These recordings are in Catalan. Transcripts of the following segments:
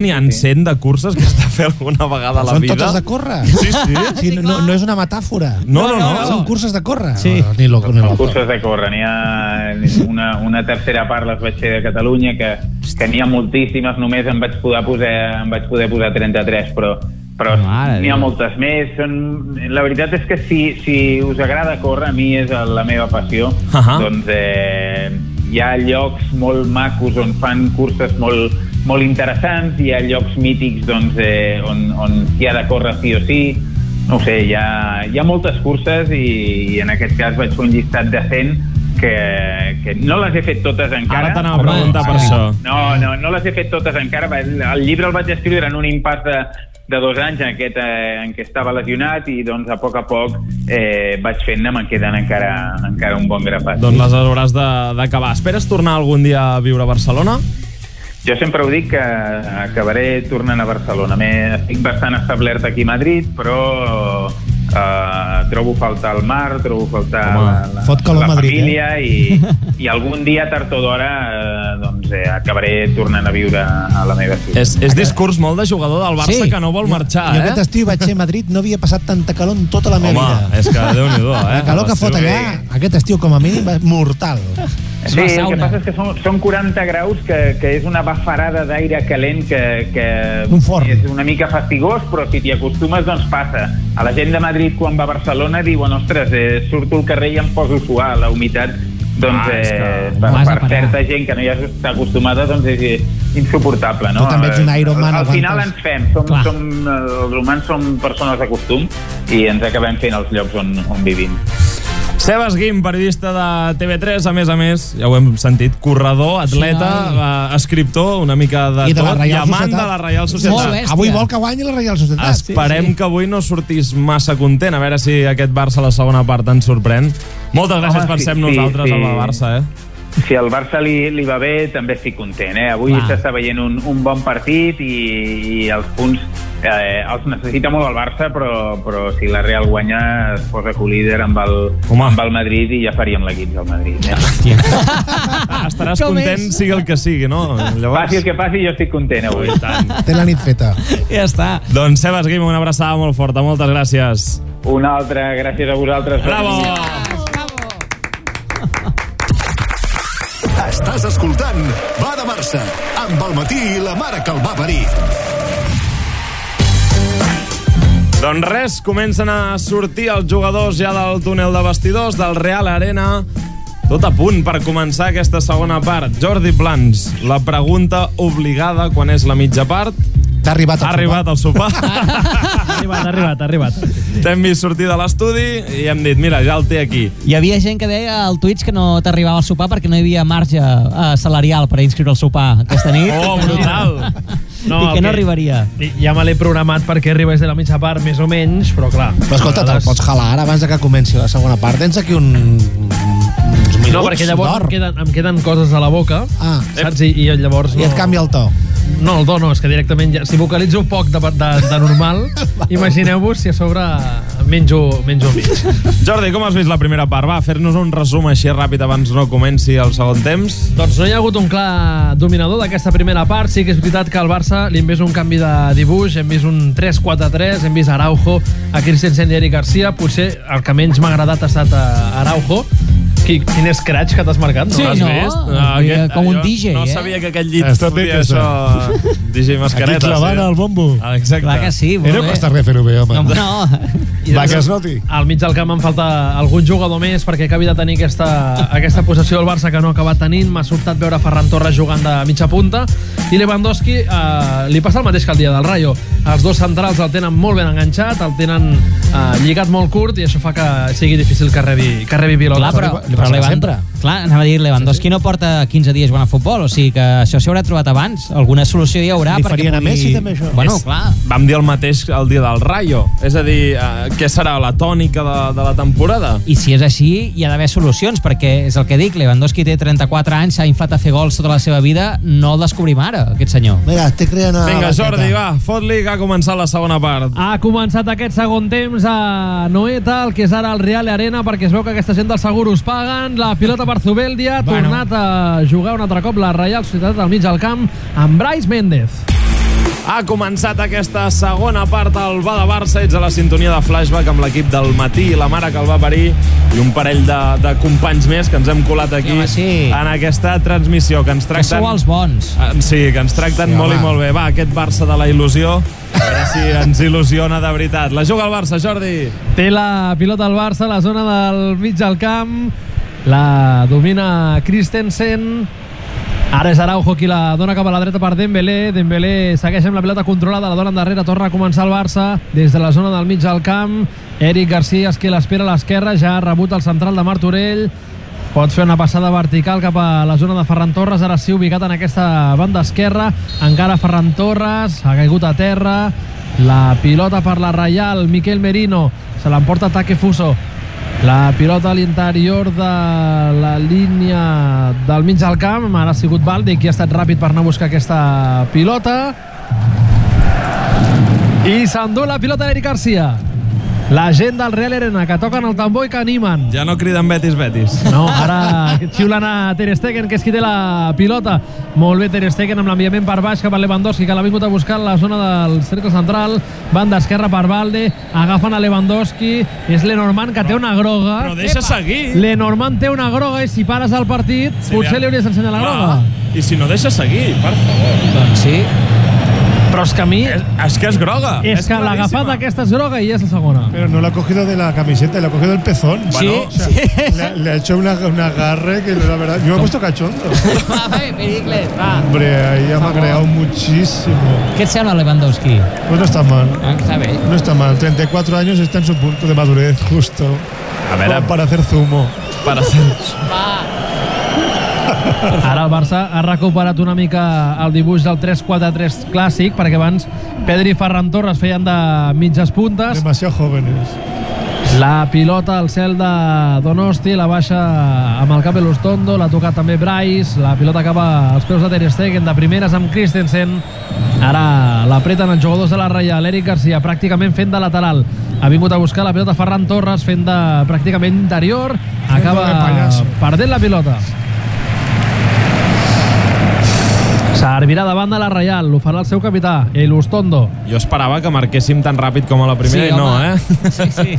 N'hi ha 100 de curses que està fent alguna vegada a la Són vida. totes de córrer. Sí, sí. Sí, no, no és una metàfora. No, no, no. Són curses de córrer. Sí. Ni lo, ni lo. curses de córrer. N'hi ha una, una tercera part les vaig fer de Catalunya, que, que n'hi ha moltíssimes, només em vaig poder posar, em vaig poder posar 33, però, però n'hi ha Déu. moltes més. Són, la veritat és que si, si us agrada córrer, a mi és la meva passió, Ahà. doncs eh, hi ha llocs molt macos on fan curses molt, molt interessants, hi ha llocs mítics doncs, eh, on, on s'hi ha de córrer sí o sí, no sé, hi ha, hi ha moltes curses i, i en aquest cas vaig fer un llistat de 100 que, que no les he fet totes encara. Ara t'anava a preguntar per això. No, no, no les he fet totes encara. El, llibre el vaig escriure en un impàs de, de dos anys en, aquest, eh, en què estava lesionat i doncs a poc a poc eh, vaig fent-ne, me'n queden encara, encara un bon grapat. Doncs les hauràs d'acabar. Esperes tornar algun dia a viure a Barcelona? Jo sempre ho dic que acabaré tornant a Barcelona. Estic bastant establert aquí a Madrid, però eh, trobo faltar el mar, trobo faltar Home, la, la, fot calor la Madrid, família i, i algun dia, tard o d'hora, eh, doncs, eh, acabaré tornant a viure a la meva ciutat. És, és discurs molt de jugador del Barça Sí. que no vol marxar, Jo eh? aquest estiu vaig ser a Madrid, no havia passat tanta calor en tota la meva Home, vida. és que déu-n'hi-do, eh? La calor que fot allà, aquest estiu com a mínim, va mortal. És Sí, una el que sauna. passa és que són, són 40 graus, que, que és una bafarada d'aire calent que, que Un forn. és una mica fastigós, però si t'hi acostumes, doncs passa. A la gent de Madrid, quan va a Barcelona, diuen, ostres, eh, surto al carrer i em poso a suar. La humitat, doncs, Ah, eh, no per, per certa gent que no hi està acostumada, doncs és eh, insuportable, no? Tu també ets un Ironman, Al, al final ens fem, som, Clar. som, eh, els humans som persones de costum i ens acabem fent els llocs on, on vivim. Sebas Guim, periodista de TV3, a més a més, ja ho hem sentit, corredor, atleta, Sí, eh, escriptor, una mica de, I de la tot, i amant Societat. de la Reial Molt Societat. bé. Bèstia. Avui vol que guanyi la Reial Societat. Esperem sí. que avui no sortís massa content, a veure si aquest Barça a la segona part ens sorprèn. Moltes gràcies, Home, pensem sí, nosaltres, sí, amb sí. Barça, eh? Si al Barça li, li va bé, també estic content. Eh? Avui s'està veient un, un bon partit i, i els punts eh, els necessita molt el Barça, però, però si la Real guanya es posa co-líder amb el, Home. amb el Madrid i ja faríem l'equip del Madrid. Eh? Estaràs Com content és? sigui el que sigui, no? Passi el que passi, jo estic content avui. Tant. Té la nit feta. Ja està. Doncs Sebas Guim, una abraçada molt forta, moltes gràcies. Una altra, gràcies a vosaltres. Bravo! Estàs escoltant Va de Barça amb el matí i la mare que el va parir. Doncs res, comencen a sortir els jugadors ja del túnel de vestidors del Real Arena. Tot a punt per començar aquesta segona part. Jordi Plans, la pregunta obligada quan és la mitja part. T'ha arribat Ha el arribat el sopar. Ha arribat, ha arribat, ha arribat. T'hem vist sortir de l'estudi i hem dit, mira, ja el té aquí. Hi havia gent que deia al Twitch que no t'arribava al sopar perquè no hi havia marge eh, salarial per inscriure al sopar aquesta nit. Oh, brutal! I que no arribaria. Ja me l'he programat perquè arribés de la mitja part, més o menys, però clar. Però escolta, te'l pots jalar ara abans de que comenci la segona part. Tens aquí un, uns minuts No, perquè llavors em queden, em queden coses a la boca, Ah, saps? I, i llavors no... i et canvia el to. No, el do no, és que directament ja, si vocalitzo poc de, de, de normal, imagineu-vos si a sobre menjo, menjo mig. Jordi, com has vist la primera part? Va, fer-nos un resum així ràpid abans no comenci el segon temps. Doncs no hi ha hagut un clar dominador d'aquesta primera part. Sí que és veritat que al Barça li hem vist un canvi de dibuix, hem vist un 3-4-3, hem vist Araujo, a Christensen i Eric Garcia. Potser el que menys m'ha agradat ha estat a Araujo. Qui, quin escratx que t'has marcat, no? Sí, no? vist? Mira, com un DJ, No eh? sabia que aquest llit Està bé, fotia aquesta. això... DJ Mascareta. Aquí clavant el bombo. Ah, exacte. Clar que sí, molt Era bé. costa res fer-ho bé, home. No, no. I Va, que es noti. Al mig del camp em falta algun jugador més perquè acabi de tenir aquesta, aquesta possessió del Barça que no ha acabat tenint. M'ha sobtat veure Ferran Torres jugant de mitja punta. I Lewandowski eh, li passa el mateix que el dia del Rayo. Els dos centrals el tenen molt ben enganxat, el tenen eh, lligat molt curt i això fa que sigui difícil que rebi, que rebi pilota. Clar, però, li però passa Lewand... sempre. Clar, anava a dir, Lewandowski no porta 15 dies jugant a futbol, o sigui que això s'hi haurà trobat abans. Alguna solució hi haurà. Li perquè farien a pugui- Messi, també, això? Bueno, És- clar. Vam dir el mateix el dia del Rayo. És a dir, eh, què serà la tònica de, de la temporada? I si és així, hi ha d'haver solucions, perquè és el que dic, Lewandowski té 34 anys, s'ha inflat a fer gols tota la seva vida, no el descobrim ara, aquest senyor. Vinga, estic creant una Vinga. Jordi, va, fot-li que ha començat la segona part. Ha començat aquest segon temps a Noeta, el que és ara el Real Arena, perquè es veu que aquesta gent del segur us paguen. La pilota per Zubeldia, ha Bueno. tornat a jugar un altre cop la Reial Societat al mig del camp amb Brais Méndez. Ha començat aquesta segona part al Va de Barça. Ets a la sintonia de flashback amb l'equip del matí i la mare que el va parir i un parell de, de companys més que ens hem colat aquí home, sí. en aquesta transmissió que ens Que tracten... sou els bons. Ah, Sí, que ens tracten Sí, molt i molt bé. Va, aquest Barça de la il·lusió, a veure si ens il·lusiona de veritat. La juga el Barça, Jordi. Té la pilota al Barça a la zona del mig del camp. La domina Christensen. Ara és Araujo qui la dona cap a la dreta per Dembélé. Dembélé segueix amb la pilota controlada, la dona endarrere, torna a començar el Barça des de la zona del mig del camp. Eric Garcia és qui l'espera a l'esquerra, ja ha rebut el central de Martorell. Pot fer una passada vertical cap a la zona de Ferran Torres, ara sí ubicat en aquesta banda esquerra. Encara Ferran Torres, ha caigut a terra. La pilota per la Reial, Miquel Merino, se l'emporta Take Fuso. La pilota a l'interior de la línia del mig del camp. Ara ha sigut Valde qui ha estat ràpid per anar a buscar aquesta pilota. I s'endú la pilota d'Eric Garcia. La gent del Real Arena que toquen el tambor i que animen. Ja no criden Betis, Betis. No, ara xiulen a Ter Stegen, que és qui té la pilota. Molt bé Ter Stegen amb l'enviament per baix cap a Lewandowski, que l'ha vingut a buscar a la zona del cercle central. Banda esquerra per Valde, agafen a Lewandowski. És Lenormand, que té una groga. Però deixa seguir. Lenormand té una groga i si pares el partit, Sí, potser ja. li hauries d'ensenyar la groga. I si no deixa seguir, per favor. Doncs sí. Però és que a mi... És, és que és groga. És que l'ha agafat aquesta és groga i és la segona. Pero no lo ha cogido de la camiseta, lo ha cogido del pezón. Sí, O sea, sí. Le, le ha hecho una, un agarre que la verdad. Yo me he puesto cachondo. Va, bé, Pericles, va. Hombre, ahí ya me ha creado muchísimo. Què et sembla Lewandowski? Pues no está mal. Ah, està bé. No está mal. 34 años está en su punto de madurez, justo. A veure, Para, para hacer zumo. per hacer... Ara el Barça ha recuperat una mica el dibuix del 3-4-3 clàssic, perquè abans Pedri i Ferran Torres feien de mitges puntes. Demasiado jóvenes. La pilota al cel de Donosti, la baixa amb el cap de l'Ostondo, l'ha tocat també Bryce, la pilota acaba als peus de Ter Stegen, de primeres amb Christensen. Ara l'apreten els jugadors de la Reial, Eric Garcia pràcticament fent de lateral. Ha vingut a buscar la pilota Ferran Torres fent de pràcticament interior, acaba perdent la pilota. Servirà davant de la Reial, ho farà el seu capità, el Ostondo. Jo esperava que marquéssim tan ràpid com a la primera sí, i no, home. eh? Sí, sí.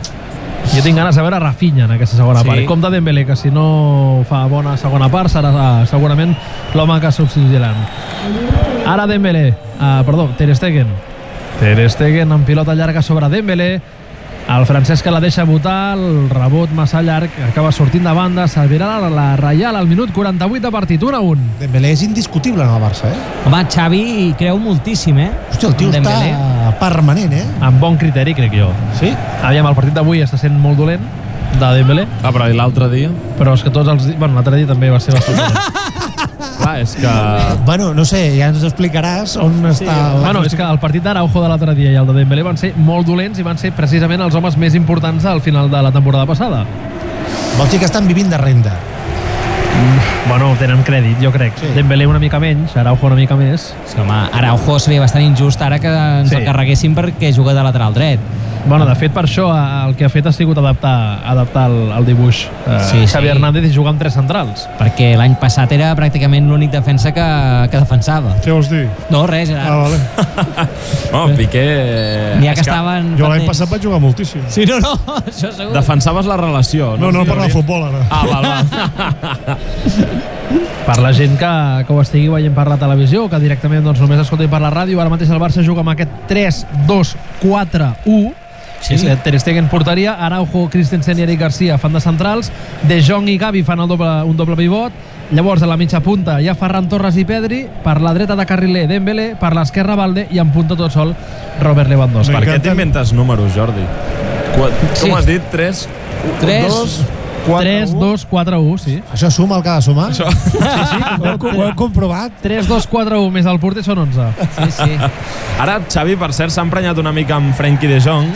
Jo tinc ganes de veure Rafinha en aquesta segona Sí. part. Compte Dembélé, que si no fa bona segona part serà eh, segurament l'home que substituiran. Ara Dembélé, uh, perdó, Ter Stegen. Ter Stegen amb pilota llarga sobre Dembélé. El francès que la deixa votar, el rebot massa llarg, acaba sortint de banda, servirà la, la Reial al minut 48 de partit, 1 a 1. Dembélé és indiscutible en el Barça, eh? Home, Xavi hi creu moltíssim, eh? Hòstia, el tio Dembélé. està permanent, eh? Amb bon criteri, crec jo. Sí? Aviam, el partit d'avui està sent molt dolent, de Dembélé, Ah, però i l'altre dia? però és que tots els... Bueno, l'altre dia també va ser bastant dolent. Clar, és que... Bueno, no sé, ja ens explicaràs on està... la Bueno, és que el partit d'Araujo de l'altre dia i el de Dembélé van ser molt dolents i van ser precisament els homes més importants al final de la temporada passada. Vols dir que estan vivint de renda. Bueno, tenen crèdit, jo crec. Sí. Sí. Dembélé una mica menys, Araujo una mica més. Sí, home, Araujo seria bastant injust ara que ens Sí. el carreguéssim perquè juga de lateral dret. Bueno, de fet, per això el que ha fet ha sigut adaptar, adaptar el, el dibuix. Eh, Sí, sí. Xavi Hernández i jugar amb tres centrals. Perquè l'any passat era pràcticament l'únic defensa que, que defensava. ¿Qué os di? No, res, era... Ah, vale. Oh, Piqué... N'hi ha és que estaven... Yo l'any passat vaig jugar moltíssim. Sí, no, no, això segur. Defensaves la relació, no? No, no, per la futbol ara. Ah, val, val. Per la gent que, que ho estigui veient per la televisió o que directament doncs, només escolti per la ràdio, ara mateix el Barça juga amb aquest 3-2-4-1 Sí. És que Ter Stegen porteria, Araujo, Christensen i Eric Garcia fan de centrals, De Jong i Gavi fan el doble, un doble pivot, llavors a la mitja punta hi ha Ferran Torres i Pedri, per la dreta de carriler Dembélé, per l'esquerra Valde i en punta tot sol Robert Lewandowski. Per què t'inventes números, Jordi? Qua- Sí. Com has dit? 3, Tres. 2, 4, 3, 2, 4, 1, sí. Això suma el que ha de sumar? Això. Sí, sí. Ho heu, ho heu comprovat? 3, 2, 4, 1 més el porter són 11. Sí, sí. Ara, Xavi, per cert, s'ha emprenyat una mica amb Frenkie de Jong,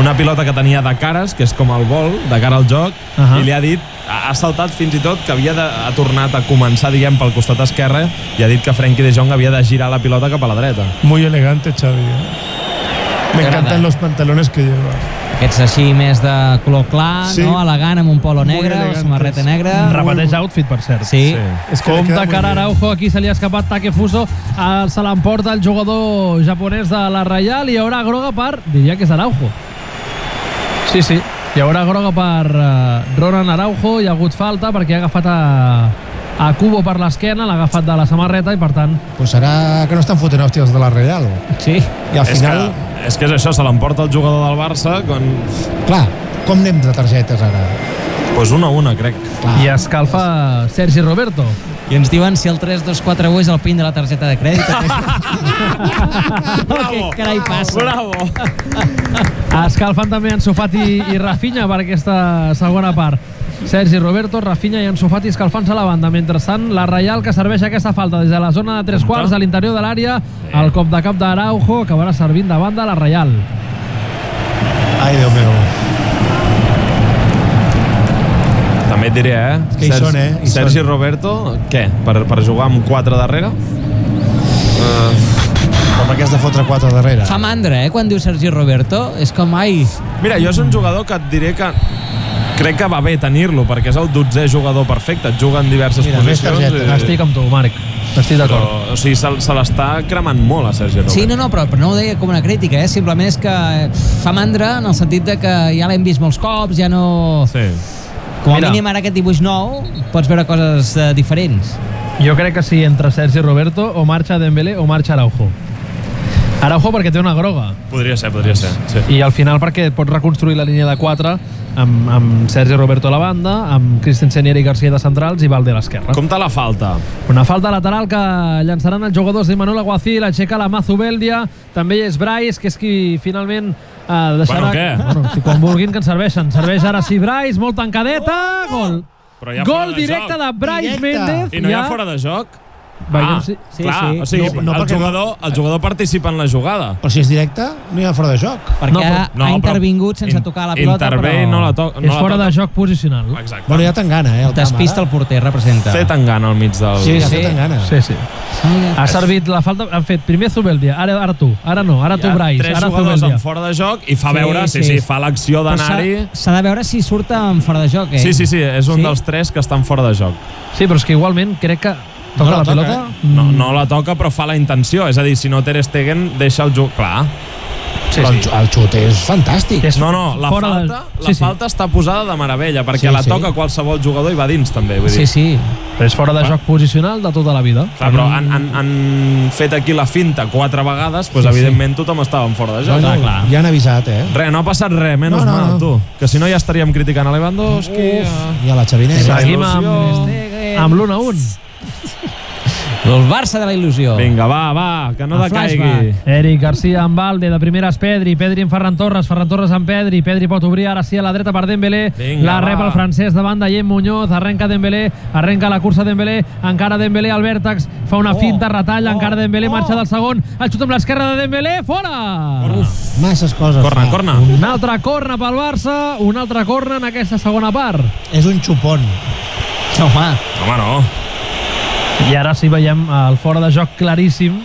una pilota que tenia de cares, que és com el vol, de cara al joc, uh Ahà. i li ha dit, ha saltat fins i tot que havia de, ha tornat a començar, diguem, pel costat esquerre, i ha dit que Frenkie de Jong havia de girar la pilota cap a la dreta. Muy elegante, Xavi. ¿eh? Me encantan los pantalones que lleva. Aquests així més de color clar, Sí. no? elegant, amb un polo negre, samarreta negra. Repeteix outfit, per cert. Sí. És que Compte queda que. Araujo, aquí se li ha escapat Takefuso, eh, se l'emporta el jugador japonès de la Reial i hi haurà groga per, diria que és Araujo. Sí, sí, hi haurà groga per uh, Ronan Araujo, hi ha hagut falta perquè ha agafat a, a Cubo per l'esquena, l'ha agafat de la samarreta i per tant Pues serà que no estan fotent hòsties de la Real. Sí. I al És final, que, és que és això, se l'emporta el jugador del Barça quan... clar, com anem de targetes ara? Pues una a una, crec. Clar. i escalfa Sergi Roberto. I ens diuen si el 324 és el pin de la targeta de crèdit. Què carai passa? Bravo! Escalfen també Ansu Fati i Rafinha per aquesta segona part. Sergi Roberto, Rafinha i Ansu Fati escalfant-se a la banda. Mentrestant, la Reial que serveix aquesta falta des de la zona de tres quarts a l'interior de l'àrea. El cop de cap d'Araujo acabarà servint de banda la Reial. Ai, Déu meu. També et diré, eh? que hi són, eh? Hi Sergi són. Roberto, què? Per, per jugar amb quatre darrere? Com que has de fotre quatre darrere. Fa mandra, eh, quan diu Sergi Roberto. És com, ai, Mira, jo és un jugador que et diré que crec que va bé tenir-lo, perquè és el dotzè jugador perfecte, et juga en diverses Mira, posicions. targetes. Estic amb tu, Marc. Estic d'acord. o sigui, se, se l'està cremant molt a Sergi Roberto. Sí, no, no, però, però no ho deia com una crítica, eh? simplement és que fa mandra en el sentit de que ja l'hem vist molts cops, ja no... Sí. Com a Mira. mínim ara aquest dibuix nou pots veure coses eh, diferents. Jo crec que sí, entre Sergi Roberto o marxa Dembélé o marxa Araujo. Araujo perquè té una groga. Podria ser, podria ser. Sí. I al final perquè pots reconstruir la línia de 4 amb, amb Sergi Roberto a la banda, amb Christensen i Eric Garcia de centrals i Valde a l'esquerra. Compte la falta. Una falta lateral que llançaran els jugadors d'Emanuel Aguacil, aixeca la Mazubeldia, també hi és Brais, que és qui finalment eh, deixarà... Bueno, què? Bueno, si quan vulguin que ens serveixen. Serveix ara sí Brais, molt tancadeta, gol. Però fora Gol de directe joc. de Brais Directe. Méndez. I no hi ha fora de joc? Veiem ah, si- sí, clar, sí. o sigui, No, no, el, perquè jugador, el jugador participa en la jugada. Però si és directe, no hi ha fora de joc. Perquè No, però- ha, no, ha intervingut sense in- tocar la pilota, intervé però no la to- no és la fora toca. de joc posicional. Exacte. Bueno, ja tan gana, eh, el despista el porter, representa. Fer tan gana al mig del... Sí, ja Sí. gana. Sí, sí. Sí. Ha servit la falta... Han fet primer Zubeldia, ara, ara tu, ara no, ara tu Brais, tres ara jugadors Zubeldia. en fora de joc i fa Sí, veure, sí, sí. sí, fa l'acció d'anar-hi. S'ha de veure si surt en fora de joc, eh? Sí, sí, sí, és un Sí? dels tres que estan fora de joc. Sí, però és que igualment crec que toca No la la, toca, pilota. No, no la toca, però fa la intenció. És a dir, si no Ter Stegen deixa el joc... Clar. Sí, Però el, sí. xu- el xut és fantàstic. És No, no, la, fora de- falta, la sí, sí. falta està posada de meravella, perquè Sí, la sí. toca qualsevol jugador i va dins, també. Vull Sí, dir. sí. Però és fora de joc posicional de tota la vida. Clar, però han, han, han fet aquí la finta quatre vegades, doncs Sí, sí. evidentment tothom estava en fora de joc. Bueno, clar. ja han avisat, eh? Res, no ha passat res, menys No, no, mal, no. tu. Que si no ja estaríem criticant a Lewandowski. a- I a la Xavinera. La Seguim amb, amb l'1-1. El Barça de la il·lusió. Vinga, va, va, que no A decaigui. Eric Garcia amb Valde, de primeres Pedri, Pedri amb Ferran Torres, Ferran Torres amb Pedri, Pedri pot obrir ara sí a la dreta per Dembélé, Vinga, la rep va. el francès de Yen Muñoz, arrenca Dembélé, arrenca la cursa Dembélé, encara Dembélé al vèrtex, fa una finta, retalla, encara Dembélé, marxa del segon, el xut amb l'esquerra de Dembélé, fora! Uf, masses coses. Corna, fa. corna. Un altre corna pel Barça, un altre corna en aquesta segona part. És un xupon. Home, Home, no. I ara sí veiem el fora de joc claríssim.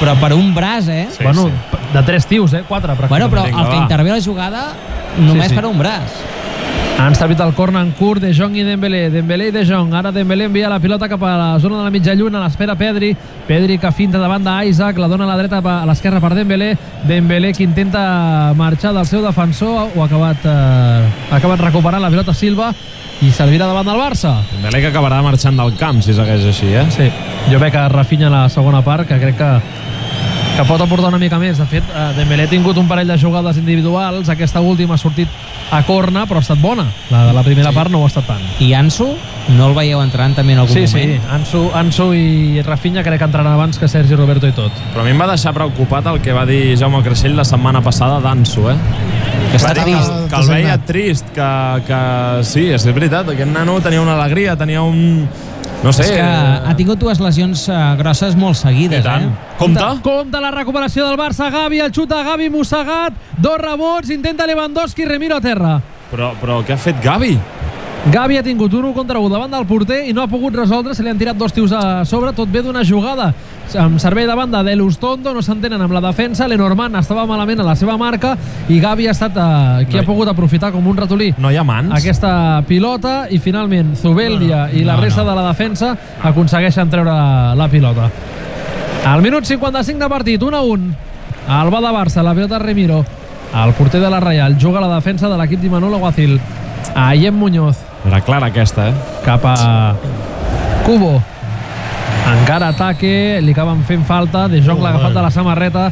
però per un braç, eh? Sí, bueno, sí. de tres tios, eh? Quatre, Bueno, però Vinga, el que va. intervé a la jugada només Sí, sí. per un braç. Han servit el corner en curt De Jong i Dembélé. Dembélé i De Jong. Ara Dembélé envia la pilota cap a la zona de la mitja lluna. L'espera Pedri. Pedri que finta davant d'Isaac. La dona a la dreta, a l'esquerra per Dembélé. Dembélé que intenta marxar del seu defensor. Ho ha acabat, eh, ha acabat recuperant la pilota Silva i servirà davant del Barça. Dembélé que acabarà marxant del camp, si segueix així, eh? Sí, jo veig que Rafinha en la segona part, que crec que que pot aportar una mica més. De fet, eh, Dembélé ha tingut un parell de jugades individuals. Aquesta última ha sortit a corna, però ha estat bona. La de la primera part no ho ha estat tant. I Ansu, no el veieu entrant també en algun Sí, sí, moment? Ansu, Ansu i Rafinha crec que entraran abans que Sergi Roberto i tot. Però a mi em va deixar preocupat el que va dir Jaume Creixell la setmana passada d'Anso, eh? Que està trist. Que, que el veia trist, que, que sí, és veritat, aquest nano tenia una alegria, tenia un... No sé... És que ha tingut dues lesions uh, grosses molt seguides, I tant. eh? Compte. Compte la recuperació del Barça, Gavi, el xut de Gavi mossegat, dos rebots, intenta Lewandowski, Remiro a terra. Però, però què ha fet Gavi? Gavi ha tingut un 1 contra 1 davant del porter i no ha pogut resoldre, se li han tirat dos tios a sobre, tot ve d'una jugada amb servei de banda de Lustondo, no s'entenen amb la defensa, Lenormand estava malament a la seva marca i Gavi ha estat eh, qui No ha hi- pogut aprofitar com un ratolí No hi ha mans? aquesta pilota i finalment Zubeldia i la no, resta de la defensa aconsegueixen treure la, la pilota. Al minut 55 de partit, 1 a 1. Alba de Barça, la pilota Remiro. El porter de la Reial juga a la defensa de l'equip d'Imanol Aguacil. Aiem Muñoz Era clara aquesta, eh? cap a Cubo. Encara ataque, li acaben fent falta. De Jong l'ha agafat de la samarreta.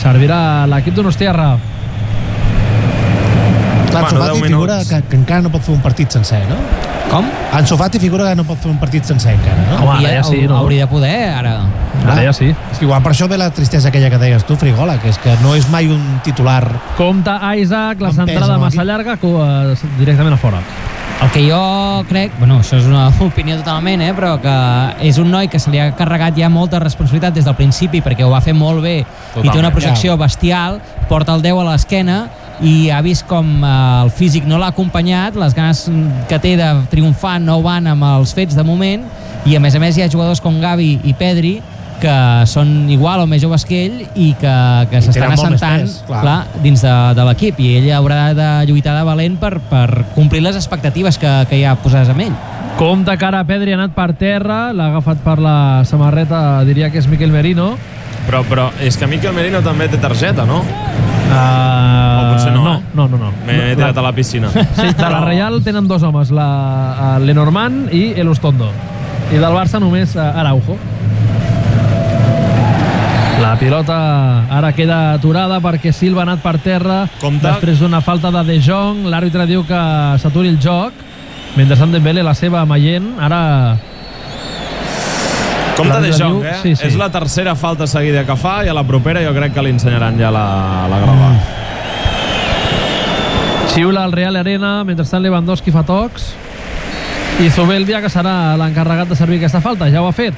Servirà l'equip d'Unostiarra. Clar, Bueno, Ansu Fati 10 figura que, que encara no pot fer un partit sencer, no? Com? Ansu Fati figura que no pot fer un partit sencer encara, no? Home, hauria, ara ja sí, no? hauria de poder, ara. Ara ja sí. És que igual per això ve la tristesa aquella que deies tu, Frigola, que és que no és mai un titular Compta Isaac, la centrada en massa llarga, que, directament a fora. El que jo crec, bueno, això és una opinió totalment, eh, però que és un noi que se li ha carregat ja molta responsabilitat des del principi perquè ho va fer molt bé i té Totalment, una projecció bestial, porta el 10 a l'esquena i ha vist com eh, el físic no l'ha acompanyat, les ganes que té de triomfar no van amb els fets de moment i a més a més hi ha jugadors com Gavi i Pedri que són igual o més joves que ell i que, que s'estan assentant pes, clar. clar, dins de, de l'equip i ell haurà de lluitar de valent per, per complir les expectatives que, que hi ha posades amb ell. Compte que ara Pedri ha anat per terra, l'ha agafat per la samarreta, diria que és Miquel Merino. Però, però és que Miquel Merino també té targeta, no? Uh, O potser no, no, eh? no, no, no. M'he tirat a la piscina. Sí, de la Reial tenen dos homes, la, el Lenormand i el Ustondo. I del Barça només eh, Araujo. La pilota ara queda aturada perquè Silva ha anat per terra Compte. després d'una falta de De Jong. L'àrbitre diu que s'aturi el joc. Mentre Dembélé la seva amaient. Ara Compte de diu- eh? sí, sí. És la tercera falta seguida que fa i a la propera jo crec que li ensenyaran ja la, la grava. Mm. xiula el Real Arena, mentrestant Lewandowski fa tocs i Zubeldia, que serà l'encarregat de servir aquesta falta, ja ho ha fet.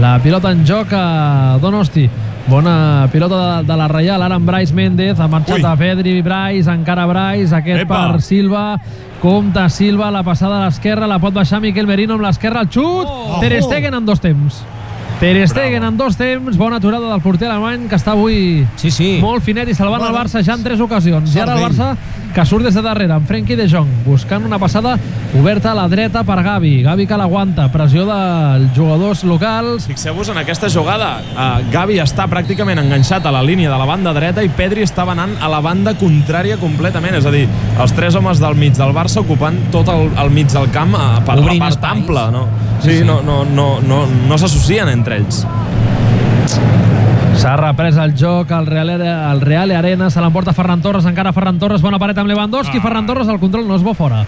La pilota en joc a Donosti. Bona pilota de, de la Reial, ara amb Brais Méndez, ha marxat Ui. a Pedri, Brais, encara Brais, aquest Epa. per Silva, compta Silva, la passada a l'esquerra, la pot baixar Miquel Merino amb l'esquerra, el xut, Oh. Ter Stegen en dos temps. Ter Stegen en dos temps, bona aturada del porter alemany, que està avui Sí, sí. molt finet i salvant el Bueno. Barça ja en tres ocasions. I ara el Barça que surt des de darrere amb Frenkie de Jong buscant una passada oberta a la dreta per Gavi. Gavi que l'aguanta. Pressió dels jugadors locals. Fixeu-vos en aquesta jugada. Uh, Gavi està pràcticament enganxat a la línia de la banda dreta i Pedri estava anant a la banda contrària completament. És a dir, els tres homes del mig del Barça ocupant tot el, el mig del camp uh, per Obrint la part espais. ampla. No? Sí, no, no, no, no, no s'associen entre ells. S'ha reprès el joc al Real, al Real Arena, se l'emporta Ferran Torres, encara Ferran Torres, bona paret amb Lewandowski, Ferran Torres, el control no és bo fora.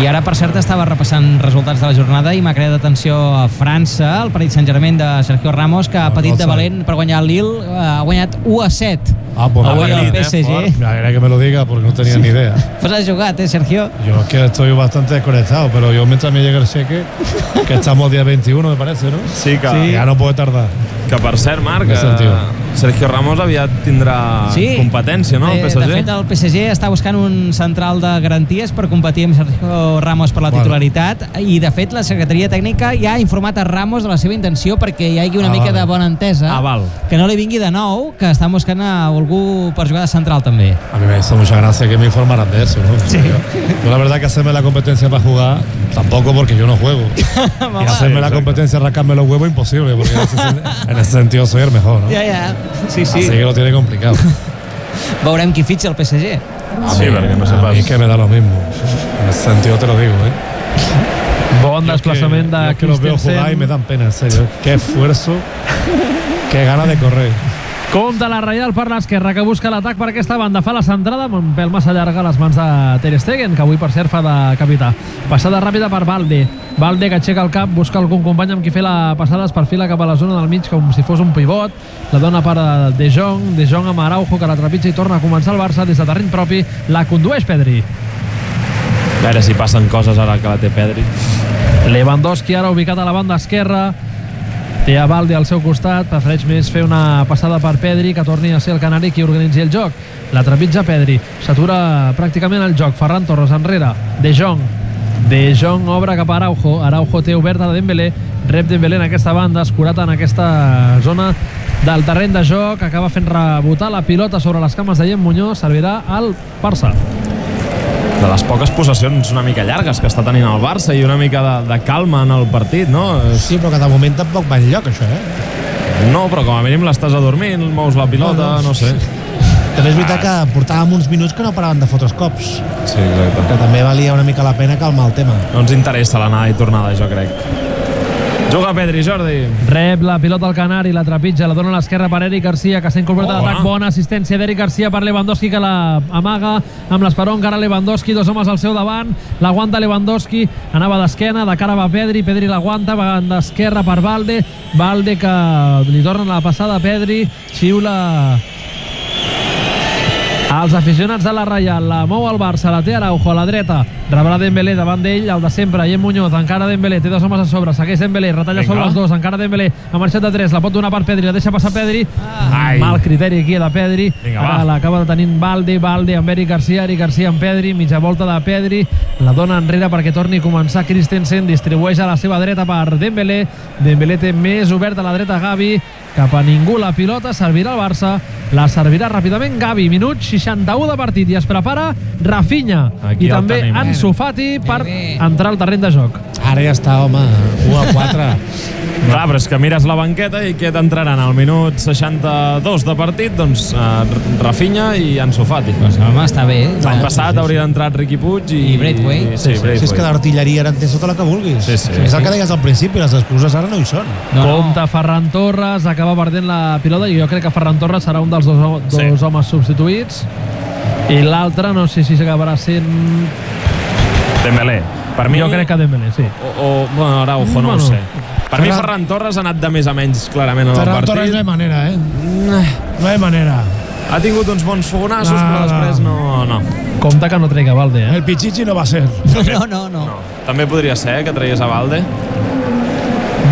I ara, per cert, estava repassant resultats de la jornada i m'ha creat atenció a França, el Paris Saint-Germain de Sergio Ramos, que ha Ah, patit no de valent per guanyar el Lille, eh, ha guanyat 1 a 7. Ah, pues Avui el eh, PSG. fort. Me alegra que me lo diga porque no tenía ni idea. Pues has jugat, eh, Sergio? Yo es que estoy bastante desconectado, pero yo mientras me llegue el cheque, que estamos día 21 me parece, ¿no? Sí que, Que ya no puede tardar. que per cert, Marc, sentiu. uh, Sergio Ramos aviat tindrà Sí. competència, no? Eh, El de PSG? fet, el PSG està buscant un central de garanties per competir amb Sergio Ramos per la Bueno. titularitat i, de fet, la secretaria tècnica ja ha informat a Ramos de la seva intenció perquè hi hagi una Ah, mica vale. de bona entesa Ah, val. que no li vingui de nou, que estan buscant a algú per jugar de central també. A mí me hizo mucha gracia que me informaran de eso, ¿no? Yo, yo la verdad que hacerme la competencia para jugar, tampoco porque yo no juego. y hacerme la competencia, rascarme los huevos, imposible, porque en ese, en ese sentido soy el mejor, ¿no? Ja, ja. Sí, sí. Así que lo tiene complicado. Veurem qui fitxa el PSG. Sí, perquè no sé a pas. mí que me da lo mismo. En ese sentido te lo digo, ¿eh? Bon Yo es que- que los veo jugar y me dan pena, en serio. Qué esfuerzo, qué gana de correr. Compte la Reial per l'esquerra, que busca l'atac per aquesta banda. Fa la centrada amb un pèl massa llarga a les mans de Ter Stegen, que avui, per cert, fa de capità. Passada ràpida per Valde. Valde que aixeca el cap, busca algun company amb qui fer la passada, es perfila cap a la zona del mig com si fos un pivot. La dona per De Jong, De Jong amb Araujo, que la trepitja i torna a començar el Barça des de terreny propi. La condueix Pedri. A veure si passen coses ara que la té Pedri. Lewandowski ara ubicat a la banda esquerra Té a Valde al seu costat, prefereix més fer una passada per Pedri, que torni a ser el canari qui organitzi el joc. La trepitja Pedri, s'atura pràcticament el joc. Ferran Torres enrere, De Jong. De Jong obre cap a Araujo, Araujo té oberta de Dembélé, rep Dembélé en aquesta banda, escurat en aquesta zona del terreny de joc, acaba fent rebotar la pilota sobre les cames de Guillem Muñoz, servirà al Barça. De les poques possessions una mica llargues que està tenint el Barça i una mica de, de calma en el partit, no? Sí, però que de moment tampoc va enlloc, això, eh? No, però com a mínim l'estàs adormint, mous la pilota, no, no sé. També és veritat que portàvem uns minuts que no paraven de fotre's cops, Sí, exacte. que també valia una mica la pena calmar el tema. No ens interessa l'anada i tornada, jo crec. Juga Pedri, Jordi. Rep la pilota al Canari, la trepitja, la dona a l'esquerra per Eric Garcia, que s'ha incorporat Oh, a l'atac. bona. Assistència d'Eric Garcia per Lewandowski, que la amaga amb l'esperó encara Lewandowski, dos homes al seu davant, l'aguanta Lewandowski, anava d'esquena, de cara va Pedri, Pedri l'aguanta, va d'esquerra per Valde, Valde que li torna la passada a Pedri, xiula els aficionats de la Reial la mou el Barça, la té Araujo a la dreta. Rebrà Dembélé davant d'ell, el de sempre Guillem Muñoz, encara Dembélé, té dos homes a sobre. Segueix Dembélé, retalla Vinga. sobre els dos. Encara Dembélé, ha marxat de 3, la pot donar per Pedri la deixa passar Pedri, Ai. mal criteri aquí de Pedri, l'acaba de tenint Valde, Valde amb Eric Garcia, Eric Garcia amb Pedri, mitja volta de Pedri. La dona enrere perquè torni a començar Christensen, distribueix a la seva dreta per Dembélé, Dembélé té més obert a la dreta Gavi, cap a ningú la pilota, servirà al Barça la servirà ràpidament Gavi, minut 61 de partit i es prepara Rafinha Aquí i el també tenim. Ansu Fati per entrar al terreny de joc Ara ja està, home, 1 a 4. Clar, però és que mires la banqueta i què t'entraran al minut 62 de partit? Doncs uh, Rafinha i Ansu Fati. Pues, home, està bé. L'any passat hauria entrat Riqui Puig i... I Braithwaite. Sí, Si és que d'artilleria ara en tens tota la que vulguis. Sí, sí. És el que deies al principi, les excuses ara no hi són. No, no. Compte Ferran Torres, acaba perdent la pilota i jo crec que Ferran Torres serà un dels dos, dos Sí. homes substituïts i l'altre no sé si s'acabarà sent Dembélé. Per mi... jo crec que Dembélé, sí O, o bueno, Araujo, no Bueno. ho sé. Per mi Ferran- Ferran Torres ha anat de més a menys clarament en el Ferran partit. Torres no hi ha manera, eh? No hi ha manera. Ha tingut uns bons fogonassos, No, però no. després no, no. compte que no traiga Valde eh? El Pichichi no va ser. No, no, no. no. També podria ser que traies a Valde.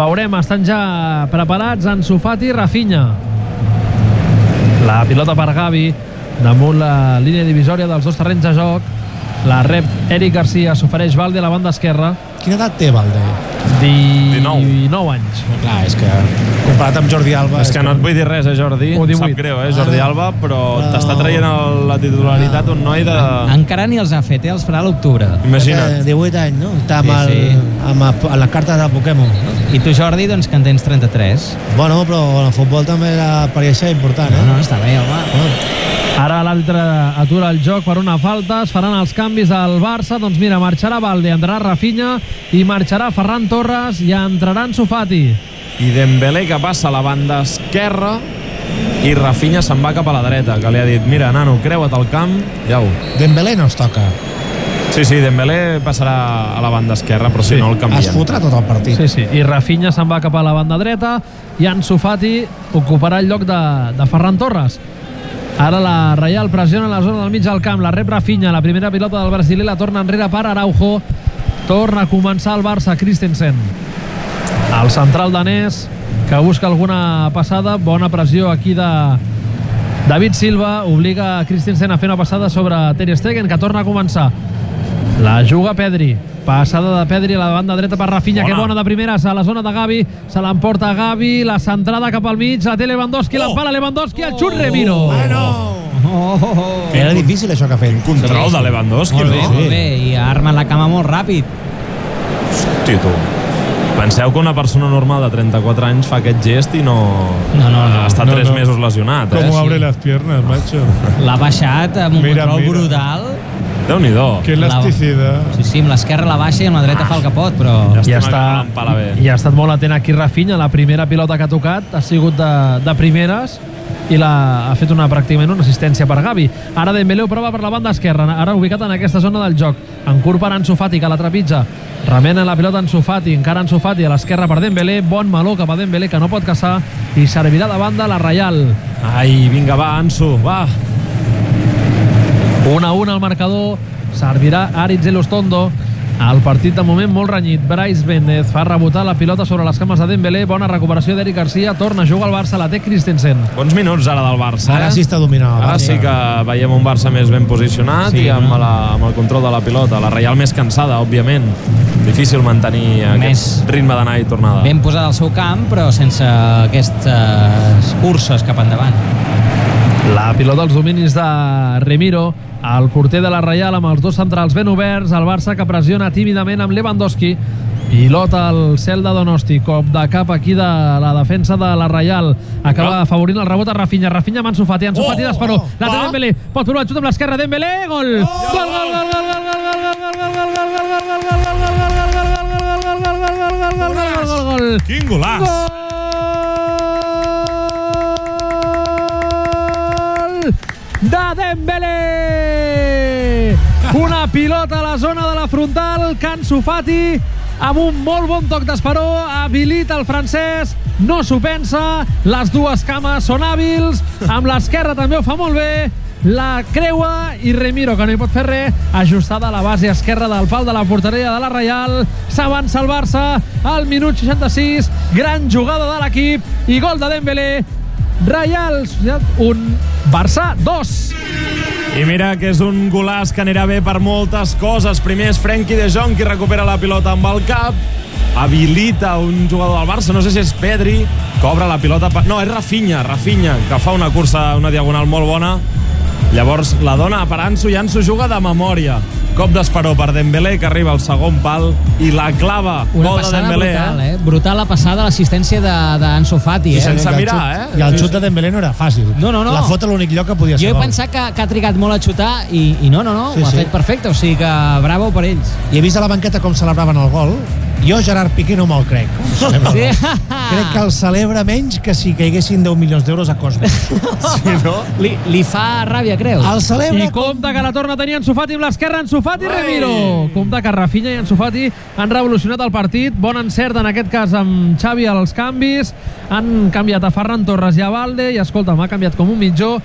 Veurem, estan ja preparats Ansu Fati i Rafinha. La pilota per Gavi, damunt la línia divisòria dels dos terrenys de joc. La rep Eric Garcia, s'ofereix Valde a la banda esquerra. Quina edat té, Valde? 19. 19 anys. No, clar, és que comparat amb Jordi Alba... És que no et vull dir res, eh, Jordi? O Em 18. sap greu, eh, Jordi Ah, no. Alba, però No. t'està traient el, la titularitat un noi de... Encara ni els ha fet, eh? Els farà a l'octubre. Imagina't. Eh, 18 anys, no? Està amb, Sí, el, sí. amb, el, amb les cartes de Pokémon. No? I tu, Jordi, doncs que en tens 33. Bueno, però en el futbol també la apareix important, No, eh? no, està bé, home. Ah. Ara l'altre atura el joc per una falta, es faran els canvis al Barça, doncs mira, marxarà Valde, entrarà Rafinha i marxarà Ferran Torres i entrarà Ansu Fati. I Dembélé que passa a la banda esquerra i Rafinha se'n va cap a la dreta, que li ha dit, mira, nano, creua't al camp, ja ho. Dembélé no es toca. Sí, sí, Dembélé passarà a la banda esquerra, però si Sí, no el canviem. Es fotrà tot el partit. Sí, sí, i Rafinha se'n va cap a la banda dreta i Ansu Fati ocuparà el lloc de, de Ferran Torres. Ara la Reial pressiona la zona del mig del camp, la rep Rafinha, la primera pilota del brasiler la torna enrere per Araujo, torna a començar el Barça, Christensen. El central danès que busca alguna passada, bona pressió aquí de David Silva, obliga Christensen a fer una passada sobre Ter Stegen, que torna a començar. La juga Pedri. Passada de Pedri a la banda dreta per Rafinha, Bona. que bona de primeres a la zona de Gavi. Se l'emporta Gavi, la centrada cap al mig, la té Lewandowski, oh. l'empala Lewandowski, el xut Remiro. Bueno! Oh, oh, oh. Era difícil això que ha fet. Control de Lewandowski, Molt bé, no? molt bé. I arma la cama molt ràpid. Hosti, tu. Penseu que una persona normal de 34 anys fa aquest gest i no... No, no, no. Està No, 3 no. mesos lesionat, eh? Como abre las piernas, macho. L'ha baixat amb un Mira, control mira. brutal. Déu-n'hi-do. Qué elasticidad. Sí, sí, amb l'esquerra la baixa i amb la dreta fa el que pot, però... Ja està, bé. I ha estat molt atent aquí Rafinha, la primera pilota que ha tocat ha sigut de, de primeres i la, ha fet una, pràcticament una assistència per Gavi. Ara Dembélé ho prova per la banda esquerra, ara ubicat en aquesta zona del joc. En curt per Ansu Fati, que la trepitja. Remena la pilota Ansu Fati, encara Ansu Fati a l'esquerra per Dembélé, bon meló cap a Dembélé que no pot caçar i servirà de banda la Reial. Ai, vinga, va, Ansu, va. 1 a 1 al marcador, servirà Aritz Elustondo El partit de moment molt renyit. Bryce Bendez fa rebotar la pilota sobre les cames de Dembélé. Bona recuperació d'Eric Garcia. Torna a jugar al Barça. La té Christensen. Bons minuts ara del Barça. Ara eh? sí està dominant el Ara sí que veiem un Barça més ben posicionat Sí, i amb, no? la, amb el control de la pilota. La Reial més cansada, òbviament. Difícil mantenir aquest Més- ritme d'anar i tornada. Ben posada al seu camp, però sense aquestes curses cap endavant. La pilota als dominis de Remiro. El porter de la Reial amb els dos centrals ben oberts. El Barça que pressiona tímidament amb Lewandowski. Pilota al cel de Donosti. Cop de cap aquí de la defensa de la Reial. Acaba afavorint el rebot a Rafinha. Rafinha amb Ansu Fati. Ansu Fati d'Esperó. La té Dembélé. Pot provar xut amb l'esquerra. Dembélé. Gol! Gol, gol, gol, gol, gol, gol, gol, gol, gol, gol, gol, gol, gol, gol, Quin golaç! Gol de Dembélé! Una pilota a la zona de la frontal, Canso Fati, amb un molt bon toc d'esperó, habilita el francès, no s'ho pensa, les dues cames són hàbils, amb l'esquerra també ho fa molt bé, la creua i Remiro, que no hi pot fer res, ajustada a la base esquerra del pal de la porteria de la Reial, s'avança el Barça al minut 66, gran jugada de l'equip i gol de Dembélé, Reial 1, Barça 2. I mira que és un golaç que anirà bé per moltes coses. Primer és Frenkie de Jong qui recupera la pilota amb el cap, habilita un jugador del Barça, no sé si és Pedri, cobra la pilota... Per... No, és Rafinha, Rafinha, que fa una cursa, una diagonal molt bona. Llavors la dona per Ansu i Ansu juga de memòria. Cop d'esperó per Dembélé, que arriba al segon pal i la clava. Una Gol de passada Dembélé, brutal, eh? eh? Brutal la passada, l'assistència de- d'Ansu Fati, I eh? sense mirar, xut- eh? I el xut de Dembélé no era fàcil. No, no, no. La fota a l'únic lloc que podia ser Jo he gol. pensat que, que ha trigat molt a xutar i, i no, no, no, Sí, ho ha sí. fet perfecte, o sigui que bravo per ells. I he vist a la banqueta com celebraven el gol. Jo, Gerard Piqué, no me'l crec. Sí. Crec que el celebra menys que si caiguessin 10 milions d'euros a Cosme. Sí, no? li, li fa ràbia, creus? El celebra... I compte que la torna a tenir Ansu Fati amb l'esquerra, Ansu Fati i Remiro. Compte que Rafinha i Ansu Fati han revolucionat el partit. Bon encert, en aquest cas, amb Xavi als canvis. Han canviat a Ferran Torres i a Valde, i escolta, m'ha canviat com un mitjó.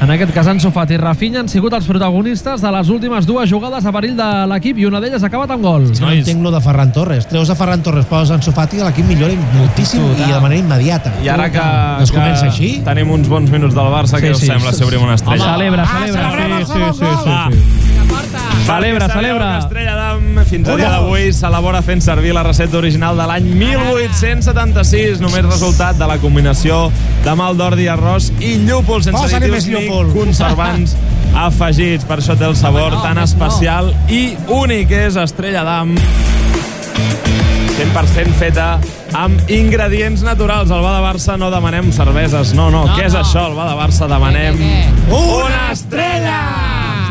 En aquest cas, Ansu Fati i Rafinha han sigut els protagonistes de les últimes dues jugades a perill de l'equip i una d'elles ha acabat amb gol. No Nois. entenc lo de Ferran Torres. Treus a Ferran Torres, poses Ansu Fati i l'equip millora moltíssim Total. i de manera immediata. I ara que, Doncs que comença així. tenim uns bons minuts del Barça, Sí, us sí. sembla si obrim una estrella? Celebra, Ah, celebra. el Sí, sí, sí, sí, sí. Celebra, celebra. Estrella d'Am fins al dia d'avui s'elabora fent servir la recepta original de l'any 1876, només resultat de la combinació de mal d'ordi, arròs i llúpol sense Posa-li additius ni llúpol. conservants afegits. Per això té el sabor no, tan més especial i únic és Estrella d'Am. 100% feta amb ingredients naturals. Al Ba de Barça no demanem cerveses, no, no. No, Què és no. això, al Ba de Barça? Demanem Què, què, una estrella!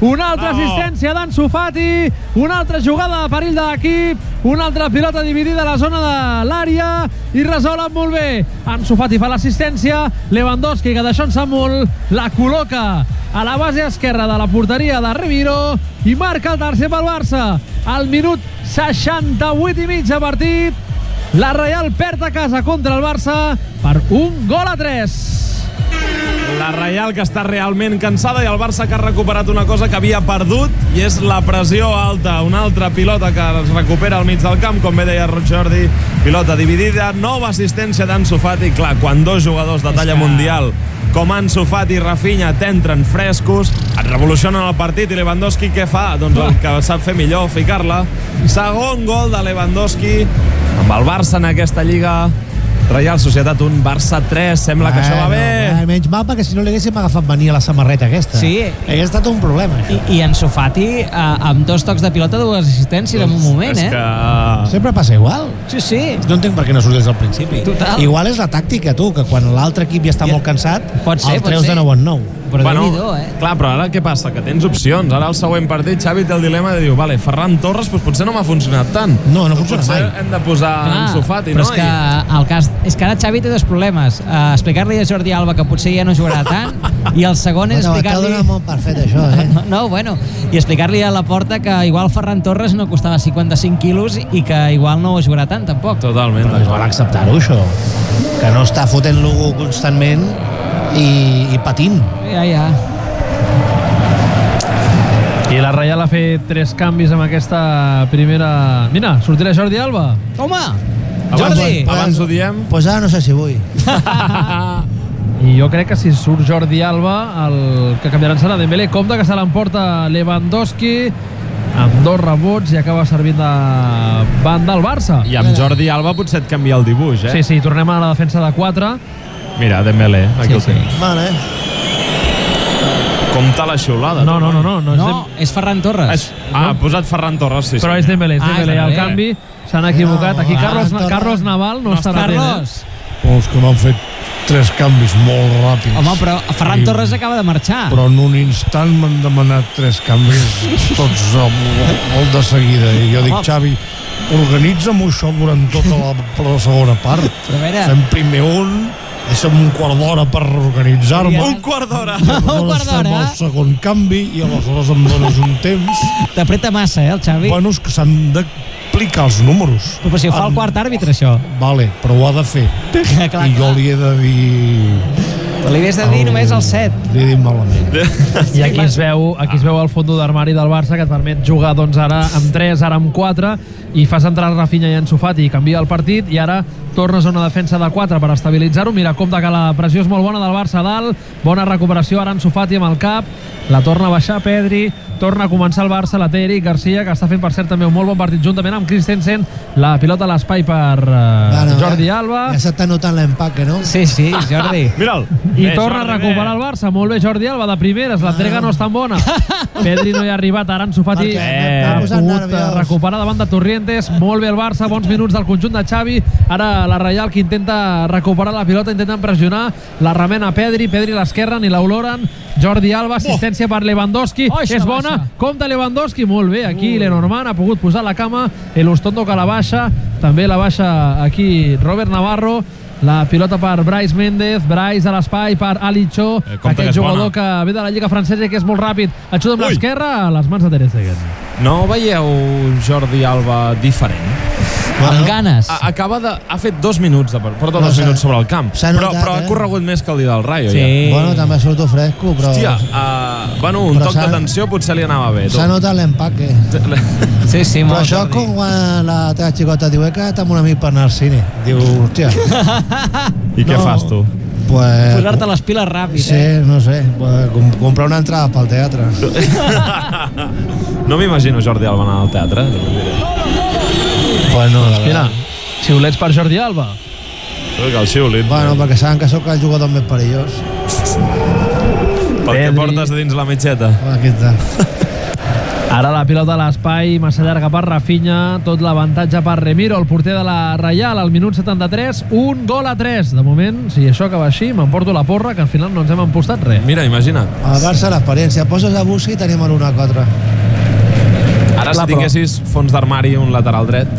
Una altra Bravo. assistència d'Ansu Fati, una altra jugada de perill de l'equip, una altra pilota dividida a la zona de l'àrea i resolen molt bé. Ansu Fati fa l'assistència, Lewandowski, que d'això en sap molt, la col·loca a la base esquerra de la porteria de Remiro i marca el tercer pel Barça. Al minut 68 i mig de partit, la Real perd a casa contra el Barça per un gol a 3. La Reial que està realment cansada i el Barça que ha recuperat una cosa que havia perdut i és la pressió alta. Una altra pilota que es recupera al mig del camp, com bé deia Jordi, pilota dividida, nova assistència d'Ansu Fati. Clar, quan dos jugadors de talla mundial com Ansu Fati i Rafinha t'entren frescos, et revolucionen el partit i Lewandowski què fa? Doncs el que sap fer millor, ficar-la. Segon gol de Lewandowski amb el Barça en aquesta lliga. Reial Societat 1, Barça 3, sembla que això va bé. Bueno, menys mal, perquè si no li haguéssim agafat mania a la samarreta aquesta. Sí. Hauria estat un problema. I, I en Sofati, eh, amb dos tocs de pilota, dues assistències en un moment, és eh? que... Sempre passa igual. Sí, sí. No entenc per què no surts des del principi. Total. Igual és la tàctica, tu, que quan l'altre equip ja està Ja- molt cansat, Pot ser, el pot treus ser. de nou en nou. però Déu-n'hi-do, eh? Clar, però ara què passa? Que tens opcions. Ara el següent partit, Xavi té el dilema de dir, vale, Ferran Torres, doncs potser no m'ha funcionat tant. No, no funciona potser mai. hem de posar Clar, en Sofati, però no? és que el cas és que ara Xavi té dos problemes. Uh, explicar-li a Jordi Alba que potser ja no jugarà tant i el segon és Bueno, explicar-li... donat molt per fet, això, eh? No, no, bueno, i explicar-li a la porta que igual Ferran Torres no costava 55 quilos i que igual no jugarà tant, tampoc. Totalment. Però és val acceptar-ho, això. Que no està fotent-lo constantment i, i patint. Ja, ja. I la Reial ha fet tres canvis amb aquesta primera... Mira, sortirà Jordi Alba. Home! Abans, Jordi! abans ho diem. Doncs pues ara no sé si vull. I jo crec que si surt Jordi Alba, el que canviaran serà Dembélé. Compte que se l'emporta Lewandowski amb dos rebots i acaba servint de banda al Barça. I amb Jordi Alba potser et canvia el dibuix, eh? Sí, sí, tornem a la defensa de 4. Mira, Dembélé, aquí Sí, el sí. tens. Vale. Compte la xiulada. No, no, no, no, no, és No, és Ferran Torres. És, ah, ha posat Ferran Torres, sí, sí. però és Dembélé, és Ah, és Dembélé. El Dembélé. canvi s'han equivocat. Aquí Carlos, ah, Torres. Carlos Naval no, No està atent, eh? Carlos! Oh, és que m'han fet tres canvis molt ràpids. Home, però Ferran I- Torres acaba de marxar. Però en un instant m'han demanat tres canvis, tots molt, molt de seguida. I jo dic. Xavi, organitza'm això durant tota la, la segona part. Però a veure- Fem primer un, deixa'm un quart d'hora per organitzar-me. Un quart d'hora. Un quart d'hora? el segon canvi i aleshores em dones un temps. T'apreta massa, eh, el Xavi? Bueno, és que s'han d'aplicar els números. Però si ho fa el quart àrbitre, això. Vale, però ho ha de fer. clar, I jo li he de dir... Però li havies de dir només el 7. Li he dit malament. I aquí es veu, aquí es veu el fondo d'armari del Barça que et permet jugar doncs, ara amb 3, ara amb 4 i fas entrar Rafinha i Ansu Fati i canvia el partit i ara tornes a una defensa de 4 per estabilitzar-ho. Mira, compte que la pressió és molt bona del Barça a dalt, bona recuperació ara Ansu Fati amb el cap, la torna a baixar Pedri, torna a començar el Barça, la té Eric Garcia, que està fent per cert també un molt bon partit juntament amb Christensen, la pilota a l'espai per uh, Jordi Alba. Ja s'està notant l'empaque, no? Sí, sí, Jordi. Mira'l. I Bé, torna Jordi, a recuperar el bé. Barça. Molt bé, Jordi Alba, de primeres. L'entrega no és tan bona. Pedri no hi ha arribat. Ara Ansu Fati Perquè Eh, ha pogut recuperar davant de Torrientes. Molt bé el Barça, bons minuts del conjunt de Xavi. Ara la Reial que intenta recuperar la pilota, intenten pressionar. La remena Pedri, Pedri a l'esquerra, ni l'oloren. Jordi Alba, assistència per Lewandowski. Oh, és bona. baixa. Compte Lewandowski, molt bé. Aquí Lenormand ha pogut posar la cama. El Ustondo que la baixa. També la baixa aquí Robert Navarro. La pilota per Bryce Méndez, Bryce a l'espai per Ali Cho, Eh, que aquest és jugador bona. que ve de la Lliga Francesa i que és molt ràpid. Ajuda amb l'esquerra a les mans de Ter Stegen. No veieu Jordi Alba diferent? Amb ganes. A acaba de... Ha fet dos minuts, de, porta No, dos minuts sobre el camp. s'ha Però, notat, però ha eh? corregut més que el dia del Rayo, Sí. Bueno, també surto fresco, però... ja. Hòstia, uh, bueno, un Però toc d'atenció potser li anava bé. S'ha notat l'empaque. Sí, sí, Però això és com quan la teva xicota diu he quedat amb un amic per anar al cine. Diu, hòstia, I què No. fas tu? pues... Posar-te les piles ràpid, Sí, eh? no sé, pues, com, comprar una entrada pel teatre. No m'imagino Jordi Alba anar al teatre. Pues no, la Mira, xiulets per Jordi Alba. Que el xiulit. Bueno, perquè saben que sóc el jugador més perillós. Pel que portes dins la mitjeta. Aquí està. Ara la pilota a l'espai, massa llarga per Rafinha, tot l'avantatge per Remiro, el porter de la Reial, al minut 73, un gol a 3. De moment, si això acaba així, m'emporto la porra, que al final no ens hem empostat res. Mira, imagina't. Al Barça l'experiència. Poses a Bussi i tenim l'1 a 4. Ara si tinguessis fons d'armari un lateral dret,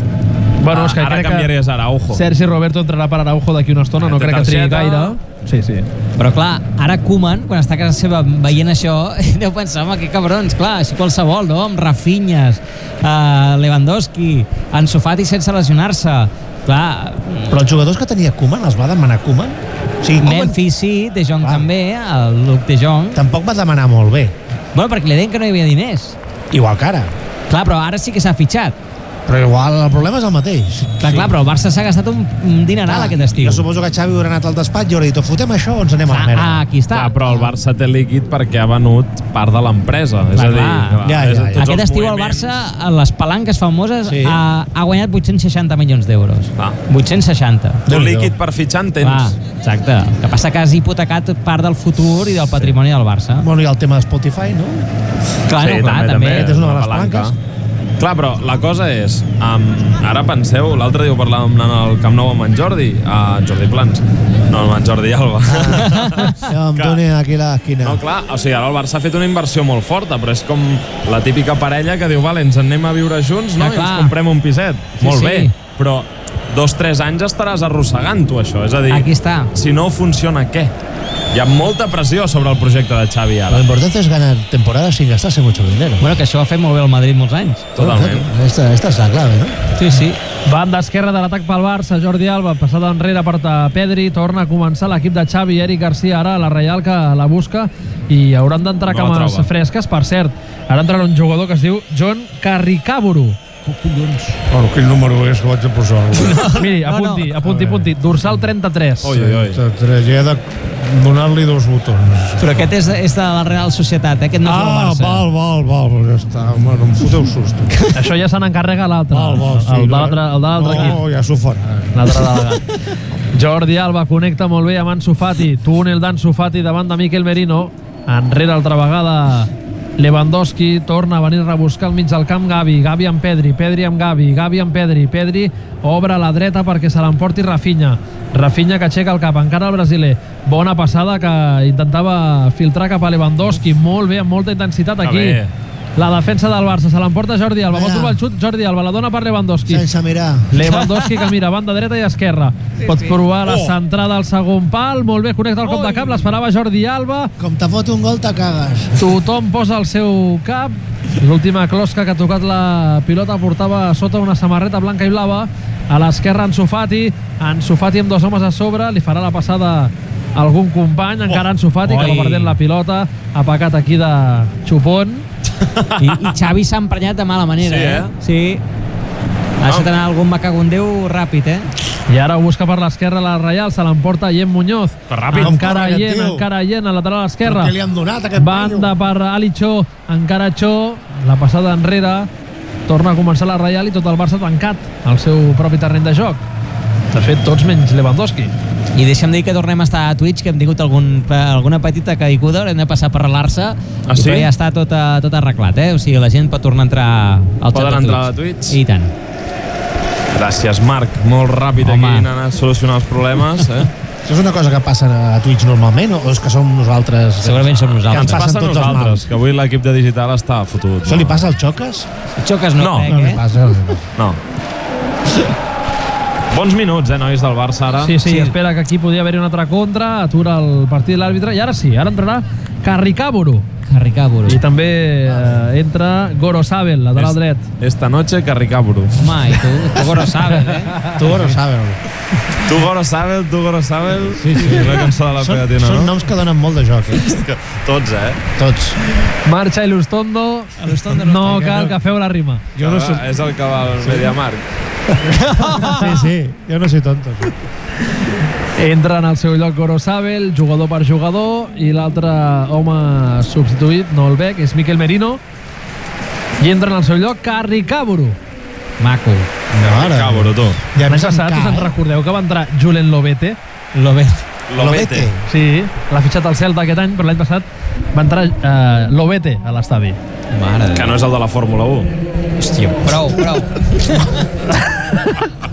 Bueno, és que ara crec que canviaries a Araujo. Sergi Roberto entrarà per Araujo d'aquí una estona, no crec que trigui gaire. Sí, sí. Però clar, ara Koeman, quan està a casa seva veient això, deu pensar, home, que cabrons, clar, així qualsevol, no? Amb Rafinhas, uh, Lewandowski, Ansu Fati sense lesionar-se. Clar, Però els jugadors que tenia Koeman els va demanar Koeman? O sigui, Koeman Memphis sí, De Jong Clar. també, el Luke De Jong. tampoc va demanar molt bé. Bueno, perquè li deien que no hi havia diners. Igual que ara. Clar, però ara sí que s'ha fitxat. Però igual el problema és el mateix. Clar, clar, però el Barça s'ha gastat un, un dineral aquest estiu. Jo suposo que Xavi haurà anat al despatx i haurà dit o fotem això o ens anem a la merda. ah, aquí està. Clar, però el Barça té líquid perquè ha venut part de l'empresa. És Clar, a dir, clar. clar, Ja, és- ja, ja. Aquest estiu el moviments- Barça, a les palanques famoses, Sí. ha, ha guanyat 860 milions d'euros. Ah. 860. Tu Déu-n'hi-do. líquid per fitxar en tens. Clar, exacte. El que passa que has hipotecat part del futur i del patrimoni del Barça. Bueno, i el tema de Spotify, no? Clar, Sí, no, clar, també, també. també. és una de les palanca. palanques. Clar, però la cosa és, um, ara penseu, l'altre dia ho parlàvem anant al Camp Nou amb en Jordi, a Jordi Plans, no amb en Jordi Alba. Jo em Que- doni aquí a l'esquina. No, clar, o sigui, ara el Barça ha fet una inversió molt forta, però és com la típica parella que diu, vale, ens en anem a viure junts, no? Ah, I ens comprem un piset. Sí, molt sí. bé, però dos, tres anys estaràs arrossegant tu això. És a dir, Aquí està. si no funciona, què? Hi ha molta pressió sobre el projecte de Xavi Lo ara. importante es ganar temporadas sin gastarse mucho dinero. Bueno, que això ho ha fet molt bé el Madrid molts anys. Totalment. Esta, esta es la clave, ¿no? Sí, sí. Banda esquerra de l'atac pel Barça, Jordi Alba, passada enrere per Pedri, torna a començar l'equip de Xavi, Eric Garcia, ara a la Reial que la busca i hauran d'entrar No cames fresques. Per cert, ara entrarà un jugador que es diu John Carricaburu. Bueno, quin número és que vaig a posar? Miri, No, no. apunti, apunti, apunti. Dorsal 33. Ui, ui, ui. Hi he de donar-li dos botons. Però aquest és, és de la Real Societat, eh? aquest no és del Ah, Barça. val, val, val, ja està. Home, no em foteu susto. Això ja se n'encarrega l'altre. Val, val, sí. el de l'altre el de l'altre equip. No, ja s'ho farà. L'altre delegat. Jordi Alba connecta molt bé amb Ansu Fati. Túnel d'Ansu Fati davant de Miquel Merino. Enrere altra vegada Lewandowski torna a venir a rebuscar al mig del camp Gavi, Gavi amb Pedri, Pedri amb Gavi, Gavi amb Pedri, Pedri obre a la dreta perquè se l'emporti Rafinha. Rafinha que aixeca el cap, encara el brasiler. Bona passada que intentava filtrar cap a Lewandowski, molt bé, amb molta intensitat aquí. La defensa del Barça, se l'emporta Jordi Alba, vol trobar el xut, Jordi Alba, la dona per Lewandowski. Sense mirar. Lewandowski que mira banda dreta i esquerra. Pot provar la centrada al segon pal. Molt bé, connecta el cop de cap. L'esperava Jordi Alba. Com te fot un gol, te cagues. Tothom posa el seu cap. L'última closca que ha tocat la pilota portava sota una samarreta blanca i blava. A l'esquerra Ansu Fati. Ansu Fati amb dos homes a sobre. Li farà la passada algun company. Encara Ansu Fati, que Oi. va perdent la pilota. Ha pecat aquí de xupon. I, I Xavi s'ha emprenyat de mala manera, Sí, eh? Sí. Ha deixat anar algun macagondeu ràpid, eh? I ara ho busca per l'esquerra la Reial. Se l'emporta Yen Muñoz. Per ràpid. Encara aquest tio. encara Yen, al lateral esquerra. Què li han donat, aquest Banda per Ali Cho, encara Cho, la passada enrere, torna a començar la Reial i tot el Barça tancat al seu propi terreny de joc. De fet, tots menys Lewandowski. I deixa'm dir que tornem a estar a Twitch, que hem tingut algun, alguna petita caiguda, haurem de passar per relar-se, Ah, sí? però ja està tot, eh, tot arreglat, eh? O sigui, la gent pot tornar a entrar al Poden xat de entrar a Twitch? I tant. Gràcies, Marc. Molt ràpid Home. aquí anant a solucionar els problemes. Eh? Això és una cosa que passa a Twitch normalment o és que som nosaltres? Segurament som Que ens nosaltres. Ens passen passa a tots els nosaltres, mals. que avui l'equip de digital està fotut. Això li passa als xoques? Xoques no, No, crec, No li eh? passa, no li passa. No. Bons minuts, eh, nois del Barça, ara. Sí, sí, Sí. espera que aquí podia haver-hi una altra contra, atura el partit de l'àrbitre, i ara sí, ara entrarà Carricaburu. Carricaburo. I també eh, entra Gorosabel, lateral dret. Esta noche, Carricaburu. Home, i tu, tu Goro sabes, eh? Tu no sabes. Tu Goro Sabel, tu Goro Sabel. Sí, sí. Una cançó de la Són, pegatina, són no? noms que donen molt de joc, eh? Que Tots, eh? Tots. Marxa Ilustondo. Ilustondo no cal que feu la rima. Jo no Ah, soy... És el que va al Mediamarkt. Sí, sí, jo no soy tonto. Sí. Entra en el seu lloc Gorosabel, jugador per jugador, i l'altre home substituït, no el veig, és Miquel Merino. I entra en el seu lloc Carricaburu. Maco. No, Cabro, tu. I a més amb passat, us en eh? recordeu que va entrar Julen Lobete? Lo vet. Lobete. Sí, l'ha fitxat al Celta aquest any, però l'any passat va entrar eh, Lobete a l'estadi. Mare Que no és el de la Fórmula 1. Hòstia, prou, prou.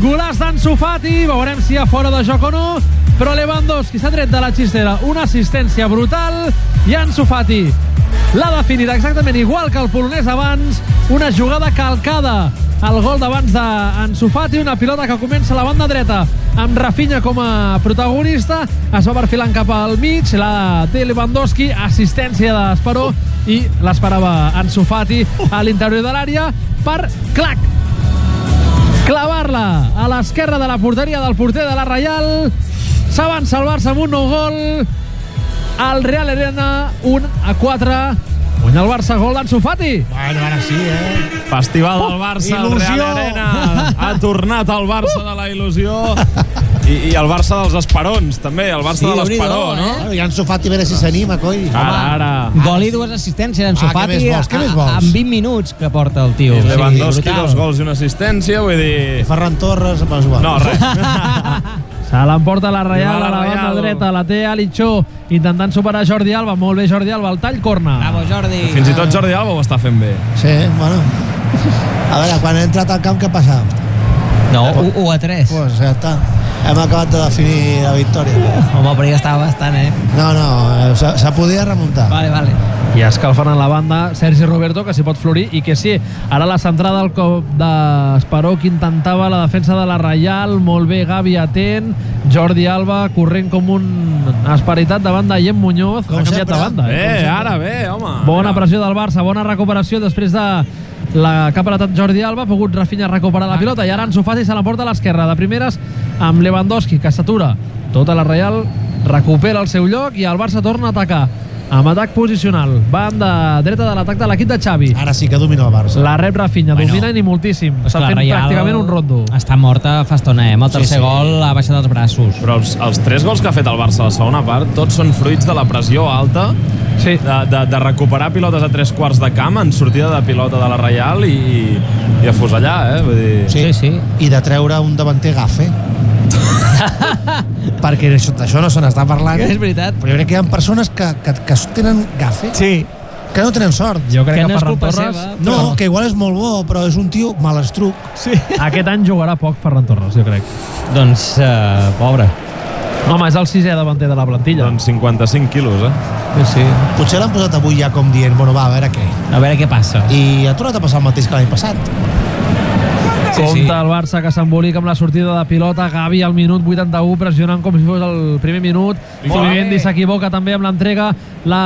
golàs d'Ansu Fati, veurem si hi ha fora de joc o no, però Lewandowski s'ha tret de la xistera una assistència brutal i Ansu Fati l'ha definit exactament igual que el polonès abans, una jugada calcada el gol d'abans d'Ansu Fati, una pilota que comença a la banda dreta amb Rafinha com a protagonista, es va perfilant cap al mig, la té Lewandowski, assistència d'Esperó i l'esperava Ansu Fati a l'interior de l'àrea per clac, clavar-la a l'esquerra de la porteria del porter de la Reial. S'avança el Barça amb un nou gol. El Real Arena 1 a 4. Guanya el Barça, gol d'Ansu Fati. Bueno, ara sí, eh? Festival del Barça, el il·lusió. Real Arena. Ha tornat el Barça de la il·lusió. I, I el Barça dels esperons, també. El Barça Sí, de l'esperó, no? Bueno, I Ansu Fati, a veure si s'anima, coi. Ara, ara. Gol i dues assistències en Ah, què Sofati més vols, què més a- vols? en 20 minuts que porta el tio. I Lewandowski, brutal. dos gols i una assistència, vull dir... Ferran Torres, amb els No, res. Se l'emporta la Reial a la la banda dreta, la té Alichó, intentant superar Jordi Alba. Molt bé, Jordi Alba, el tall corna. Bravo, Jordi. Fins i tot Jordi Alba ho està fent bé. Sí, bueno. A veure, quan ha entrat al camp, què passa? No, 1 a 3. Pues ja està. Hem acabat de definir la victòria. Home, però ja estava bastant, eh? No, no, eh, se, se podia remuntar. Vale, vale. I escalfant en la banda Sergi Roberto, que s'hi pot florir, i que sí, ara la centrada al cop d'Esperó, que intentava la defensa de la Reial, molt bé, Gavi atent, Jordi Alba corrent com un esperitat davant de Guillem Muñoz, Com ha canviat sempre. de banda. Eh? Bé, ara bé, home. Bona pressió del Barça, bona recuperació després de la que ha parat Jordi Alba, ha pogut Rafinha recuperar la pilota i ara Ansu Fati se la porta a l'esquerra de primeres amb Lewandowski que s'atura tota la Real recupera el seu lloc i el Barça torna a atacar amb atac posicional banda dreta de l'atac de l'equip de Xavi Ara sí que domina el Barça. la rep Rafinha, Bueno. domina i moltíssim està fent Real pràcticament un rondo Està morta fa estona, eh? Amb el Sí, tercer sí. gol ha baixat els braços. Però els, els tres gols que ha fet el Barça a la segona part, tots són fruits de la pressió alta, sí. de, de, de recuperar pilotes a tres quarts de camp en sortida de pilota de la Reial i, i afusellar, eh? Vull dir... Sí, sí. I de treure un davanter gafe. Perquè això, d'això no se n'està parlant. És veritat. Però jo crec que hi ha persones que, que, que tenen gafe, Sí. que no tenen sort. jo crec Que que, no és Ferran culpa Torres seva. No, que igual és molt bo, però és un tio malestruc. Sí. aquest any jugarà poc Ferran Torres, jo crec Doncs, uh, pobre. home, és el sisè davanter de la plantilla Doncs 55 quilos, eh? Sí, sí. Potser l'han posat avui ja com dient, bueno, va, a veure què. A veure què passa. I ha tornat a passar el mateix que l'any passat. Sí, Compte sí. el Barça que s'embolica amb la sortida de pilota. Gavi al minut 81 pressionant com si fos el primer minut. Zubimendi s'equivoca també amb l'entrega la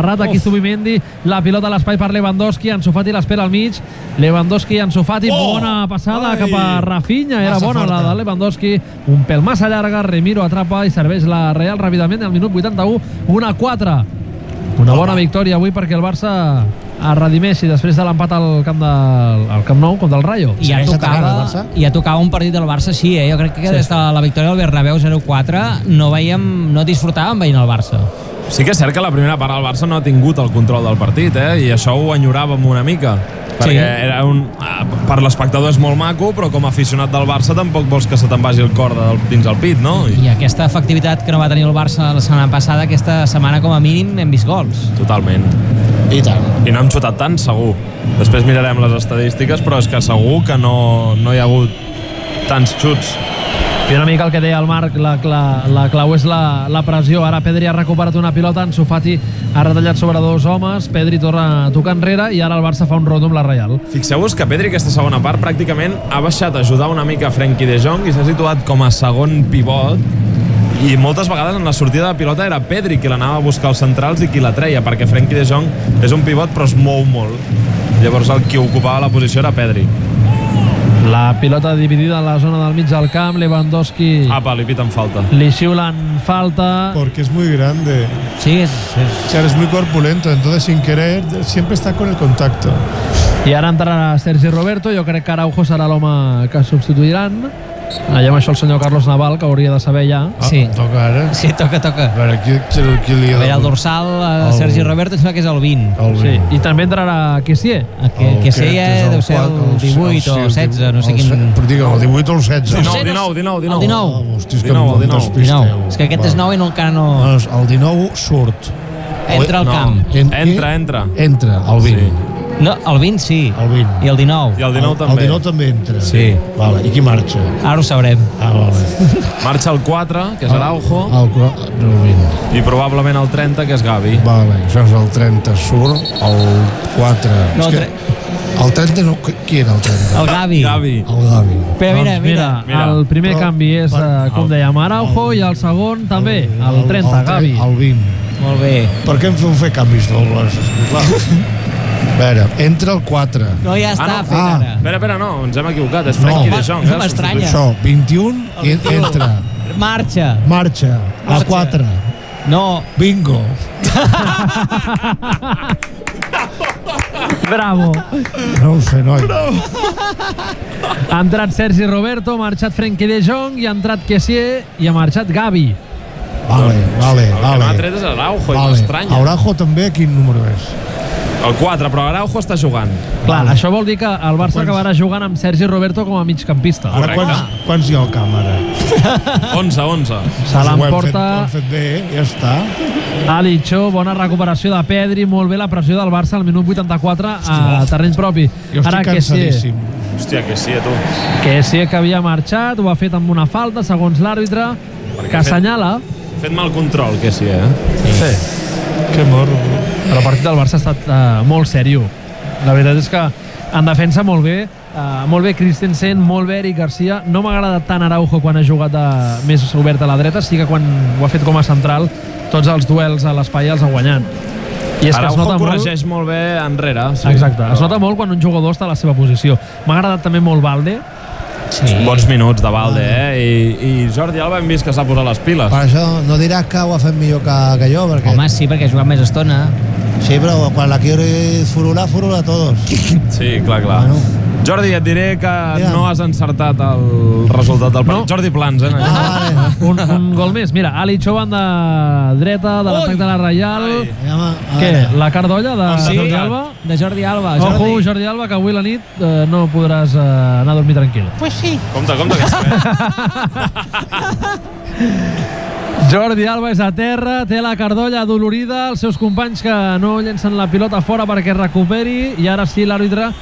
errata aquí Zubimendi. La pilota a l'espai per Lewandowski Ansu Fati l'espera al mig. Lewandowski Ansu Fati Oh! bona passada Ai! cap a Rafinha. Era Massa bona forta. la de Lewandowski. Un pèl massa llarga Remiro atrapa i serveix la Real ràpidament al minut 81 1 a 4 una bona victòria avui perquè el Barça es redimeixi després de l'empat al camp del al Camp Nou contra el Rayo I ja tocava, el Barça? ja tocava un partit del Barça, sí, eh? Jo crec que des de la victòria del Bernabéu 0-4 no veiem, no disfrutàvem veient el Barça. Sí que és cert que la primera part el Barça no ha tingut el control del partit, eh? I això ho enyoràvem una mica. Perquè Sí. era un... ah, Per l'espectador és molt maco, però com a aficionat del Barça tampoc vols que se te'n vagi el cor del, dins el pit, no? I, I aquesta efectivitat que no va tenir el Barça la setmana passada, aquesta setmana com a mínim hem vist gols. totalment. I tant. I no hem xutat tant, segur. Després mirarem les estadístiques, però és que segur que no, no hi ha hagut tants xuts. I una mica el que deia el Marc, la, la, la clau és la, la pressió. Ara Pedri ha recuperat una pilota, en Sofati ha retallat sobre dos homes, Pedri torna a tocar enrere i ara el Barça fa un rondo amb la Real. Fixeu-vos que Pedri aquesta segona part pràcticament ha baixat a ajudar una mica Frenkie de Jong i s'ha situat com a segon pivot i moltes vegades en la sortida de pilota era Pedri qui l'anava a buscar als centrals i qui la treia perquè Frenkie de Jong és un pivot però es mou molt llavors el qui ocupava la posició era Pedri La pilota dividida en la zona del mig del camp, Lewandowski apa, li piten falta li xiulen falta. Porque es muy grande. Sí, és, és... O sea, es muy corpulento, entonces sin querer siempre está con el contacto. I ara entrarà Sergi Roberto, jo crec que Araujo serà l'home que substituiran. Allà amb això el senyor Carlos Naval, que hauria de saber ja. Ah, Sí. Toca ara. Sí, toca, toca. A veure, qui, qui, qui li A ha veure, el de... dorsal, eh, El- Sergi Roberto, em sembla que és el 20. El Sí. I també entrarà Kessier. El que, el que sé ja deu ser el quatre- 18 o sí, el 16, no sé el quin... Però digue, el 18 o el 16. 19, 19, 19, El 19. Oh, hosti, és que 19, em 19. despisteu. 19. És que aquest és nou i no, encara no... No, el 19 surt. Entra al no. camp. En- entra, entra Entra, el 20. No, el 20 sí. El 20. I el 19. i el 19 el, també El 19 també entra. Sí. Vale. I qui marxa? Ara ho sabrem. Ah, vale. marxa el 4 que és Araujo El, qua- el 20. i probablement el 30 que és Gavi Vale, això és el 30 surt, el 4... No, és que, el 30 no, qui- era el 30? El Gavi. Gavi El Gavi. Però mira, doncs mira. mira. el primer Però- canvi és, eh, com el- dèiem, Araujo i el segon també, el 30, el, Gavi. El 20. Molt bé. Per què em feu fer canvis dobles? Clar. A veure, entra el 4. No, ja està Ah, no. fet Ah. ara. espera, espera, no, ens hem equivocat és No. Frenkie Home, de Jong no eh? m'estranya. Això, 21 i entra. Marxa. Marxa. A Marxa. 4. No, Bingo. Bravo. No ho sé, noi. Ha entrat Sergi Roberto, ha marxat Frenkie de Jong i ha entrat Kessier i ha marxat Gavi. Vale, vale, El que m'ha vale. tret és Araujo i Vale. m'estranya. Araujo també, quin número és? El 4, però Araujo està jugant. Clar, això vol dir que el Barça acabarà jugant amb Sergi Roberto com a migcampista. Ara quants, quants hi ha al camp, ara? 11, 11. Se Ho hem fet, ho l'emporta hem fet bé, ja està. Ali Cho, bona recuperació de Pedri, molt bé la pressió del Barça al minut 84 a terreny propi. Jo estic Ara que sí, cansadíssim. Hòstia, que sí, a tu. que sí que havia marxat, ho ha fet amb una falta, segons l'àrbitre, que ha fet- assenyala. Fet mal control, que sí, eh? Sí. Que morro. Però el partit del Barça ha estat uh, molt sèrio. La veritat és que en defensa molt bé, uh, molt bé Christensen, molt bé Eric Garcia. No m'ha agradat tant Araujo quan ha jugat uh, més obert a la dreta, sí que quan ho ha fet com a central, tots els duels a l'espai els ha guanyat. I és que es Araujo nota molt... corregeix molt bé enrere. Sí, Exacte, es però nota molt quan un jugador està a la seva posició. M'ha agradat també molt Valde, Sí. Bons minuts de Valde, eh? I, I Jordi Alba hem vist que s'ha posat les piles. Per això no diràs que ho ha fet millor que, que jo, perquè... Home, sí, perquè ha jugat més estona. Sí, però quan la quieres furular, furula a todos. Sí, clar, clar. Bueno. Jordi, et diré que Digue'm. no has encertat el resultat del partit. No? Jordi Plans, eh? Ah, vale. un, un gol més. Mira, Ali Choban de dreta, de l'atac de la Reial. Què? La cardolla de Sí. Jordi Alba? De Jordi Alba. Ojo, Jordi. Jordi Alba, que avui la nit eh, no podràs eh, anar a dormir tranquil. Compte, compte, que sí. Jordi Alba és a terra, té la cardolla adolorida, els seus companys que no llencen la pilota fora perquè recuperi, i ara sí l'àrbitre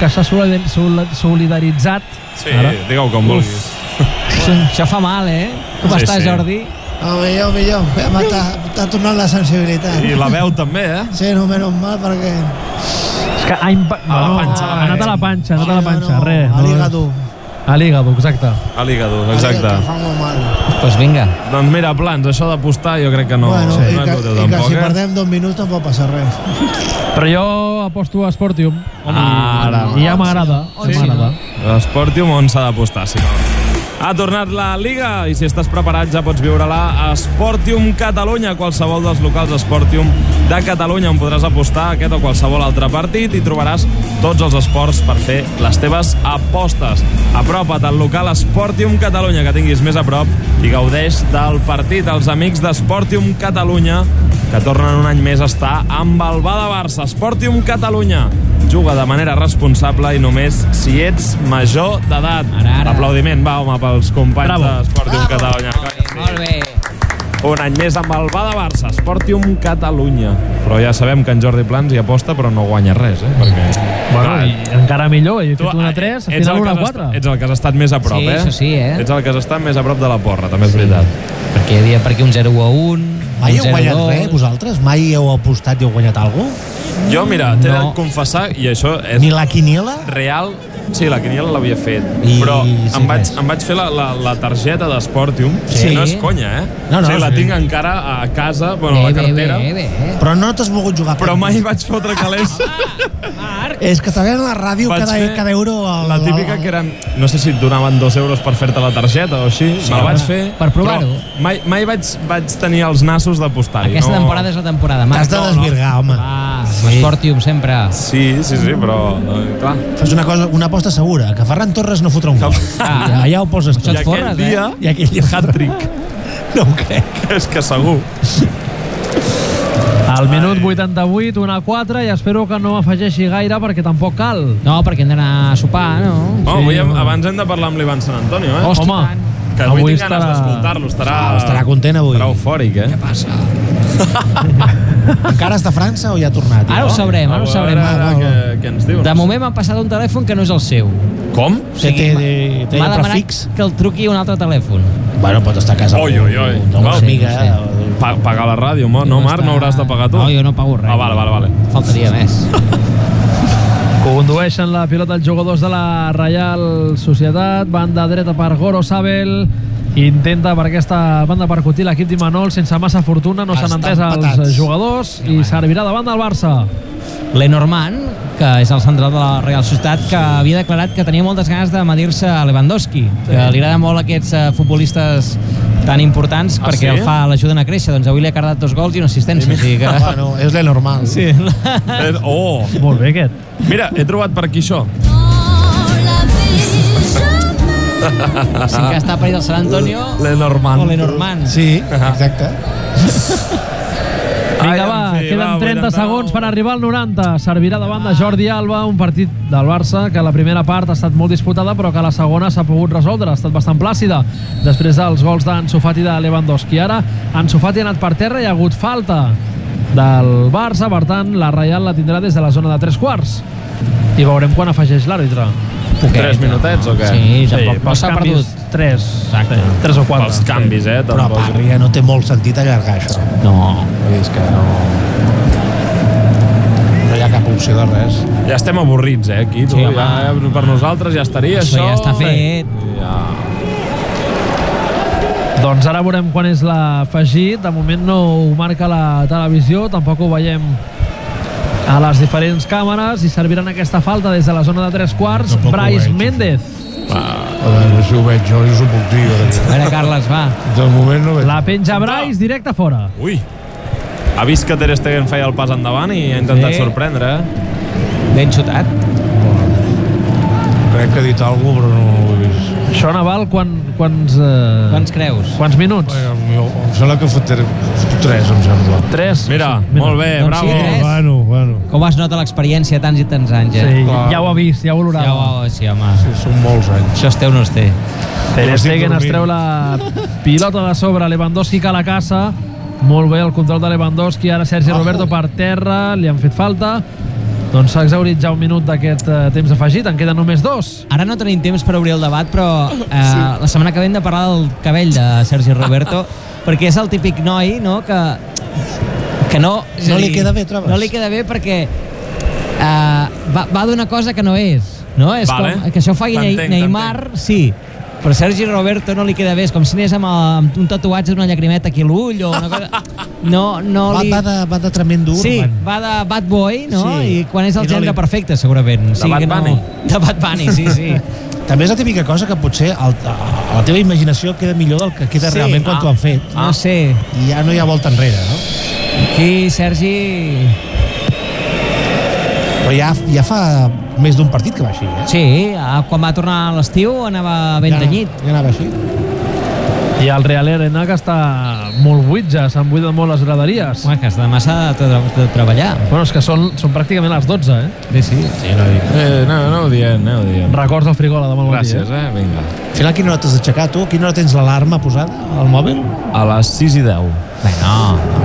que s'ha solidar- sol- solidaritzat. Sí, Ara. digue-ho com vulguis. Això fa mal, eh? Com Sí, està, sí. Jordi? Oh, millor, millor. T'ha tornat la sensibilitat. I la veu també, eh? Sí, no, menys mal, perquè... És que ha, impa... A la no, panxa, ha anat a la panxa, ha anat a la panxa, no, res. A l'hígado. A l'hígado, exacte. A l'hígado, exacte. Que fa molt mal. Doncs pues vinga. Doncs mira, Plans, això d'apostar jo crec que no, bueno, no i, és que, i que tampoc, si eh? perdem dos minuts tampoc passa res. Però jo aposto a Sportium. Ara, I ja m'agrada. si m'agrada. L'Esportium on s'ha d'apostar, si no. Ha tornat la Liga i si estàs preparat ja pots viure-la a Sportium Catalunya, qualsevol dels locals Sportium de Catalunya on podràs apostar aquest o qualsevol altre partit i trobaràs tots els esports per fer les teves apostes. Apropa't al local Sportium Catalunya que tinguis més a prop i gaudeix del partit. Els amics d'Esportium Catalunya que tornen un any més a estar amb el Bada Barça. Sportium Catalunya juga de manera responsable i només si ets major d'edat. L'aplaudiment va, home, pels companys Bravo. d'Esportium Catalunya. Clar que sí. Molt bé. Un any més amb el Bada Barça, Esportium Catalunya. Però ja sabem que en Jordi Plans hi aposta, però no guanya res, eh? Perquè... Bueno, Clar, i encara millor, he tu, fet una eh, 3, ets al final una has 4. estat- Ets el que has estat més a prop, Sí, eh? això sí, eh? Ets el que has estat més a prop de la porra, també és veritat. Perquè hi havia per aquí un 0 a 1, Mai un heu 0 guanyat a 2. res, vosaltres? Mai heu apostat i heu guanyat alguna Jo, mira, t'he No. de confessar, i això és Ni la quiniela? real Sí, la quiniela l'havia fet, I- però sí, em, vaig, em vaig fer la, la, la targeta d'Esportium. Sí. No és conya, eh? No, no, o sigui, la sí. tinc encara a casa, bueno, a Bé, la bé, cartera, bé, bé. Però no t'has volgut jugar. però mai vaig fotre calés. És que també a la ràdio Vaig cada, fer cada euro... El, La típica que eren... No sé si et donaven dos euros per fer-te la targeta o així. Sí, Me'l vaig fer. per provar-ho. Mai, mai vaig, vaig tenir els nassos d'apostar-hi. Aquesta no... temporada és la temporada, Marc. T'has de desvirgar, home. Ah, Esportium sempre. Sí, sí, sí, però... Eh, clar. Fes una, cosa, una aposta segura, que Ferran Torres no fotrà un gol. Ah. Ja, ja ho poses. Això I et forres, aquell dia... I aquell dia Hat-trick. No ho crec. És que segur. Al minut 88, una 4, i espero que no afegeixi gaire perquè tampoc cal. No, perquè hem d'anar a sopar, no? Oh, Sí, avui hem, abans hem de parlar amb l'Ivan Sant Antonio, eh? Hosti, Home, tant. que avui, avui tinc ganes estarà- d'escoltar-lo. Estarà... Ah, estarà content avui. Estarà eufòric, eh? Passa. Encara està a França o ja ha tornat? Ara ho no? sabrem, ara ho sabrem. va, va. Què, què ens diu? De moment m'han passat un telèfon que no és el seu. Com? Que té, té, té M'ha demanat que el truqui un altre telèfon. Bueno, pot estar a casa Oi, oi, oi. d'una Val. amiga. Sí, no Pa pagar la ràdio, mo- no, Marc? No hauràs de pagar tu? No, jo no pago res. Ah, vale, vale, vale. Faltaria més. Condueixen la pilota els jugadors de la Reial Societat, banda dreta per Goro Sabel, intenta per aquesta banda percutir l'equip d'Imanol sense massa fortuna, no s'han entès els patats. jugadors i servirà davant del Barça. Lenormand, que és el central de la Real Societat, que havia declarat que tenia moltes ganes de medir-se a Lewandowski, que li agrada molt aquests eh, futbolistes tan importants Ah, perquè sí? el fa l'ajuden a créixer. Doncs avui li ha cardat dos gols i una assistència. O sigui que... Bueno, és le normal. Sí. Eh, Oh! Molt bé, aquest. Mira, he trobat per aquí això. Sí que està París del Sant Antonio Lenormand. o Lenormand. Sí, exacte. Vinga, va, fi, queden va, 30 89. segons per arribar al 90. Servirà davant de Jordi Alba, un partit del Barça que la primera part ha estat molt disputada, però que la segona s'ha pogut resoldre, ha estat bastant plàcida. Després dels gols d'Ansu Fati i de Lewandowski. Ara, Ansu Fati ha anat per terra i ha hagut falta del Barça, per tant, la Reial la tindrà des de la zona de tres quarts. I veurem quan afegeix l'àrbitre. Poquet, Tres minutets o què? Sí, tampoc no pels s'ha perdut. Tres. Exacte. Sí, tres o quatre. Pels canvis, eh? Però a tampoc. part ja no té molt sentit allargar això. No. És que no... No hi ha cap opció de res. Ja estem avorrits, eh, aquí. Tu, Sí, home. ja, per nosaltres ja estaria Això això. ja està fet. Ja. Doncs ara veurem quan és l'afegit. De moment no ho marca la televisió, tampoc ho veiem a les diferents càmeres i serviran aquesta falta des de la zona de tres quarts. Brais veig. Méndez. A veure si ho veig jo, jo s'ho puc dir. A veure, Carles, va. De moment no veig. La penja Brais directe fora. Ui. Ha vist que Ter Stegen feia el pas endavant i ha intentat Sí. sorprendre, eh? Ben xutat. Crec que ha dit alguna cosa, però no. Això, Naval, quan, quants, eh, Quants creus? quants minuts? Bueno, em sembla que ha fotut tres, em sembla. Tres. Mira, Sí, molt bé, Doncs bravo. sí, tres. Bueno, bueno. Com es nota l'experiència tants i tants anys, eh? Sí, Clar. ja ho ha vist, ja ho olorava. Ja ho, sí, home. Sí, són molts anys. Això es té o no es té? Ter Stegen es treu la pilota de sobre, Lewandowski que la caça, molt bé el control de Lewandowski, ara Sergi Roberto per terra, li han fet falta, doncs s'ha exaurit ja un minut d'aquest eh, temps afegit, en queden només dos. Ara no tenim temps per obrir el debat, però eh, la setmana que ve hem de parlar del cabell de Sergi Roberto, perquè és el típic noi, no?, que, que no... No li queda bé, trobes? No li queda bé perquè eh, va, va d'una cosa que no és, no? És Vale. com que això ho T'entenc, Neymar, sí, però Sergi Roberto no li queda bé, és com si anés amb, el, amb un tatuatge d'una llagrimeta aquí a l'ull o una cosa... No, no Va, li... va, de, va de tremendo urban. Sí, va de bad boy, no? Sí. I quan és el I no gènere li- perfecte, segurament. De Bad que no... Bunny. De Bad Bunny, sí, sí. També és la típica cosa que potser el, a la teva imaginació queda millor del que queda Sí. realment quan Ah. t'ho han fet. No sé. I ja no hi ha volta enrere, no? Aquí, Sergi... Però ja, ja fa més d'un partit que va així, eh? Sí, ah, quan va tornar a l'estiu anava ben ja, tenyit. Ja anava així. I el Real Arena que està molt buit ja, s'han buidat molt les graderies. Home, que demà s'ha de, de, de treballar. Bueno, és que són, són pràcticament les 12, eh? Sí, sí. Sí, no, i... Eh, no, no ho dient, no ho dient. Records del frigola demà al Gràcies, eh? Vinga. Al final, a quina hora t'has d'aixecar, tu? Quina hora tens l'alarma posada al mòbil? A les 6 i 10. Bueno,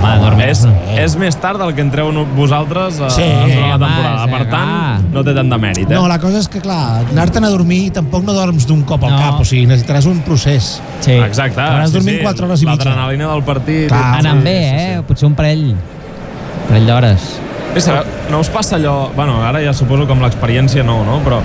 home, dormir. És, és més tard del que entreu no- vosaltres a, Sí, a la home, temporada. sí, Per tant, clar. no té tant de mèrit, eh? No, la cosa és que, clar, anar-te'n a dormir tampoc no dorms d'un cop al No. cap, o sigui, necessitaràs un procés. Sí. Exacte. Acabaràs dormint quatre hores i mitja. L'adrenalina del partit. Clar. Anant bé, eh? Potser un parell. Un parell d'hores. Bé, no us passa allò... Bueno, ara ja suposo que amb l'experiència no, no? Però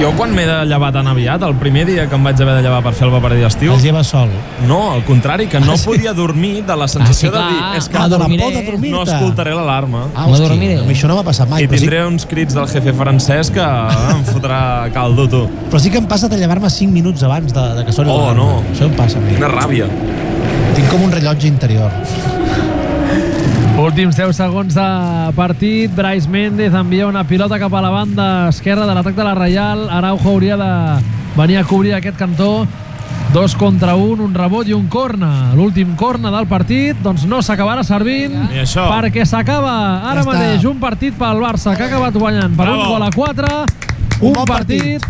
jo quan m'he de llevar tan aviat, el primer dia que em vaig haver de llevar per fer el paper d'estiu, Els lleves sol. no, al contrari, que no podia dormir de la sensació Ah, sí, de dir és que Ah, de la por de dormir-te. no escoltaré l'alarma. Ah, No dormiré. a mi això no m'ha passat mai. I però sí, tindré uns crits del jefe francès que em fotrà caldo, tu. però sí que em passa de llevar-me 5 minuts abans de, de que soni Oh, l'alarma. no. Això em passa a mi. Quina ràbia. Tinc com un rellotge interior. Últims 10 segons de partit. Brais Méndez envia una pilota cap a la banda esquerra de l'atac de la Reial. Araujo hauria de venir a cobrir aquest cantó. Dos contra un, un rebot i un corna. L'últim corna del partit, doncs no s'acabarà servint I això. perquè s'acaba ara Ja està. mateix un partit pel Barça que ha acabat guanyant per Bravo. un gol a 4. Un Un, bon partit,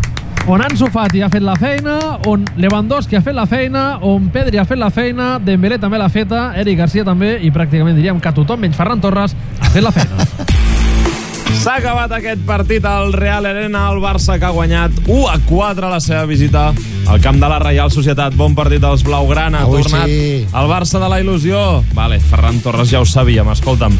on Ansu Fati ha fet la feina, on Lewandowski ha fet la feina, on Pedri ha fet la feina, Dembélé també l'ha feta, Eric Garcia també, i pràcticament diríem que tothom, menys Ferran Torres, ha fet la feina. S'ha acabat aquest partit al Real Arena, el Barça que ha guanyat 1 a 4 a la seva visita al camp de la Reial Societat. Bon partit dels Blaugrana, ha tornat sí. el Barça de la il·lusió. Vale, Ferran Torres ja ho sabíem, escolta'm.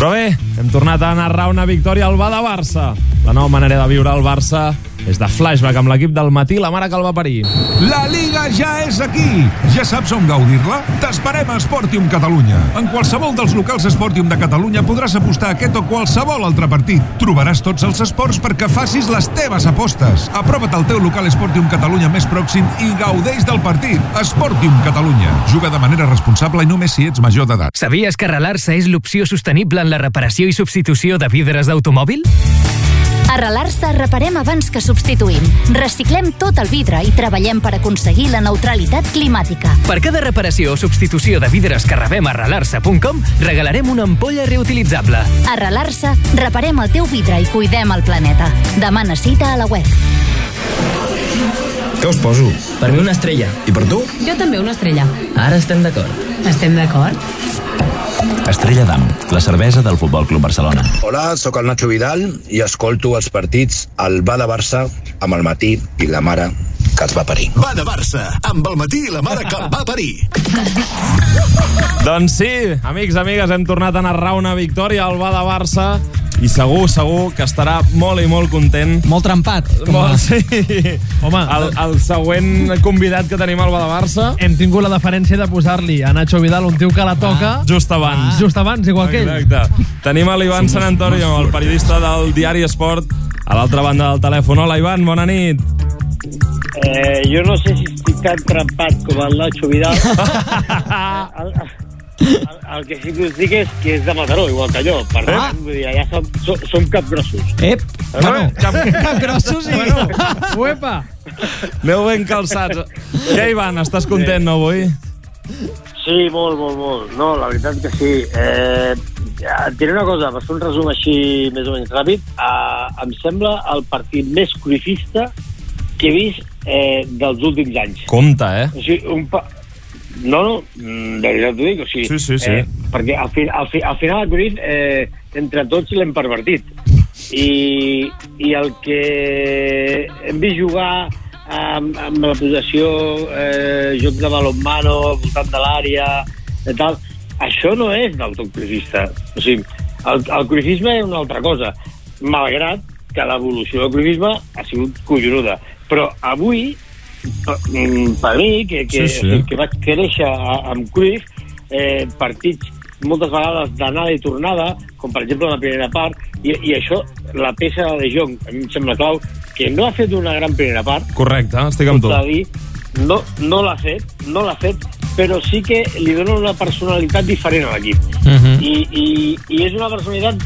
Però bé, hem tornat a narrar una victòria al Bada Barça. La nova manera de viure el Barça és de flashback amb l'equip del matí, la mare que el va parir. La Liga ja és aquí! Ja saps on gaudir-la? T'esperem a Esportium Catalunya. En qualsevol dels locals Esportium de Catalunya podràs apostar aquest o qualsevol altre partit. Trobaràs tots els esports perquè facis les teves apostes. Aprova't al teu local Esportium Catalunya més més pròxim i gaudeix del partit. Esportium Catalunya. Juga de manera responsable i només si ets major d'edat. Sabies que arrelar-se és l'opció sostenible en la reparació i substitució de vidres d'automòbil? A Relar-se reparem abans que substituïm. Reciclem tot el vidre i treballem per aconseguir la neutralitat climàtica. Per cada reparació o substitució de vidres que rebem a relar-se.com, regalarem una ampolla reutilitzable. A Relar-se reparem el teu vidre i cuidem el planeta. Demana cita a la web. Què us poso? Per mi una estrella. I per tu? Jo també una estrella. Ara estem d'acord. Estem d'acord? Estrella d'Am, la cervesa del Futbol Club Barcelona. Hola, sóc el Nacho Vidal i escolto els partits al Va de Barça amb el matí i la mare que els va parir. Va de Barça, amb el matí i la mare que el va parir. Doncs sí, amics, amigues, hem tornat a narrar una victòria al Va de Barça i segur, segur que estarà molt i molt content. Molt trempat. Molt, sí. Home, el, el següent convidat que tenim al Va de Barça... Hem tingut la deferència de posar-li a Nacho Vidal un tio que la toca... Ah, just abans. Just abans, igual que ell. Exacte. Tenim a l'Ivan Sant Antonio, el periodista del diari Esport, a l'altra banda del telèfon. Hola, Ivan, bona nit. Eh, jo no sé si estic tan trempat com el Nacho Vidal. el, el, el que sí que us dic és que és de Mataró, igual que jo. Per tant, Ah. vull dir, allà som, som, som capgrossos. Ep, bueno, cap, cap grossos i... Bueno, uepa! Aneu ben calçats. Què, Ivan, estàs content, no, avui? Sí, molt, molt, molt. No, la veritat que sí. Eh, et diré una cosa, per fer un resum així més o menys ràpid, eh, em sembla el partit més cruifista que he vist eh, dels últims anys. Compte, eh? O sigui, un pa... No, no, mm, de veritat t'ho dic. O sigui, Sí, sí, sí. Eh, perquè al, fi, al, fi, al final el Cruyff, eh, entre tots l'hem pervertit. I, I el que hem vist jugar amb, amb la possessió, eh, joc de balonmano, al voltant de l'àrea, i tal, això no és del tot cruifista. O sigui, el, el cruifisme és una altra cosa, malgrat que l'evolució del cruifisme ha sigut collonuda. Però avui, mm, per mi, que, que, Sí, sí. que vaig créixer amb Cruyff, eh, partits moltes vegades d'anada i tornada, com per exemple la primera part, i, i això, la peça de Jong, a mi em sembla clau, que no ha fet una gran primera part, Correcte, estic amb tu. tot a dir, no, no l'ha fet, no l'ha fet, però sí que li dona una personalitat diferent a l'equip. Mhm. I, i, I és una personalitat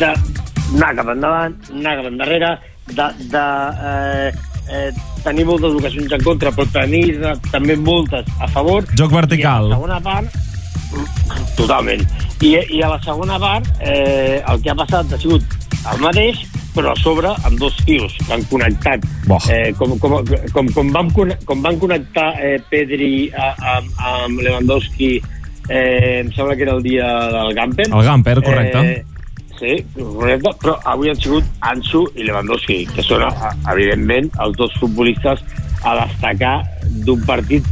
d'anar cap endavant, anar cap endarrere, de, de eh, eh, tenir moltes ocasions en contra, però tenir també moltes a favor. Joc vertical. I a la segona part, totalment. I, I a la segona part, eh, el que ha passat ha sigut el mateix, però a sobre amb dos tios que han connectat. Eh, com, com, com, com, conne- com van connectar eh, Pedri a- amb, amb Lewandowski, eh, em sembla que era el dia del Gamper. El Gamper, correcte. Eh, Sí, correcte, però avui han sigut Ansu i Lewandowski, que són, a- evidentment, els dos futbolistes a destacar d'un partit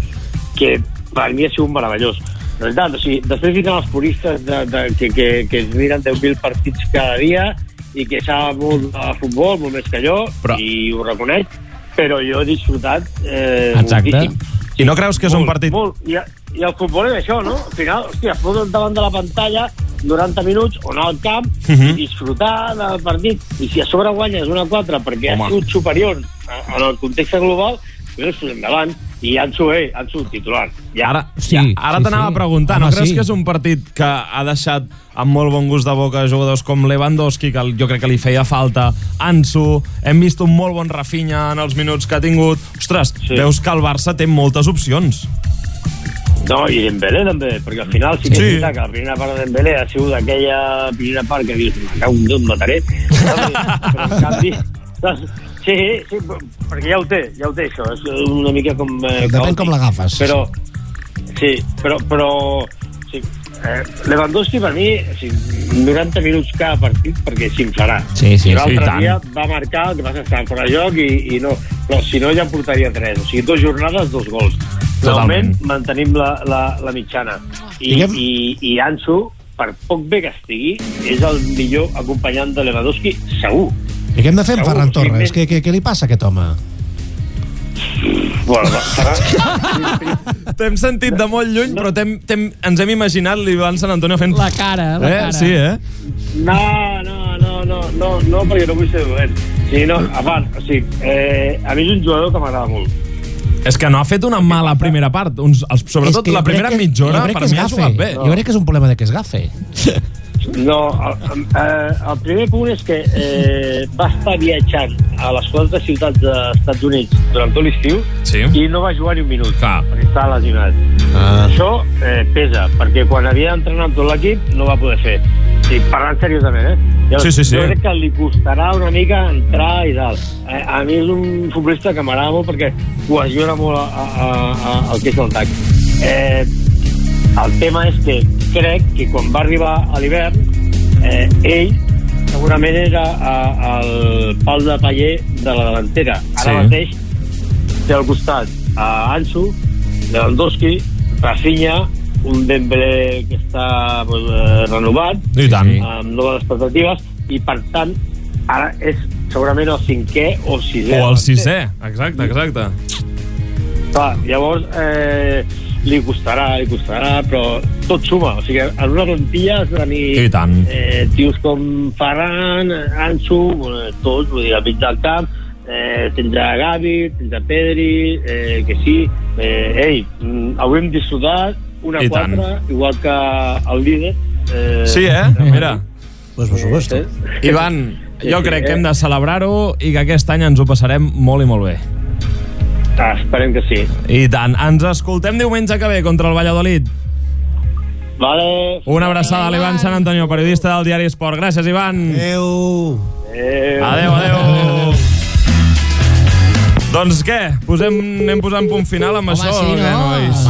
que per mi ha sigut meravellós. La veritat, o sigui, després vindran els puristes de, de, que, que, que es miren 10.000 partits cada dia i que saben molt de futbol, molt més que jo, Però- i ho reconec, però jo he disfrutat eh, Exacte. moltíssim. I no creus que és un Molt, partit... Molt. I, I el futbol és això, no? Al final, hòstia, es posen davant de la pantalla 90 minuts o anar al camp Mhm. i disfrutar del partit. I si a sobre guanyes una 4 perquè Home. ha sigut superior a- en el context global, doncs ens posem davant. I Ansu, eh, Ansu, titular. Ja. Ara, Sí, ja, ara sí, t'anava sí. a preguntar, Home, no creus sí. que és un partit que ha deixat amb molt bon gust de boca jugadors com Lewandowski, que jo crec que li feia falta, Ansu, hem vist un molt bon Rafinha en els minuts que ha tingut. Ostres, Sí. veus que el Barça té moltes opcions. No, i Dembélé també, perquè al final sí que Sí. és veritat que la primera part de Dembélé ha sigut aquella primera part que dius, me cago en Déu, mataré. Però en canvi, saps? sí, sí, perquè ja ho té, ja ho té això, és una mica com... Eh, Depèn com l'agafes. Però, sí, però, però eh, Lewandowski per mi, o sigui, 90 minuts cada partit perquè s'inflarà. Sí, sí, l'altre sí, dia va marcar, el que passa estava fora de joc i, i no, però si no ja portaria 3, o sigui, dues jornades, dos gols. Totalment. mantenim la, la, la mitjana. I, Diguem- i, I Ansu, per poc bé que estigui, és el millor acompanyant de Lewandowski, segur. I què hem de fer amb Ferran sí, Torres? més- Què, què, què li passa a aquest home? Bueno. T'hem sentit de molt lluny, però t'hem, t'hem, ens hem imaginat l'Ivan Sant Antonio fent... La cara, la eh? cara. Sí, eh? No, no, no, no, no, no, perquè no vull ser dolent. Sí, no, a part, o sigui, eh, a mi és un jugador que m'agrada molt. És que no ha fet una mala primera part. Uns, els, sobretot la primera que- mitja hora per mi ha jugat bé. Jo crec que és un problema de que és gafe. No, el, eh, el primer punt és que eh, va estar viatjant a les quatre ciutats dels Estats Units durant tot l'estiu sí. i no va jugar ni un minut Clar. perquè estava lesionat. Ah. Això eh, pesa, perquè quan havia entrenat tot l'equip no va poder fer. I parlant seriosament, eh? Llavors, Sí, sí, sí. Jo crec que li costarà una mica entrar i tal. Eh, a mi és un futbolista que m'agrada molt perquè cohesiona molt a, a, a, el que és l'atac. Eh, el tema és que crec que quan va arribar a l'hivern, eh, ell segurament era a, el pal de paller de la delantera. Ara Sí. mateix té al costat a Ansu, Lewandowski, Rafinha, un Dembélé que està pues, eh, renovat, I tant. amb noves expectatives, i per tant, ara és segurament el cinquè o el sisè. O el sisè. Exacte, exacte. Clar, llavors eh, li costarà, li costarà, però tot suma. O sigui, en una plantilla has de tenir I tant. eh, tios com Ferran, Ansu, eh, tots, vull dir, al mig del camp, eh, a Gavi, a Pedri, eh, que sí. Eh, ei, mm, hem disfrutat una I tant. quatre, igual que el líder. Eh, Sí, eh? Mira. Pues por supuesto. Ivan, jo Sí, crec eh? que hem de celebrar-ho i que aquest any ens ho passarem molt i molt bé. Ah, esperem que sí. I tant. Ens escoltem diumenge que ve contra el Valladolid. Vale. Una abraçada a l'Ivan Sant Antonio, periodista del diari Esport. Gràcies, Ivan. Adéu. Eh, Adéu, adéu. Doncs què? Posem, anem posant punt final amb Home, això? sí, o què, no? nois?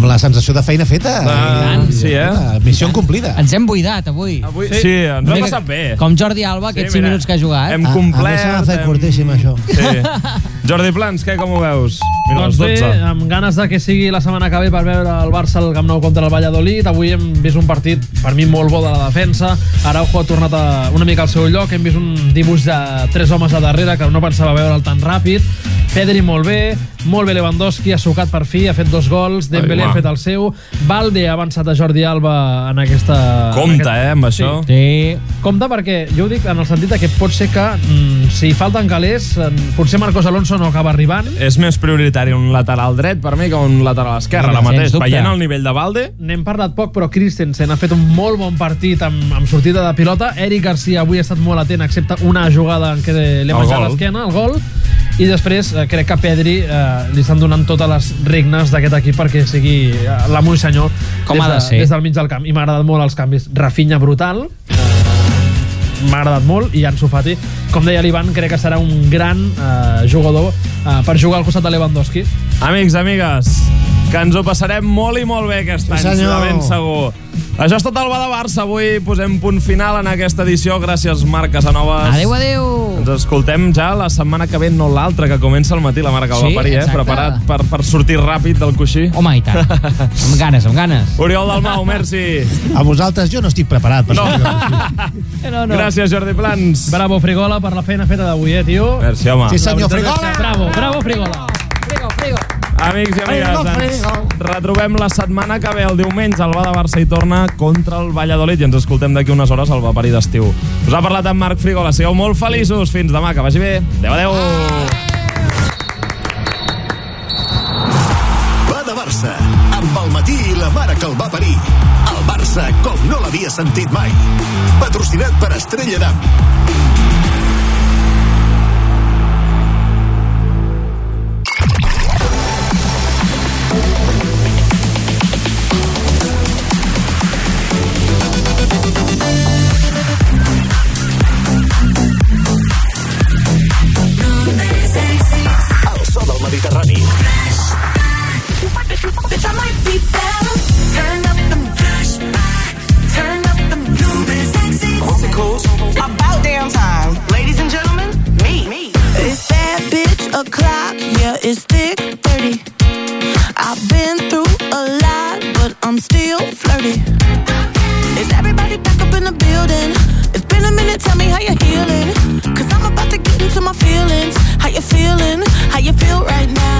Amb la sensació de feina feta. Ah, I- sí, eh? escolta, Missió complida. Ens hem buidat avui. Avui, sí, sí ens ho hem passat bé. Com Jordi Alba, aquests 5 mira, minuts que ha jugat. Hem A- a mi complert. se m'ha fet hem- curtíssim, això. Sí. Jordi Plans, què, com ho veus? Mira, Doncs bé, 12. amb ganes de que sigui la setmana que ve per veure el Barça al Camp Nou contra el Valladolid. Avui hem vist un partit, per mi, molt bo de la defensa. Araujo ha tornat a, una mica al seu lloc. Hem vist un dibuix de tres homes a darrere que no pensava veure'l tan ràpid. Pedri molt bé, molt bé Lewandowski, ha sucat per fi, ha fet dos gols, Dembélé Ai, ha fet el seu, Valde ha avançat a Jordi Alba en aquesta... Compte, en aquest... eh, amb això. Sí. Compte perquè jo ho dic en el sentit que pot ser que mm, si falten calés, potser Marcos Alonso no acaba arribant, És més prioritari un lateral dret per mi que un lateral esquerre, ara mateix. Veient el nivell de Valde, N'hem parlat poc, però Christensen ha fet un molt bon partit amb, amb sortida de pilota. Eric Garcia avui ha estat molt atent, excepte una jugada en què menjat gol. l'esquena, el gol. I després eh, crec que a Pedri eh, li estan donant totes les regnes d'aquest equip perquè sigui eh, l'amo i senyor Com des, ha de ser. des del mig del camp. I m'ha agradat molt els canvis. Rafinha brutal, eh, m'ha agradat molt, i Ansu Fati, com deia l'Ivan, crec que serà un gran eh, jugador eh, per jugar al costat de Lewandowski. Amics, amigues, que ens ho passarem molt i molt bé aquest Sí, any, senyor. de ben segur. Això és tot el Va de Barça. Avui posem punt final en aquesta edició. Gràcies, Marc Casanovas. Adéu, adéu. Ens escoltem ja la setmana que ve, no l'altra, que comença al matí la Marc Sí, Albaparí, eh? Preparat per, per sortir ràpid del coixí. Home, i tant. amb ganes, amb ganes. Oriol Dalmau, merci. A vosaltres jo no estic preparat. Per No. això. No, no. Gràcies, Jordi Plans. Bravo, Frigola, per la feina feta d'avui, eh, tio? Merci, home. Sí, senyor Frigola. Bravo, bravo, Frigola. Frigo, frigo. Amics i amigues, ens retrobem la setmana que ve, el diumenge, el Va de Barça i torna contra el Valladolid i ens escoltem d'aquí unes hores al Vaparí d'estiu. Us ha parlat en Marc Frigola. Sigueu molt feliços. Fins demà, que vagi bé. Adéu, adéu. Va de Barça, amb el matí i la mare que el va parir. El Barça com no l'havia sentit mai. Patrocinat per Estrella d'Am. It's thick 30. I've been through a lot, but I'm still flirty. Is everybody back up in the building? It's been a minute, tell me how you're healing. Cause I'm about to get into my feelings. How you feeling? How you feel right now?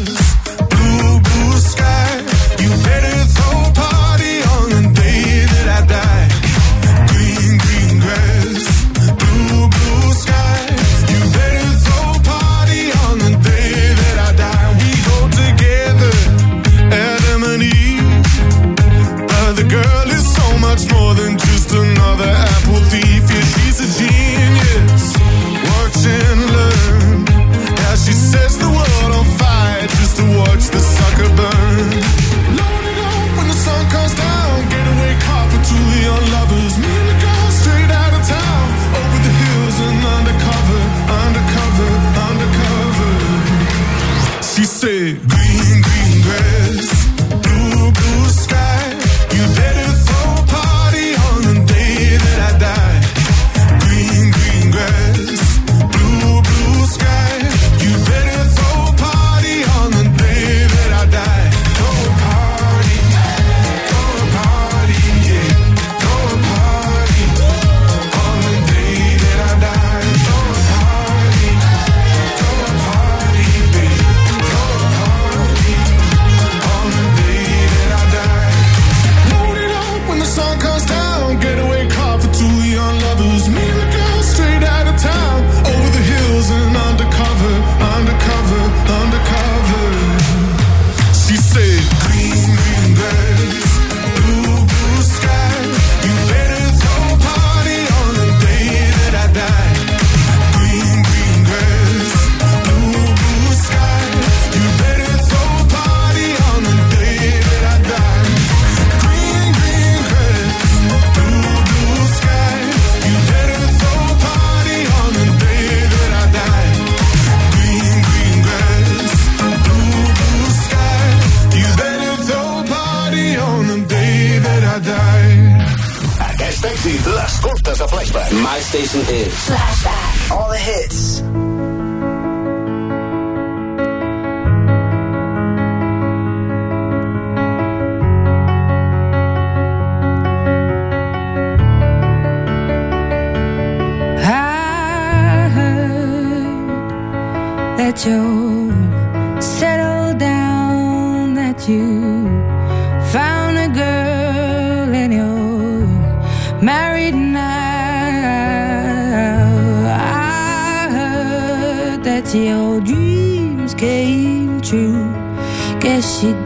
station is Flashback. All the hits.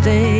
stay.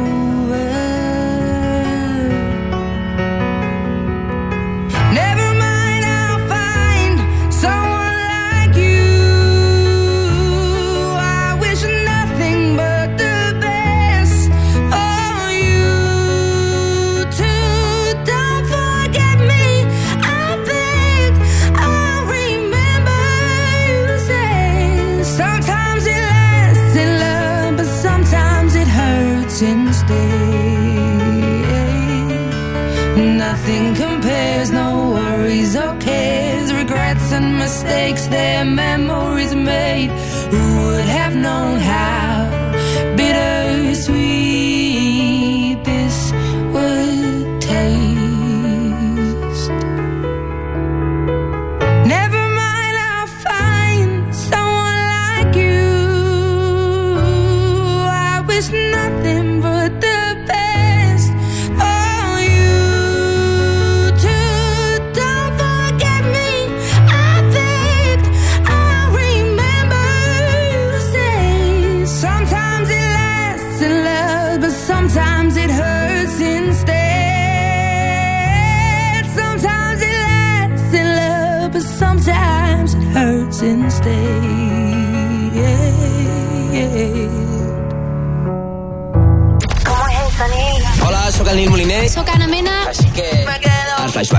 makes their memorable.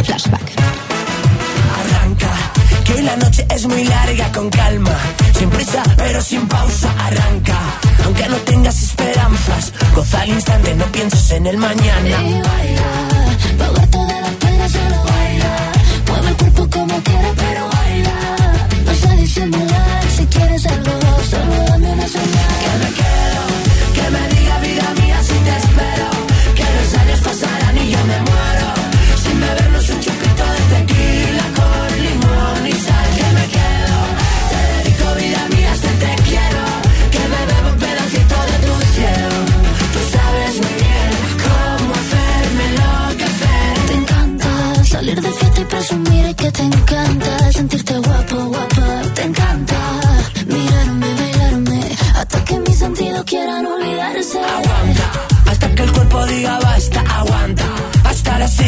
Flashback. Arranca, que hoy la noche es muy larga, con calma. Sin prisa, pero sin pausa, arranca. Aunque no tengas esperanzas, goza al instante, no pienses en el mañana.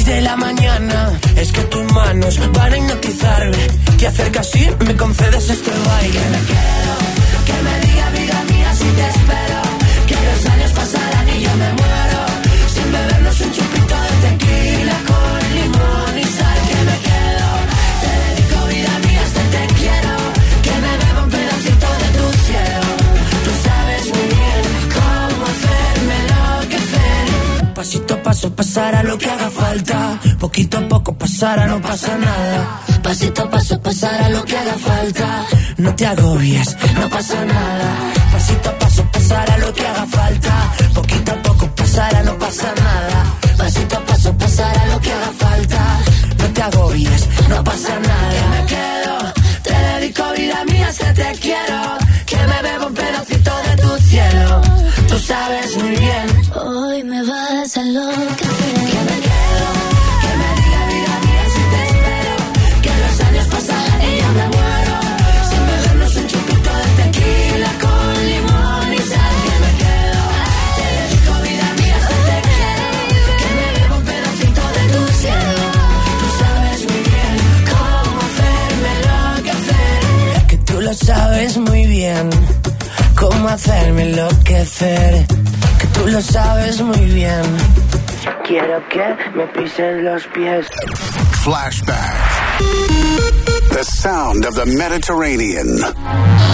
de la mañana. Es que tus manos van a hipnotizarme Te acercas y me concedes este baile. Que me quedo, que me diga vida mía si te espero cara lo que haga falta. Poquito a poco pasará, no pasa nada. Pasito a paso pasará lo que haga falta. No te agobies, no pasa nada. Pasito a paso pasará lo que haga falta. Poquito a poco pasará, no pasa nada. Pasito a paso pasará lo que haga falta. No te agobies, no pasa nada hacerme enloquecer, que tú lo sabes muy bien. Quiero que me pisen los pies. Flashback. The sound of the Mediterranean.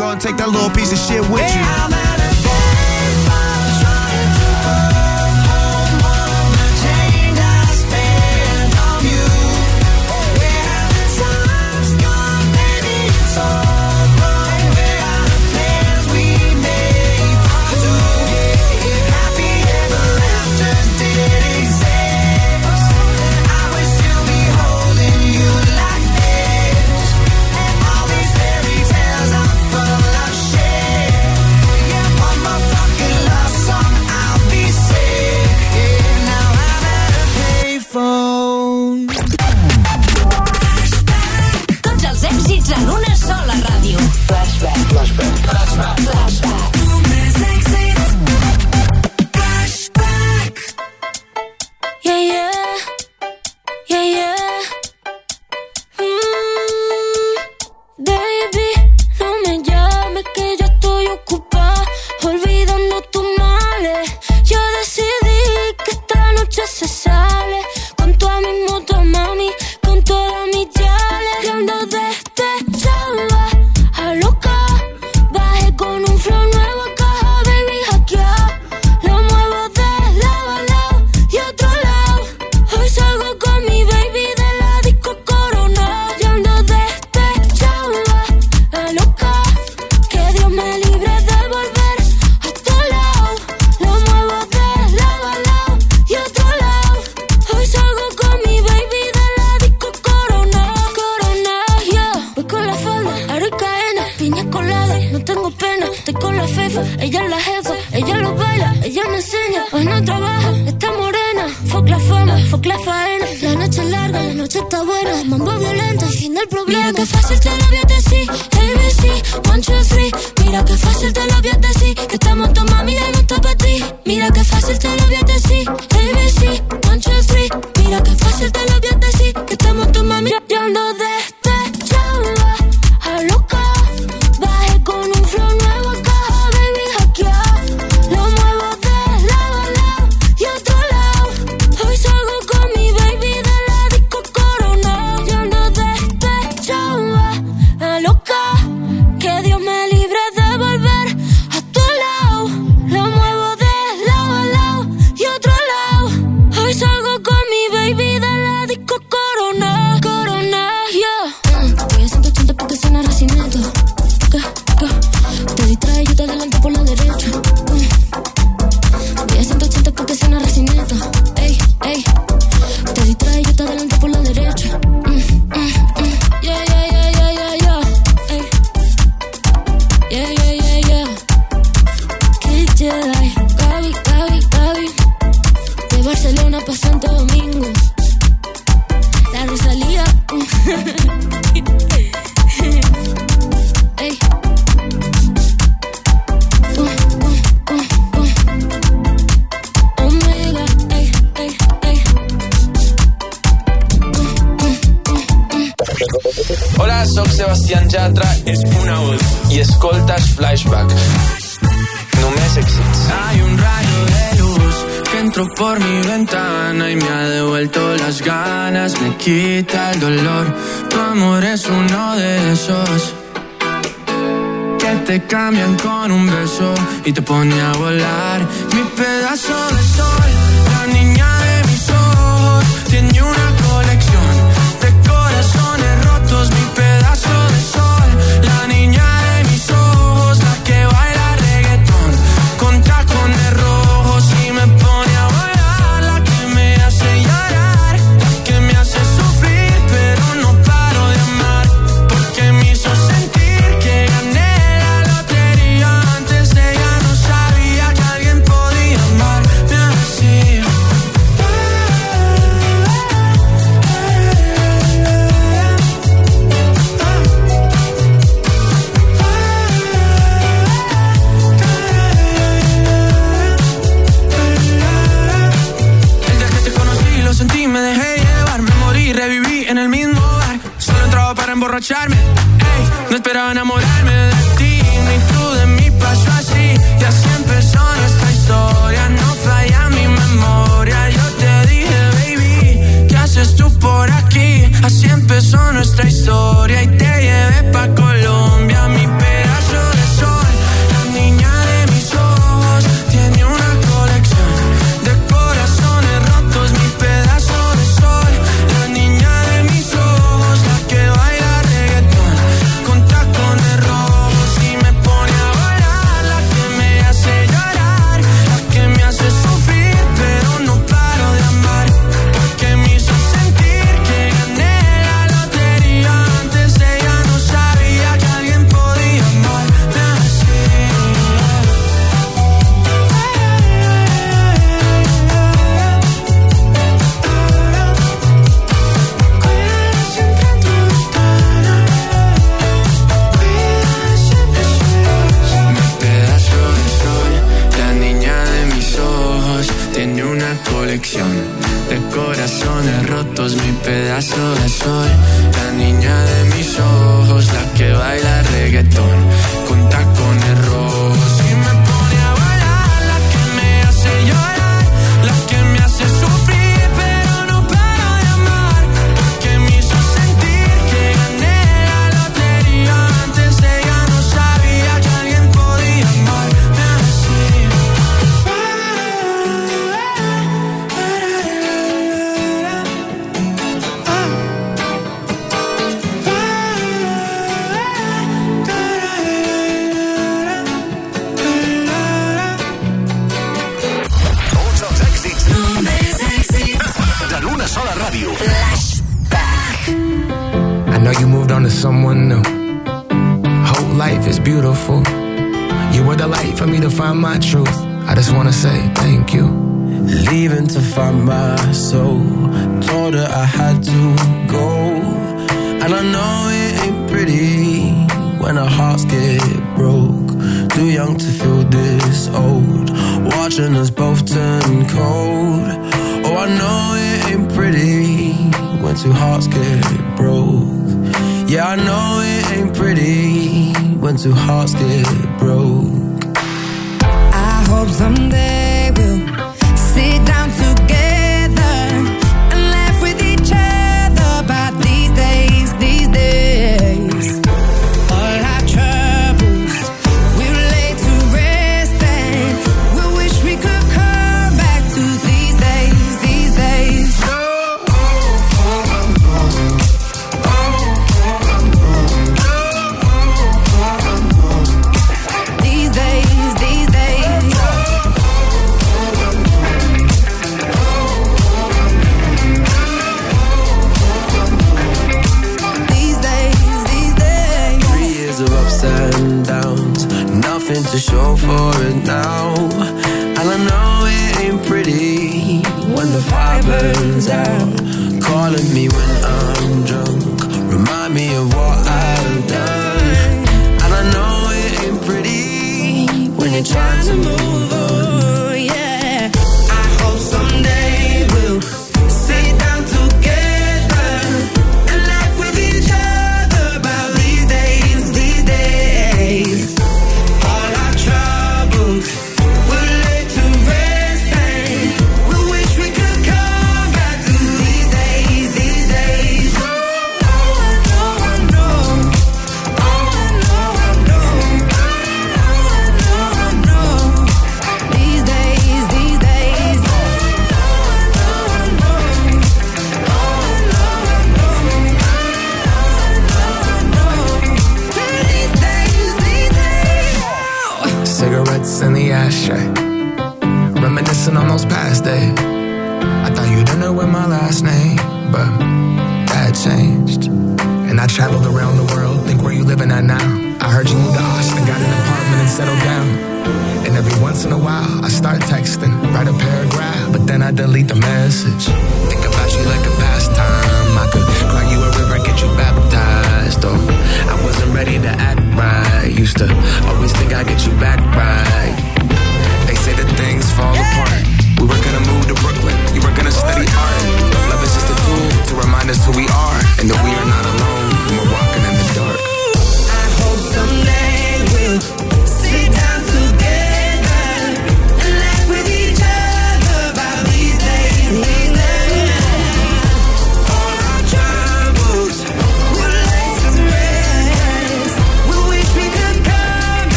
Go and take that little piece of shit with you.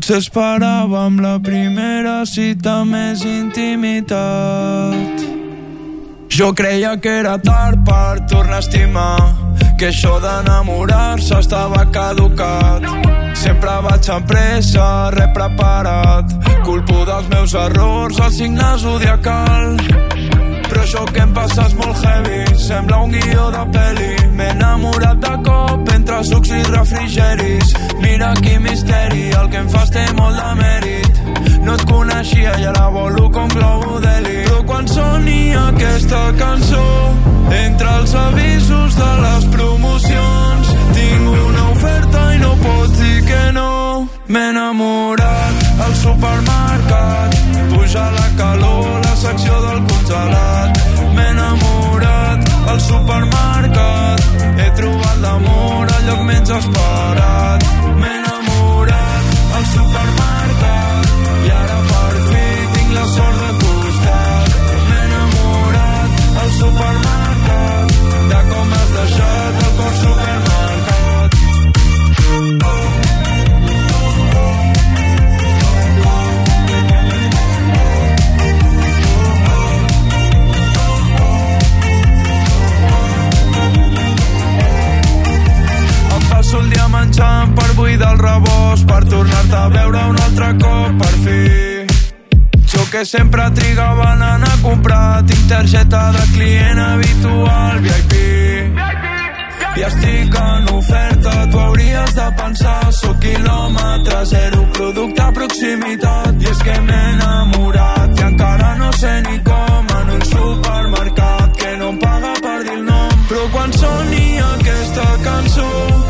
Potser esperàvem la primera cita més intimitat. Jo creia que era tard per tornar a estimar, que això d'enamorar-se estava caducat. Sempre vaig amb pressa, res preparat, culpo dels meus errors, el signe zodiacal. Però això que em passa és molt heavy Sembla un guió de pel·li M'he enamorat de cop entre sucs i refrigeris. Mira quin misteri El que em fas té molt de mèrit. No et coneixia i ara volo com globo d'heli Però quan soni aquesta cançó Entre els avisos de les promocions Tinc una oferta i no pots dir que no. M'he enamorat al supermercat. Puja la calor, la secció del congelat. M'he enamorat al supermercat. He trobat l'amor al lloc menys esperat. M'he enamorat al supermercat. I ara per fi tinc la sort de costat. M'he enamorat al supermercat. De com has deixat el cor buidar el rebost per tornar-te a veure un altre cop per fi. Jo que sempre trigava en anar a comprar tinc targeta de client habitual VIP i estic en oferta tu hauries de pensar sóc quilòmetre zero producte a proximitat. I és que m'he enamorat i encara no sé ni com en un supermercat que no em paga per dir el nom. Però quan soni aquesta cançó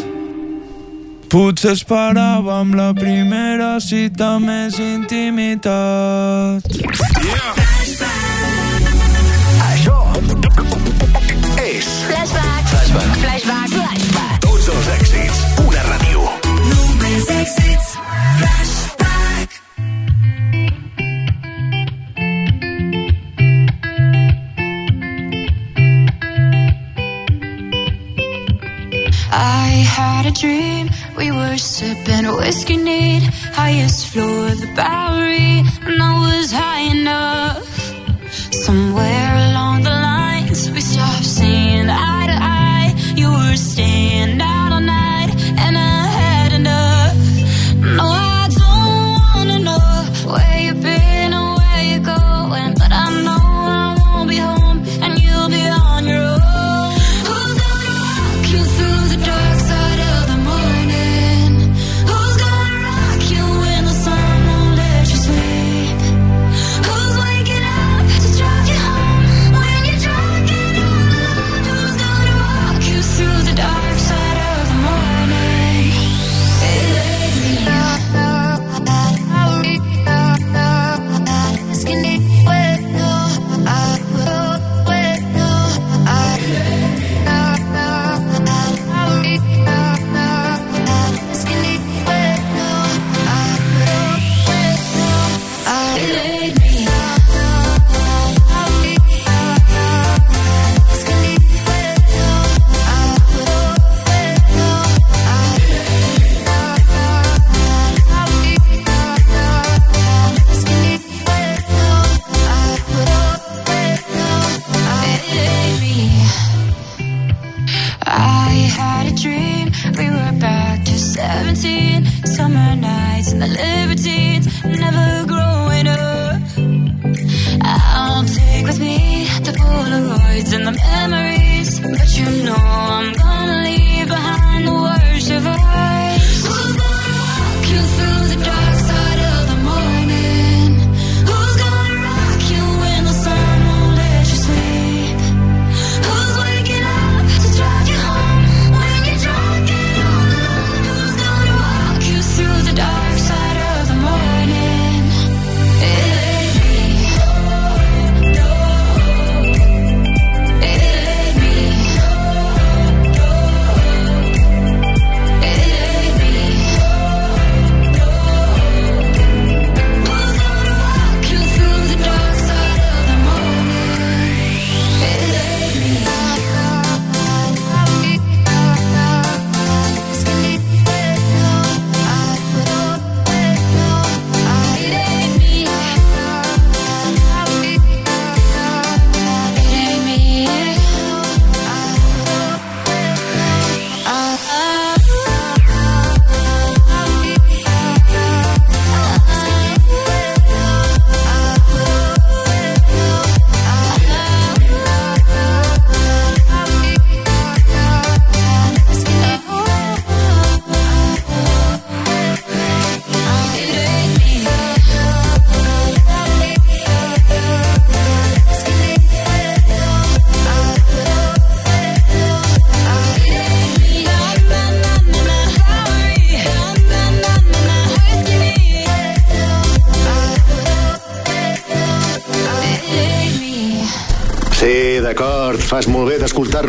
Potser esperàvem la primera cita més intimitat. Yeah.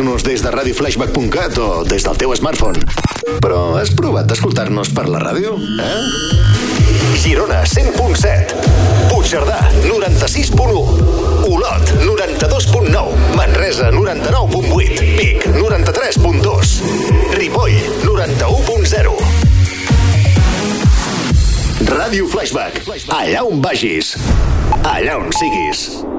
escoltar-nos des de radioflashback.cat o des del teu smartphone. Però has provat d'escoltar-nos per la ràdio, eh? Girona 100.7 Puigcerdà 96.1 Olot 92.9 Manresa 99.8 Vic 93.2 Ripoll 91.0 Ràdio Flashback, allà on vagis, allà on siguis.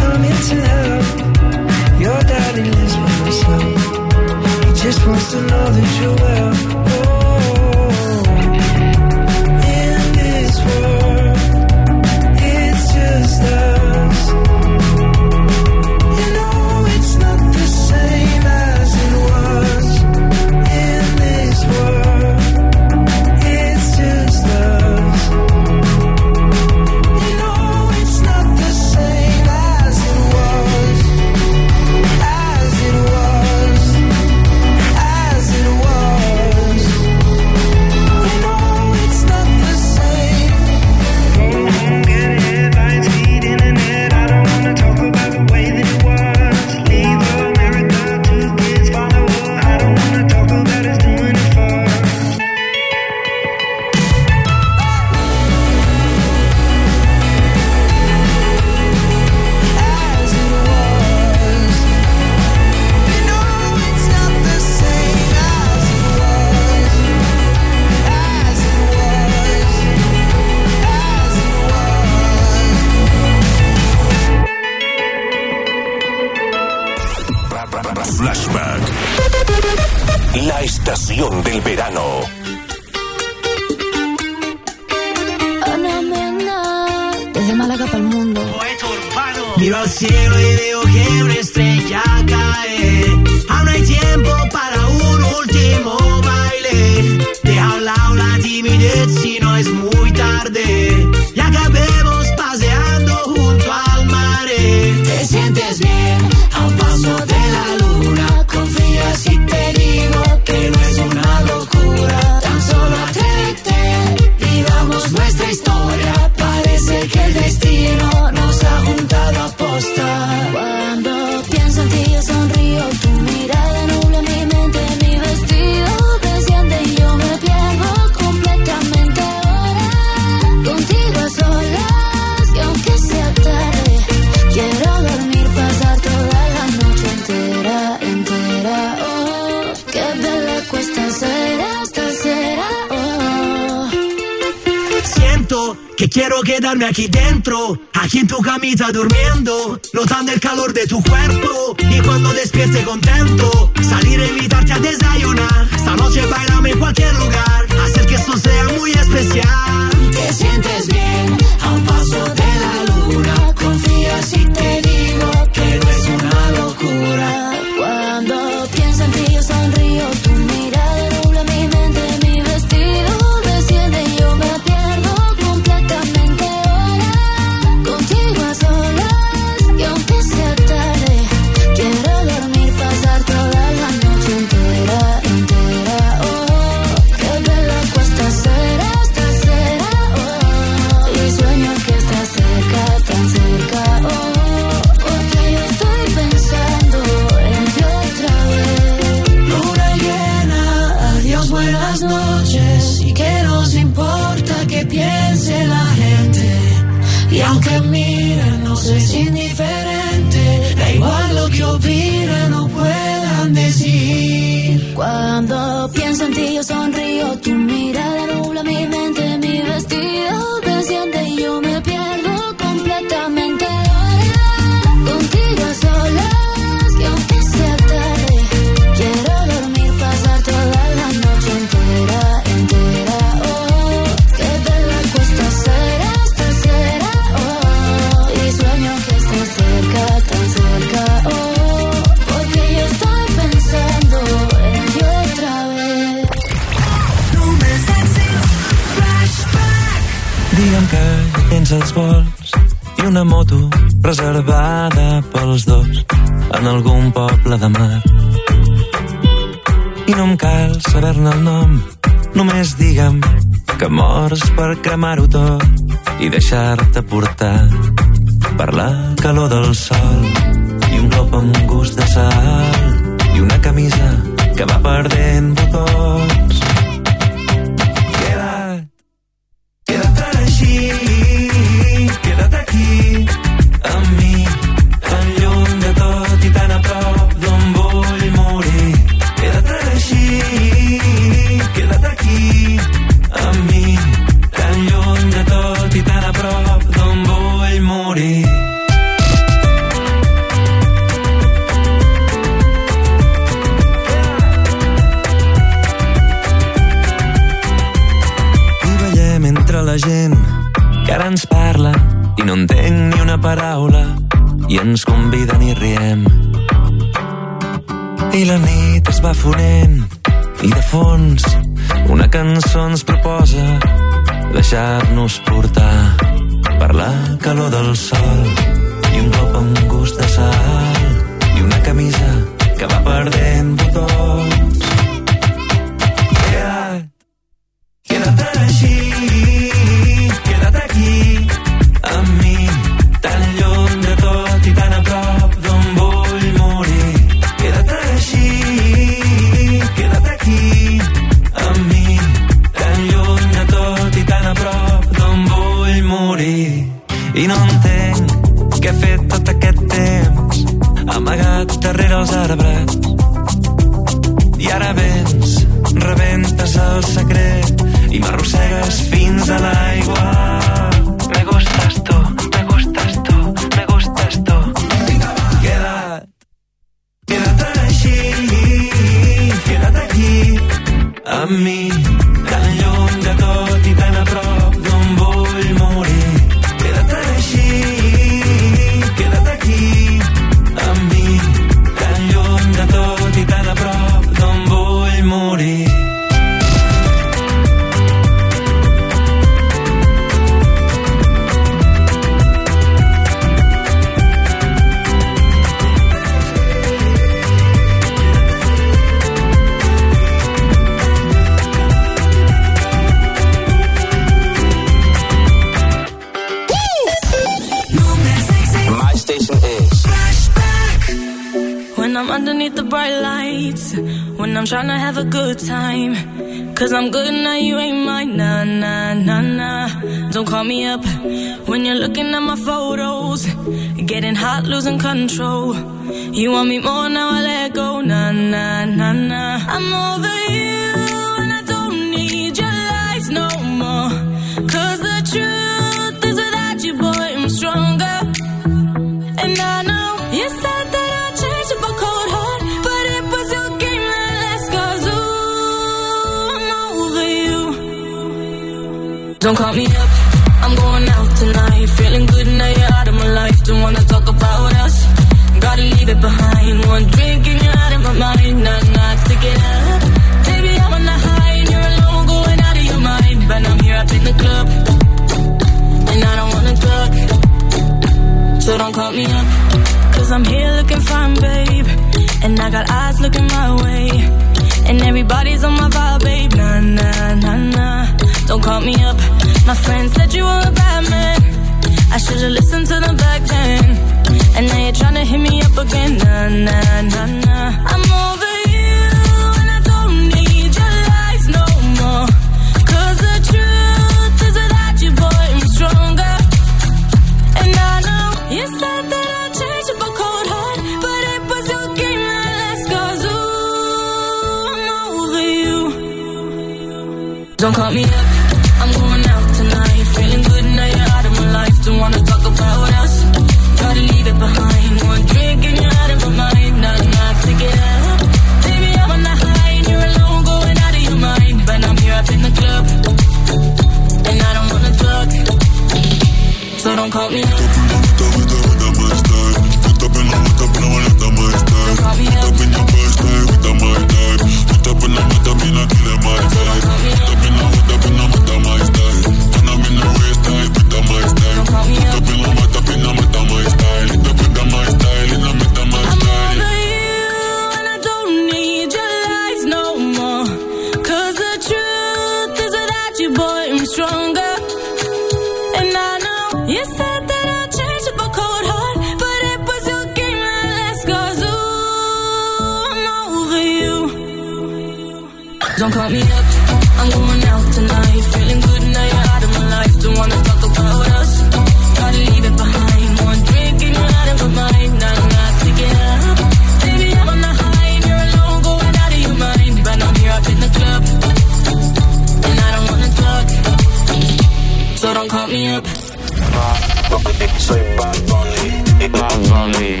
Soy Bad Bunny. Bad Bunny.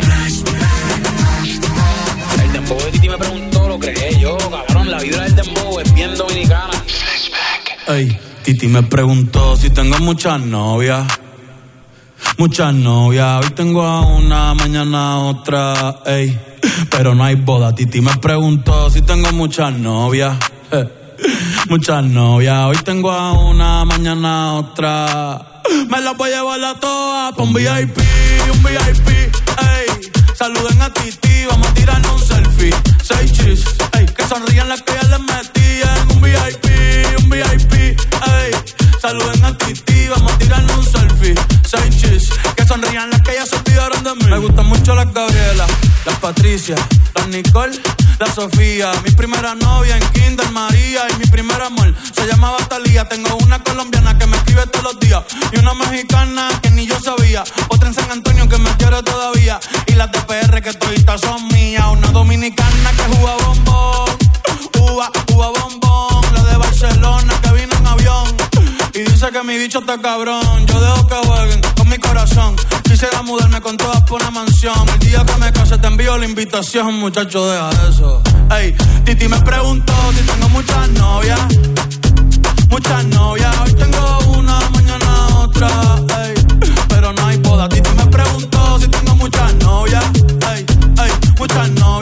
El dembow de Titi me preguntó, lo creé yo, cabrón. La vibra del dembow es bien dominicana. Ey, Titi me preguntó si tengo muchas novias. Muchas novias, hoy tengo a una, mañana a otra, ey. Pero no hay boda. Titi me preguntó si tengo muchas novias. eh. Muchas novias, hoy tengo a una, mañana a otra. Me las voy a llevar a todas pa' un VIP, un VIP, ey. Saluden a Titi, vamos a tirarnos un selfie. Seis chis, ey. Que sonrían las que ya les metían. Un VIP, un VIP, ey. Saluden a Titi, vamos a tirarnos un selfie. Seis chis, que sonrían las que ya se olvidaron de mí. Me gustan mucho las Gabriela, las Patricia, las Nicole, la Sofía. Mi primera novia en Kinder María y mi primer amor se llamaba Talía. Tengo una colombiana que me escribe todos los días y una mexicana que ni yo sabía. Otra en San Antonio que me quiere todavía y las de PR que todavía son mías. Una dominicana que juega bombón, uva, uva bombón. La de Barcelona que vino en avión y dice que mi bicho está cabrón. Yo dejo que jueguen corazón. Quisiera mudarme con todas por una mansión. El día que me case te envío la invitación, muchacho, deja eso. Ey, Titi me preguntó si tengo muchas novias. Muchas novias, hoy tengo una, mañana otra. Ey, pero no hay boda. Titi me preguntó si tengo muchas novias. Ey, ey, muchas novias,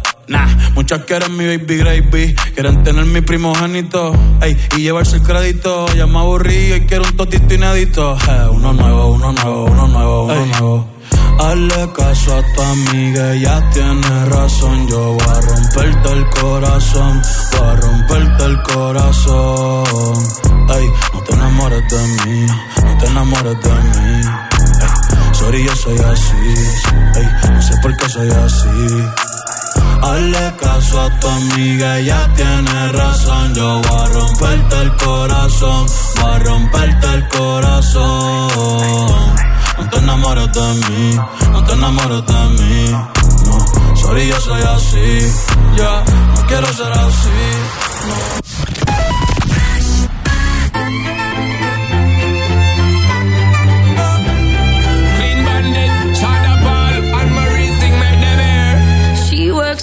Nah, muchas quieren mi baby gravy, quieren tener mi primogénito, ey, y llevarse el crédito. Ya me aburrí y quiero un totito inédito. Eh, uno nuevo, uno nuevo, uno nuevo, uno nuevo. Hazle caso a tu amiga, ella tiene razón. Yo voy a romperte el corazón, voy a romperte el corazón. Ey, no te enamores de mí, no te enamores de mí. Ey, sorry, yo soy así, ey, no sé por qué soy así. Hazle caso a tu amiga, ella tiene razón. Yo voy a romperte el corazón, voy a romperte el corazón. No te enamores de mí, no te enamores de mí. No, sorry, yo soy así. Ya, no quiero ser así. Clean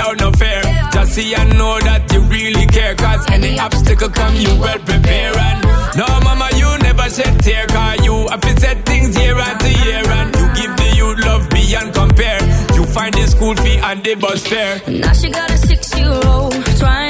without no fear. Just see and know that you really care. Cause any obstacle come, you well prepare. And no, mama, you never shed tear. Cause you have to set things year after year. And you give the youth love beyond compare. You find the school fee and the bus fare. Now she got a six-year-old trying to keep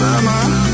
summer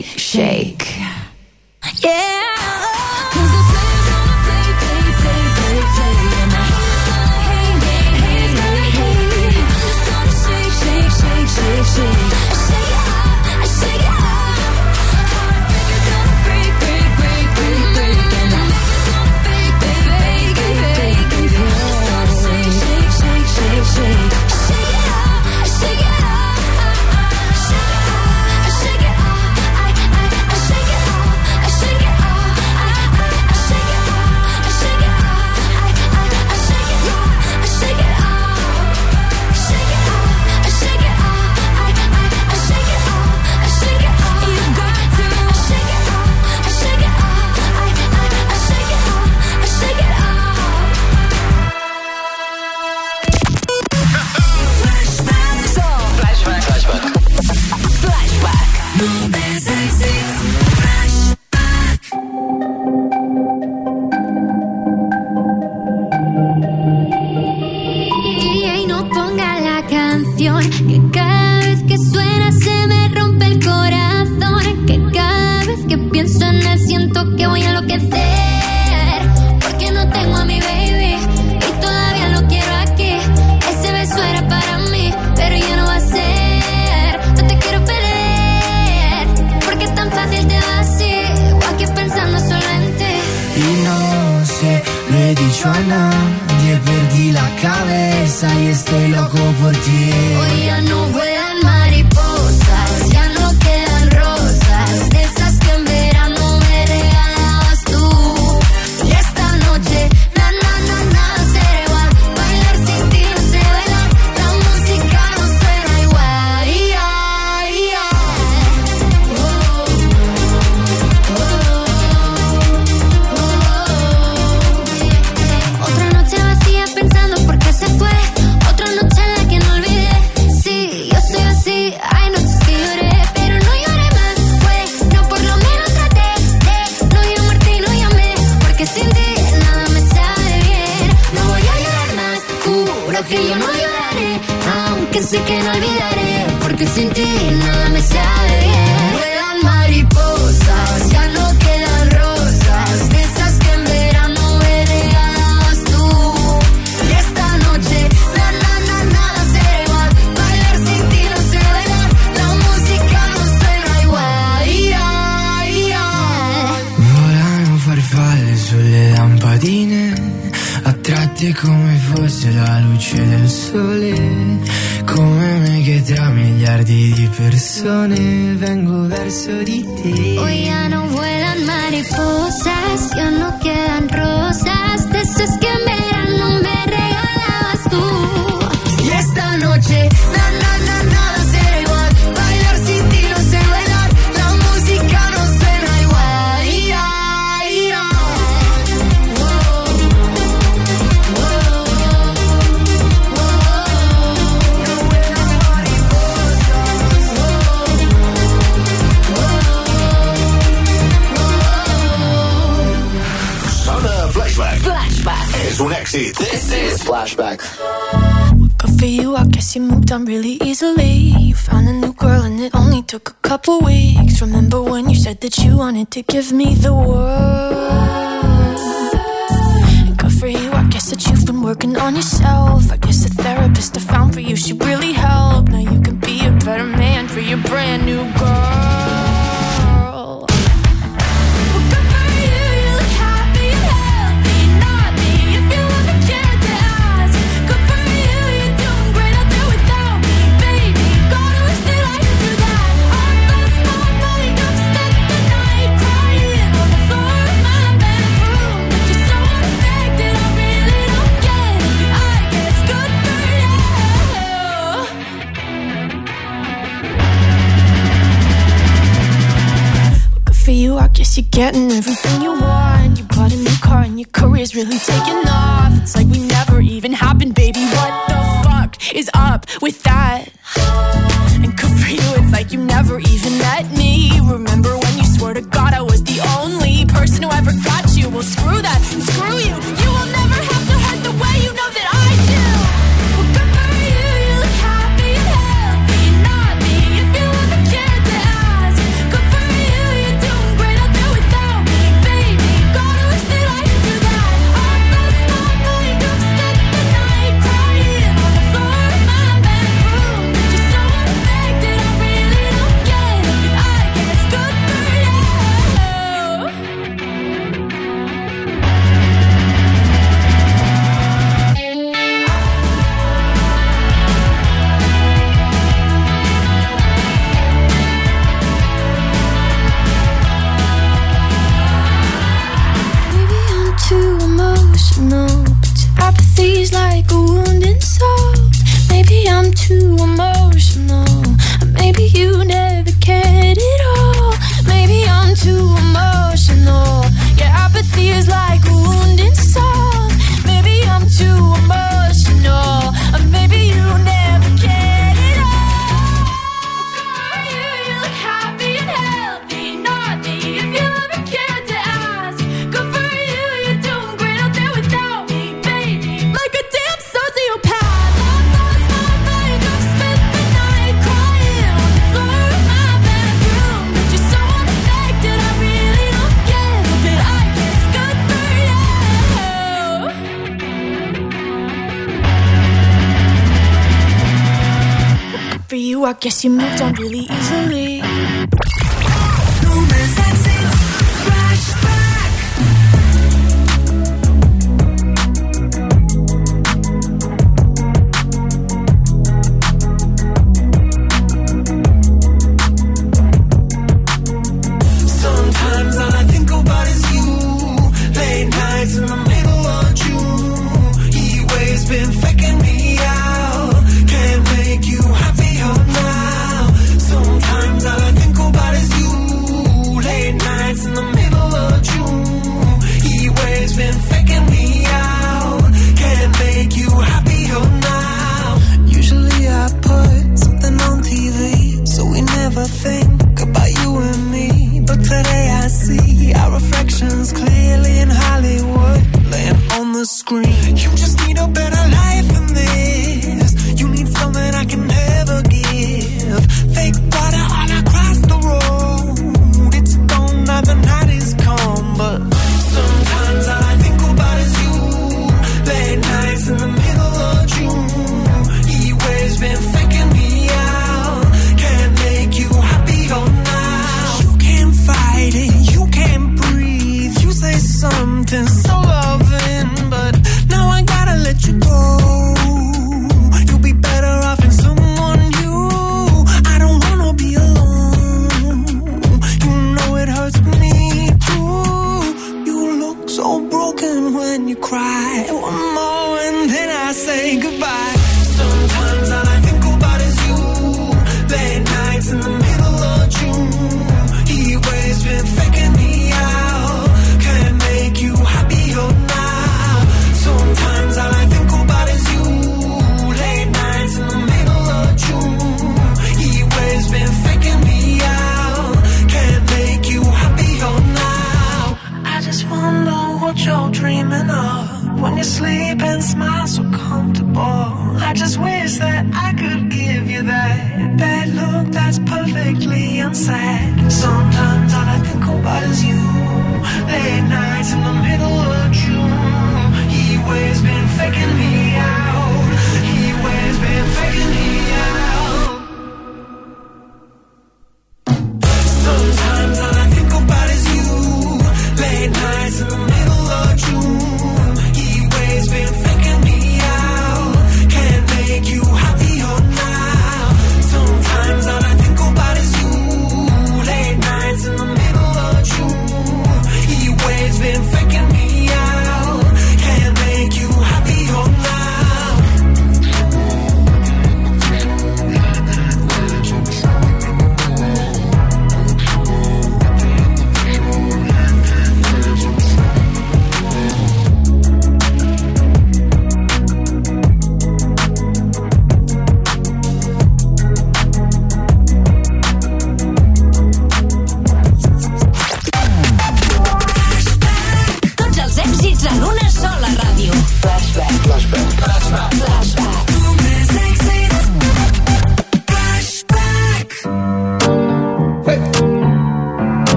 shake, shake. Yeah.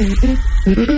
Mm-hmm.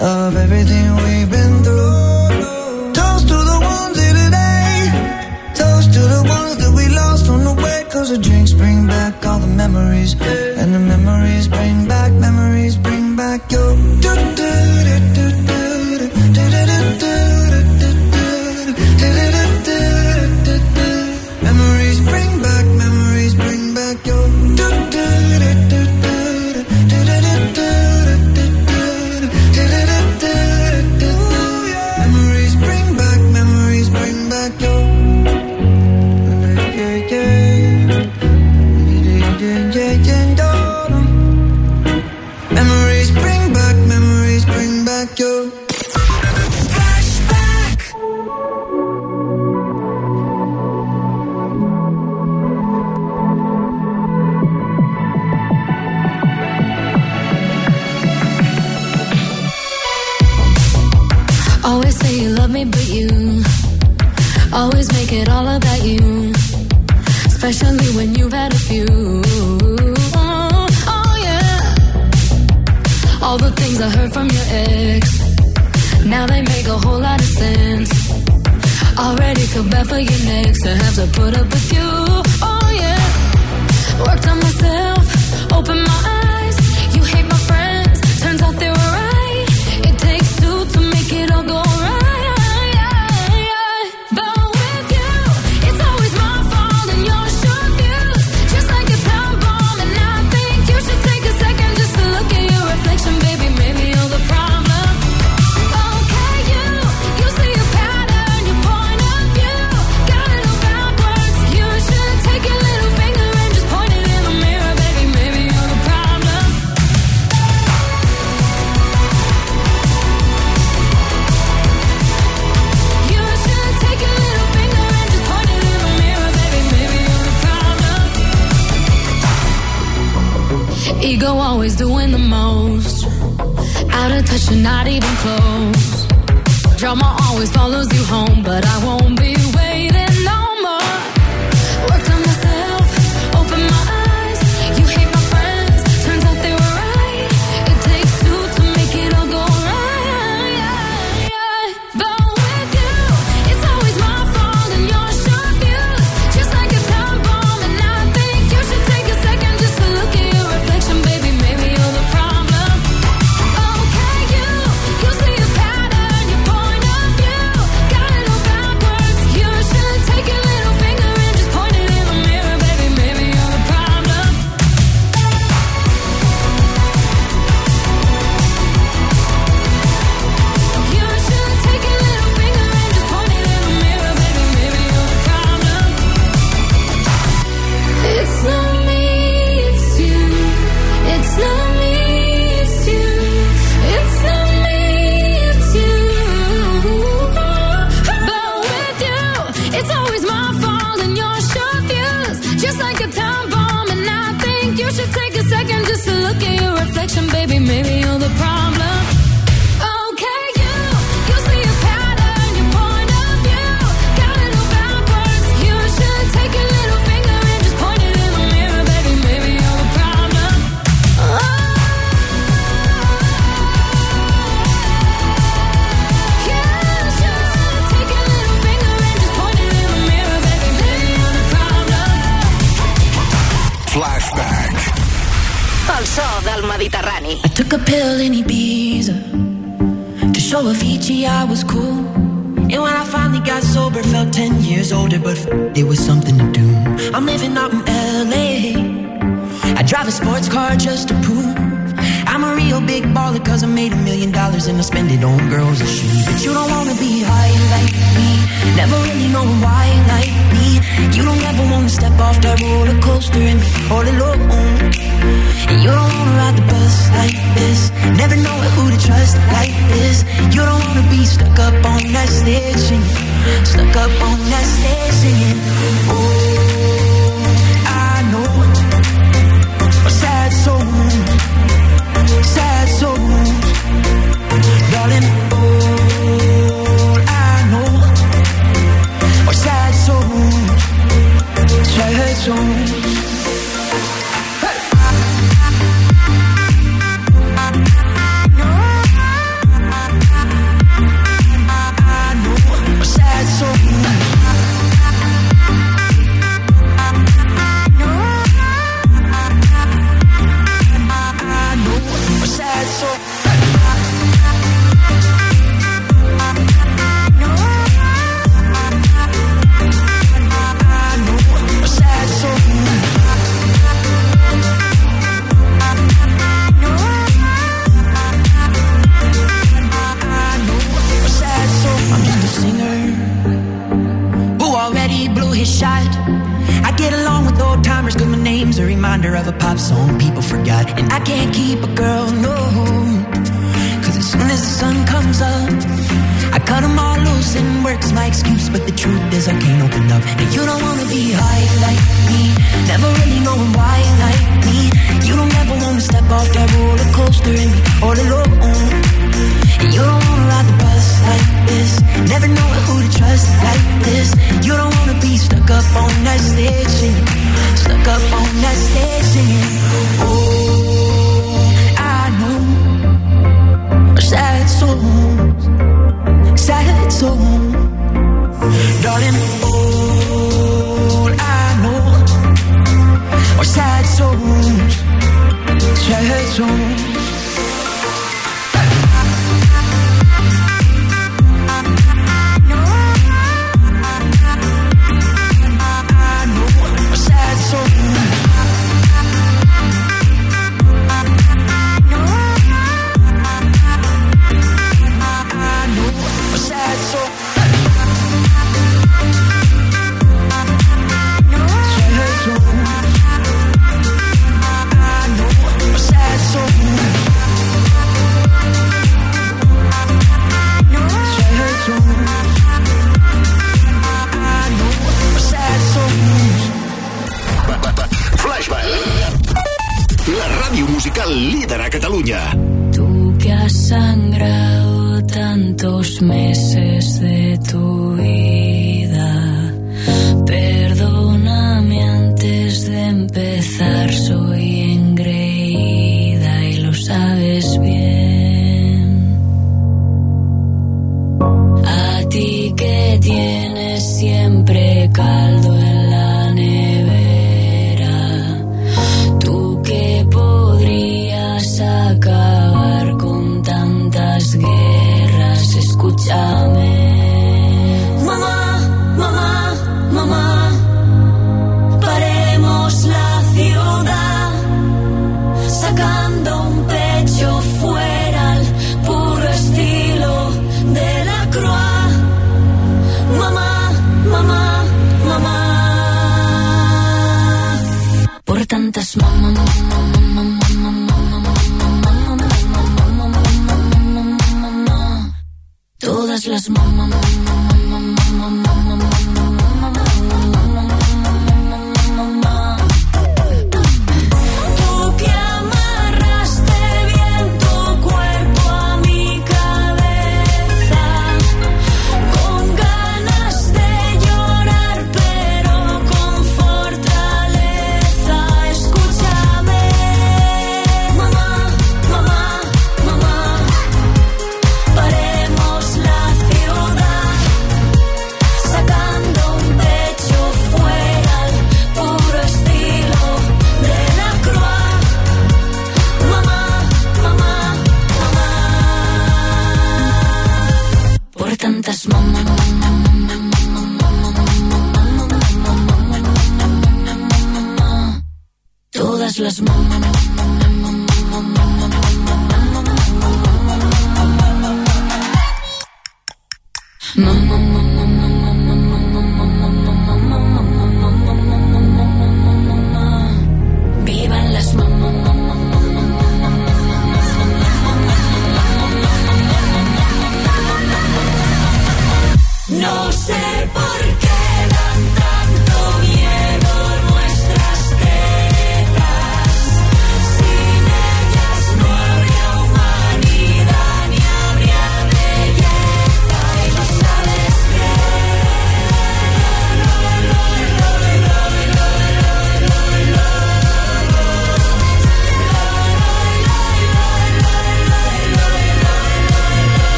of everything we've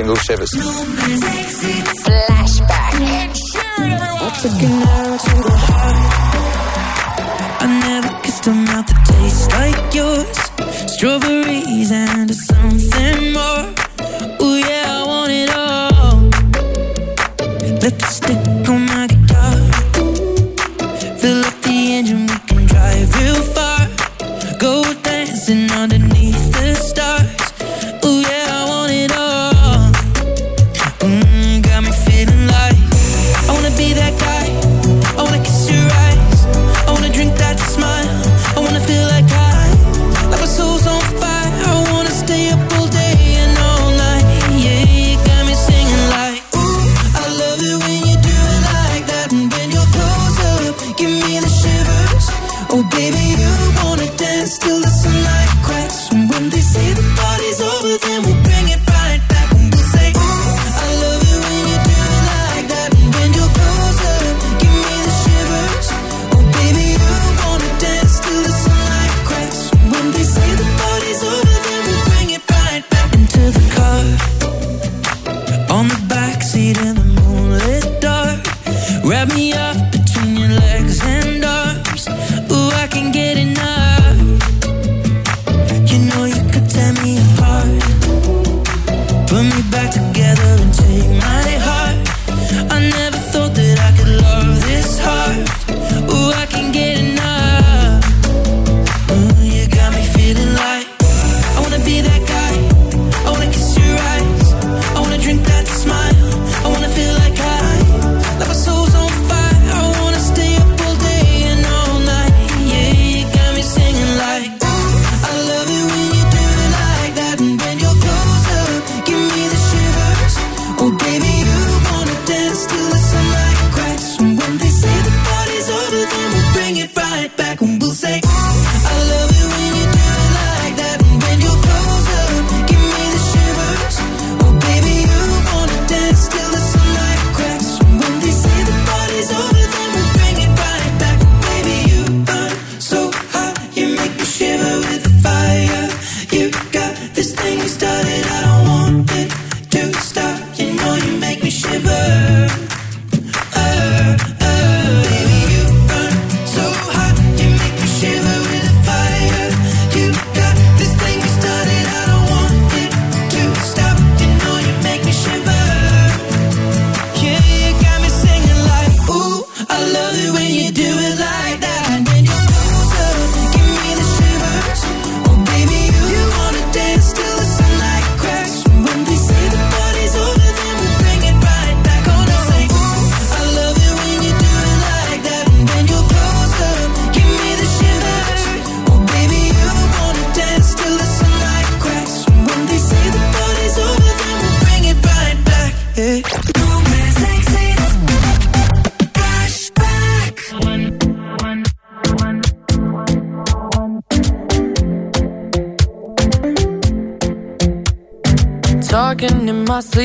single Shivers.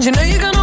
You know you're gonna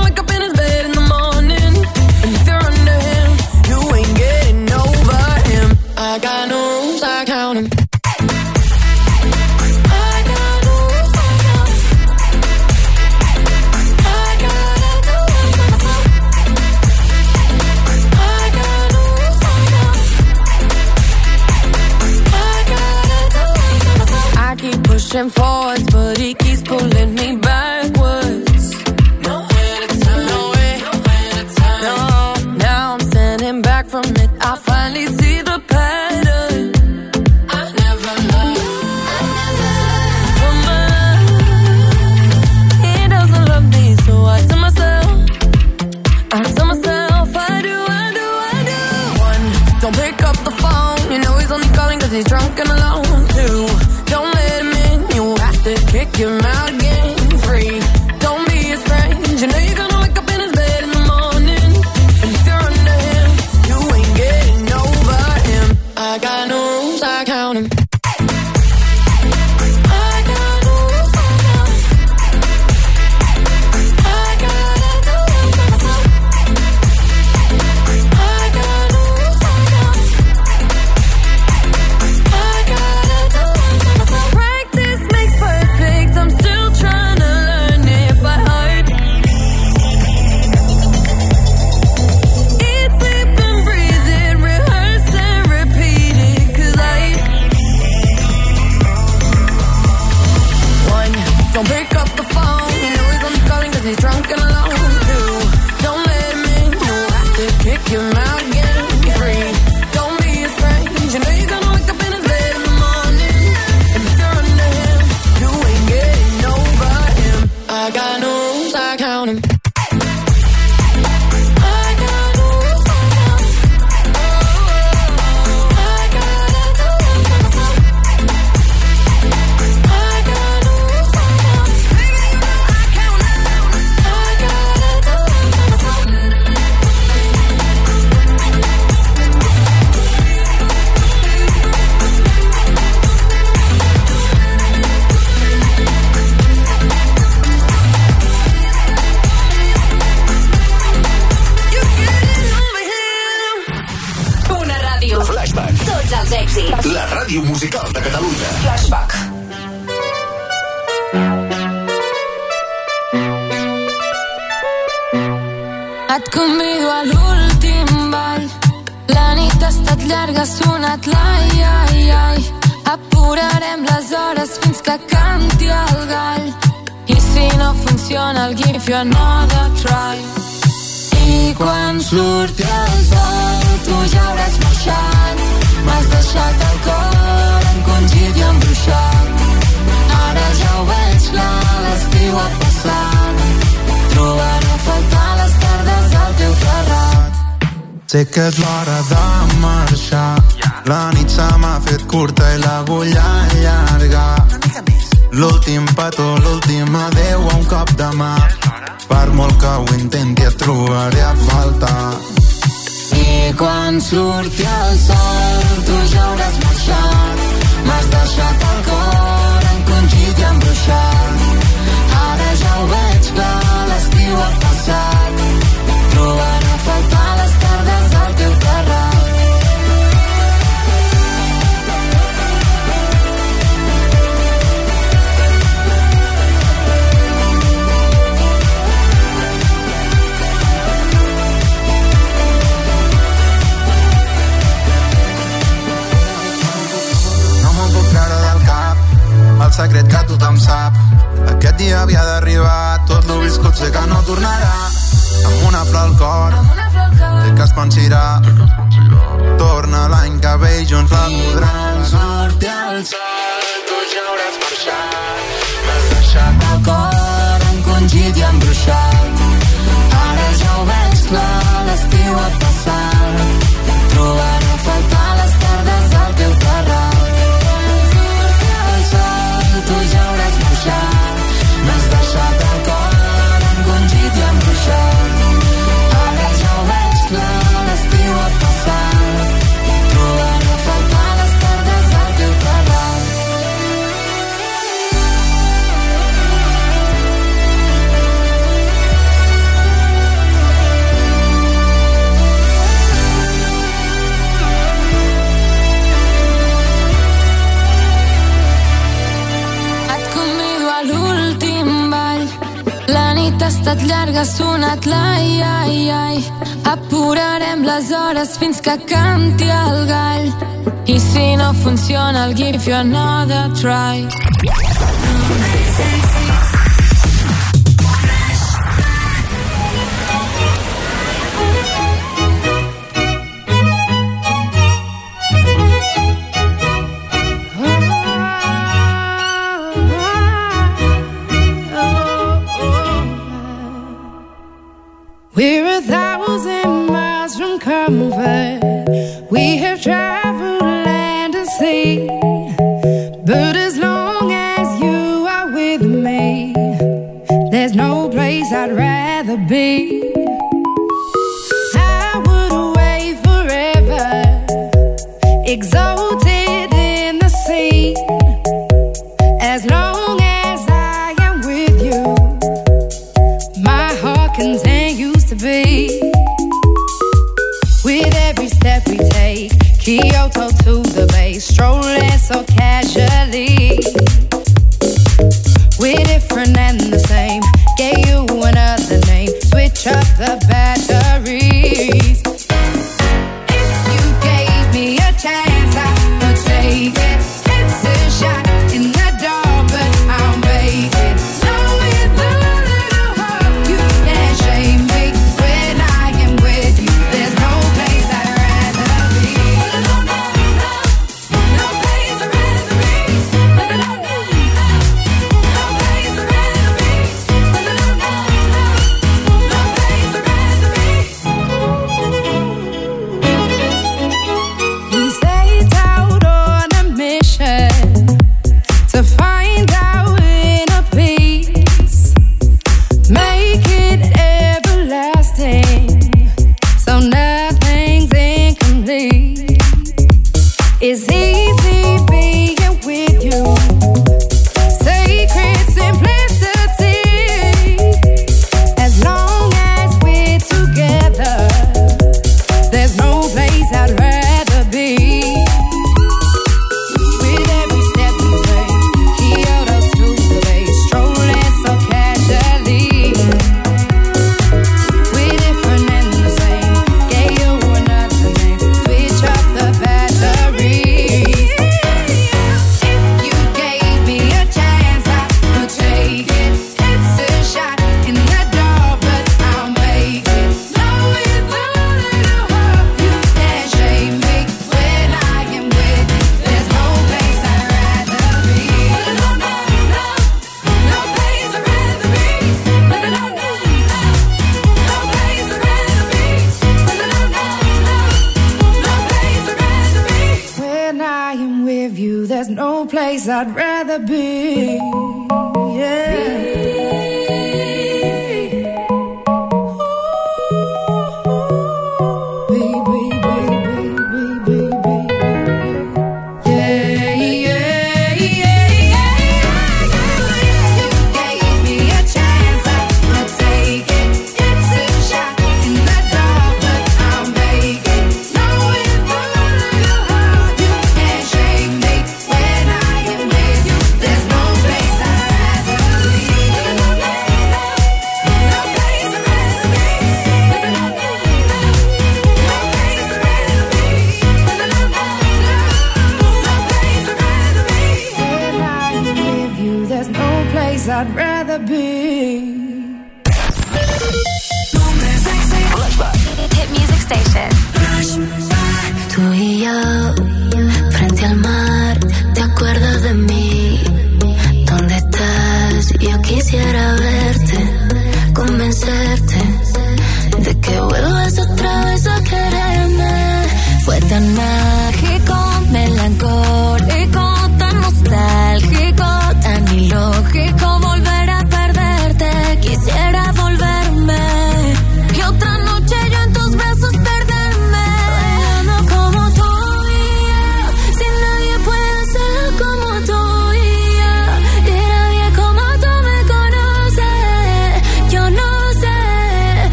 funciona el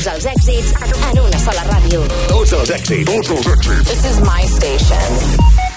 Tots els èxits en una sola ràdio. Tots els èxits. Tots els èxits. This is my station.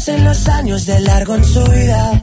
Pasen los años de largo en su vida.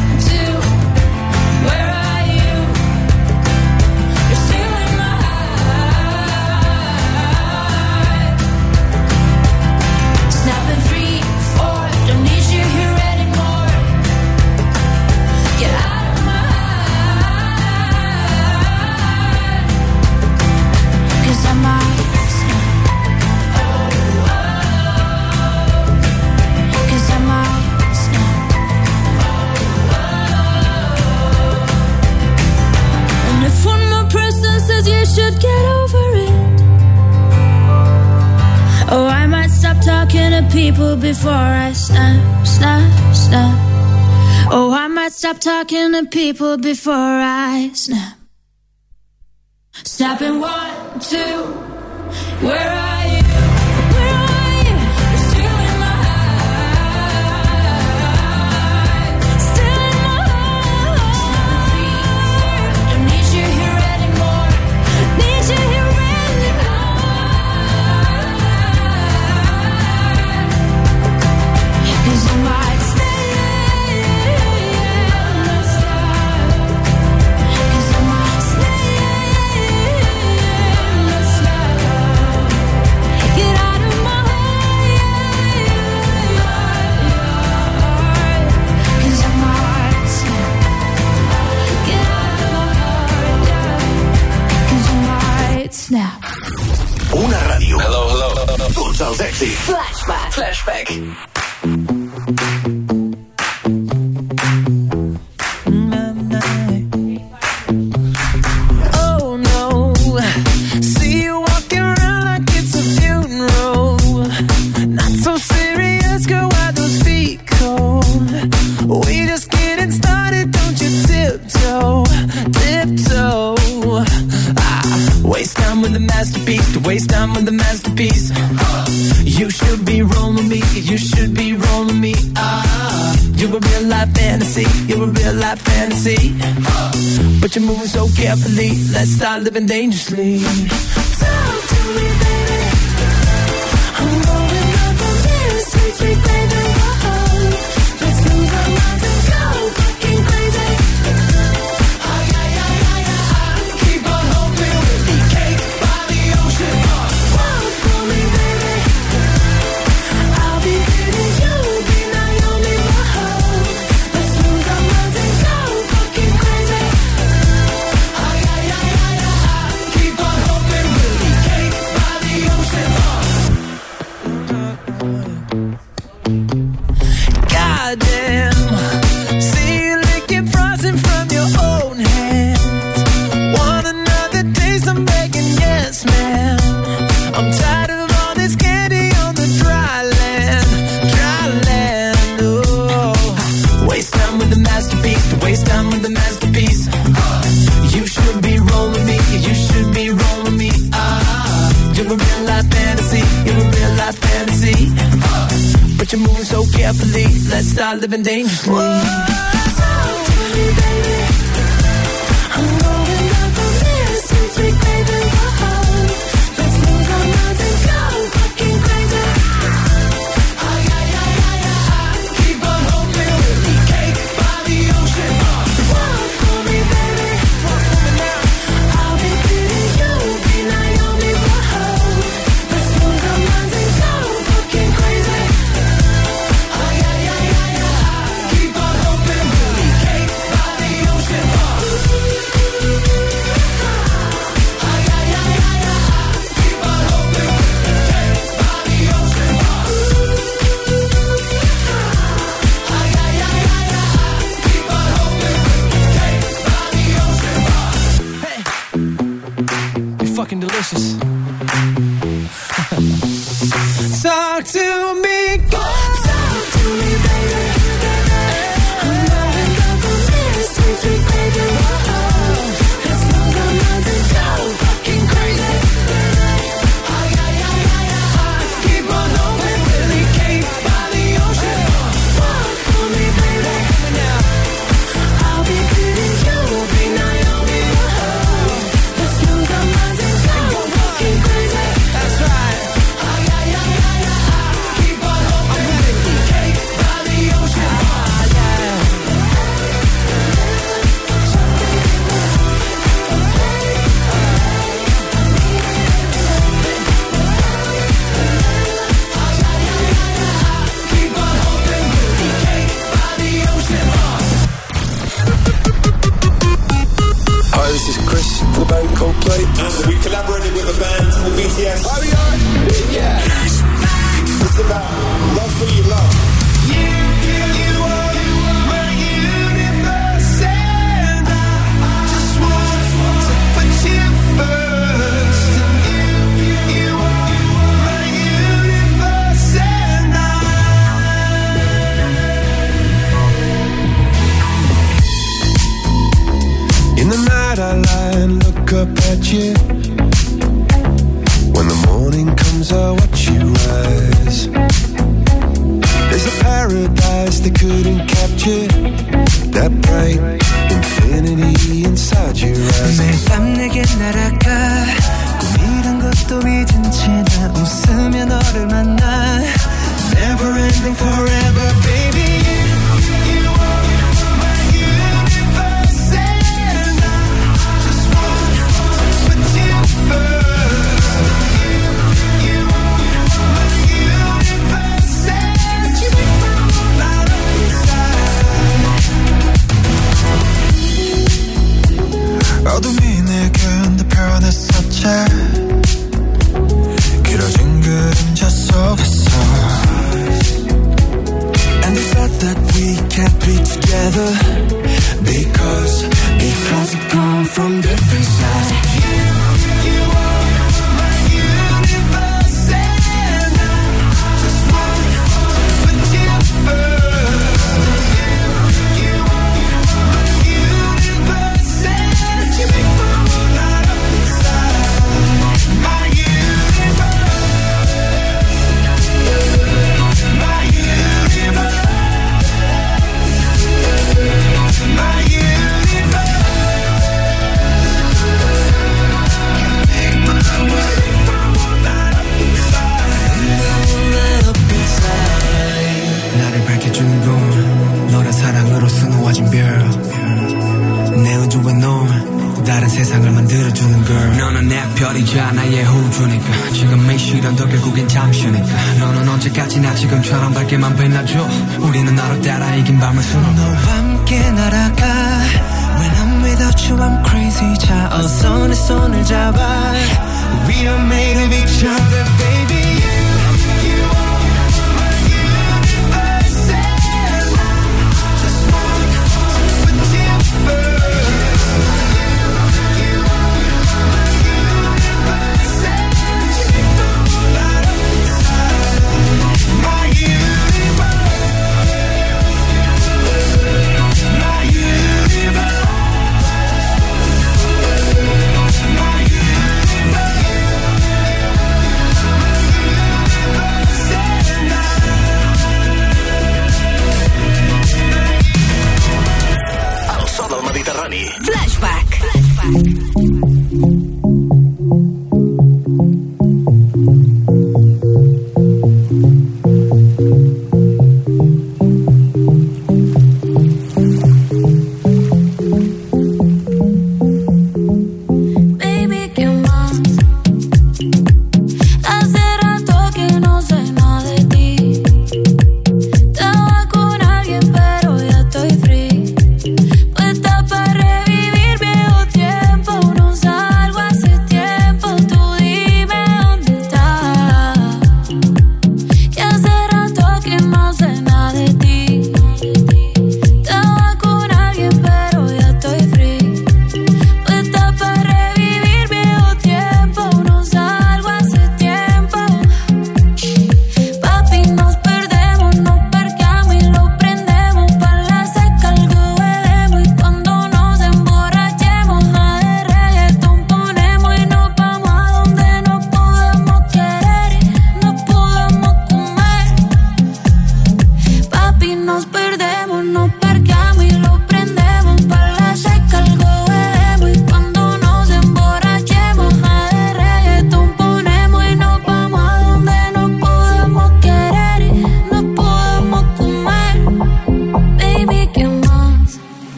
talking to people before I snap, snap, snap. Oh, I might stop talking to people before I snap. Snap in one, two, where are Flashback.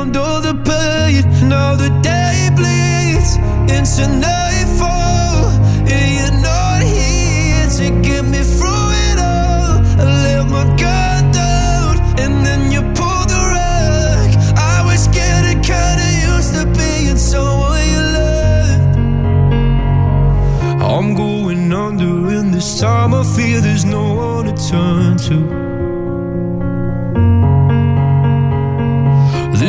count all the pain. Now the day bleeds into nightfall, and you're not here to get me through it all. I let my guard down, and then you pulled the rug. I was getting kinda used to being someone you loved. I'm going under, and this time I fear there's no one to turn to.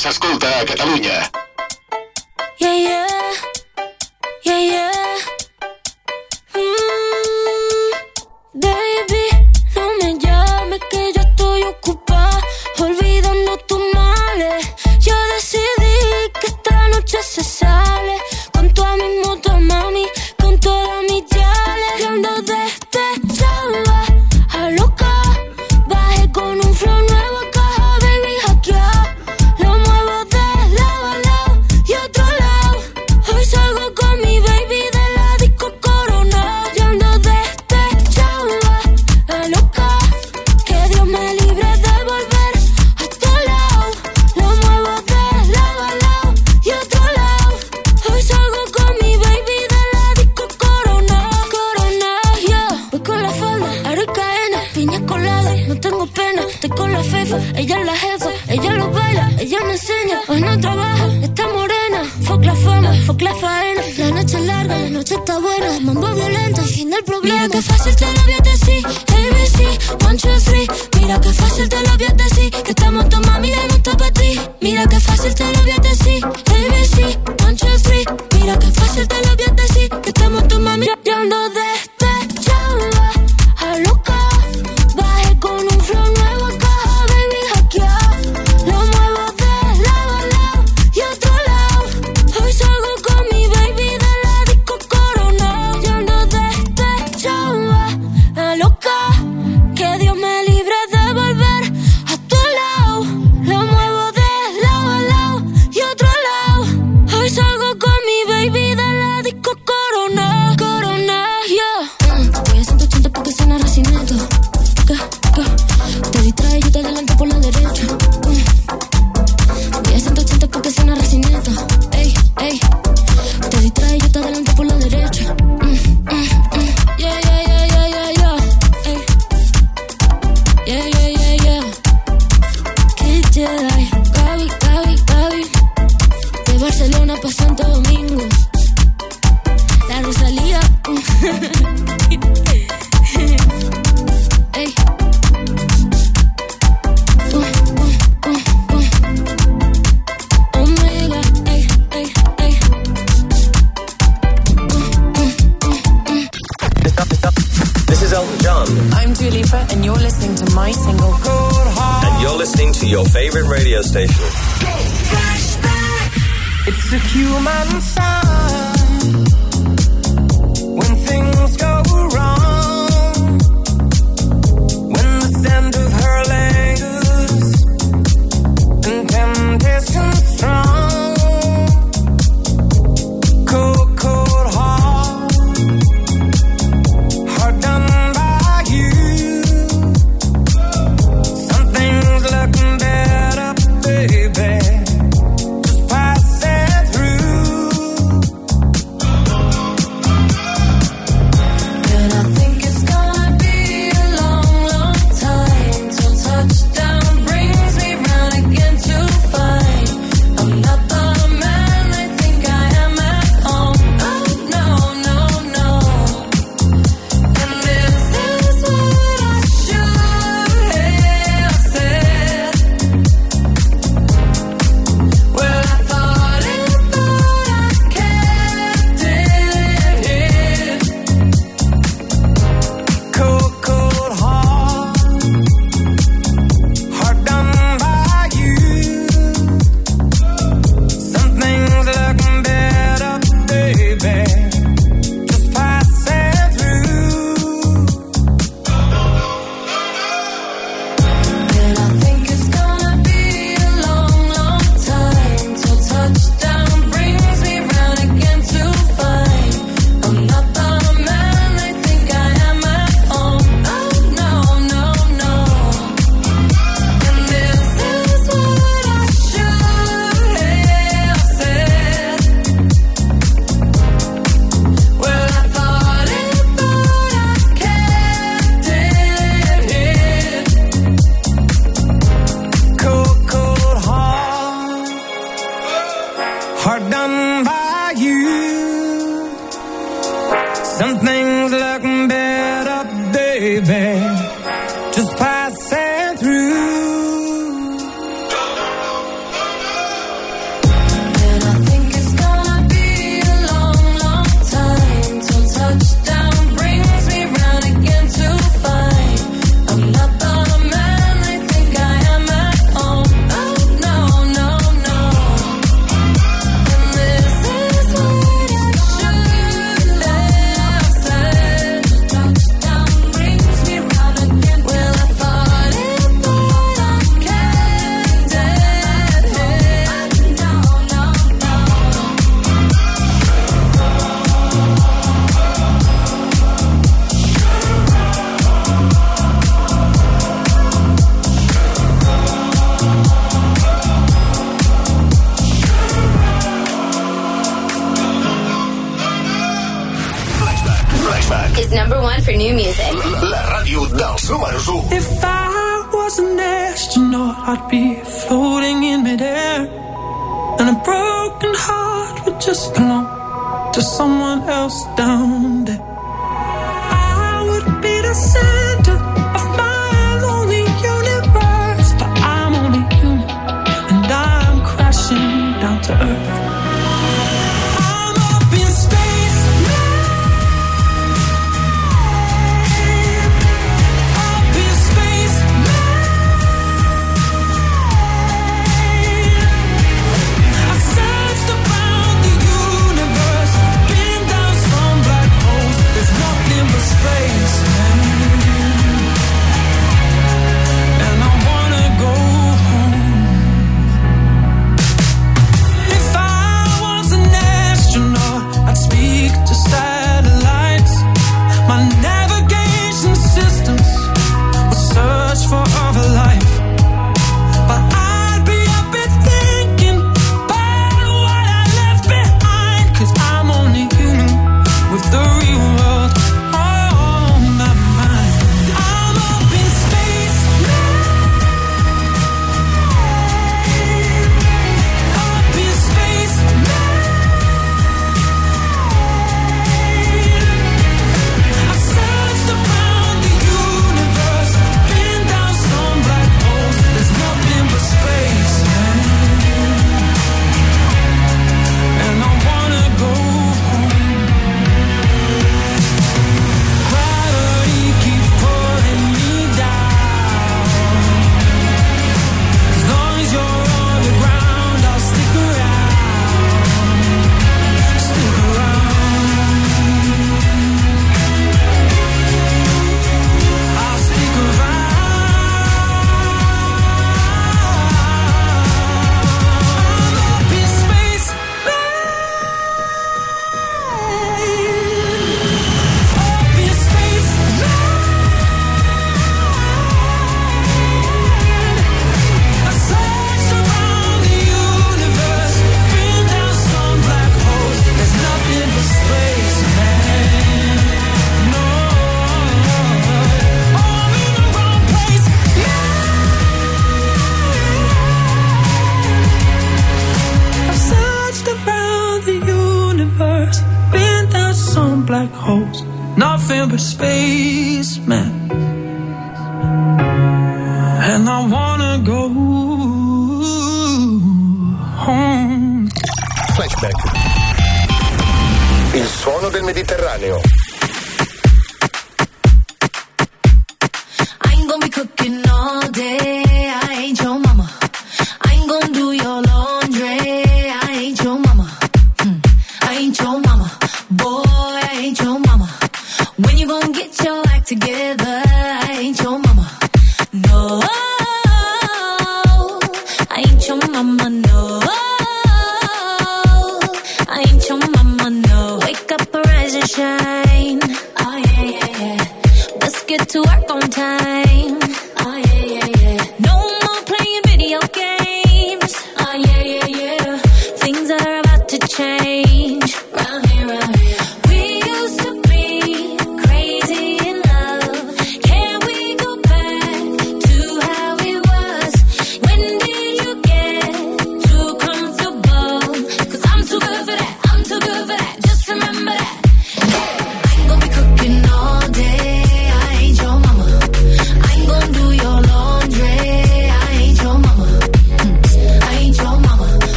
Congrés es a Catalunya.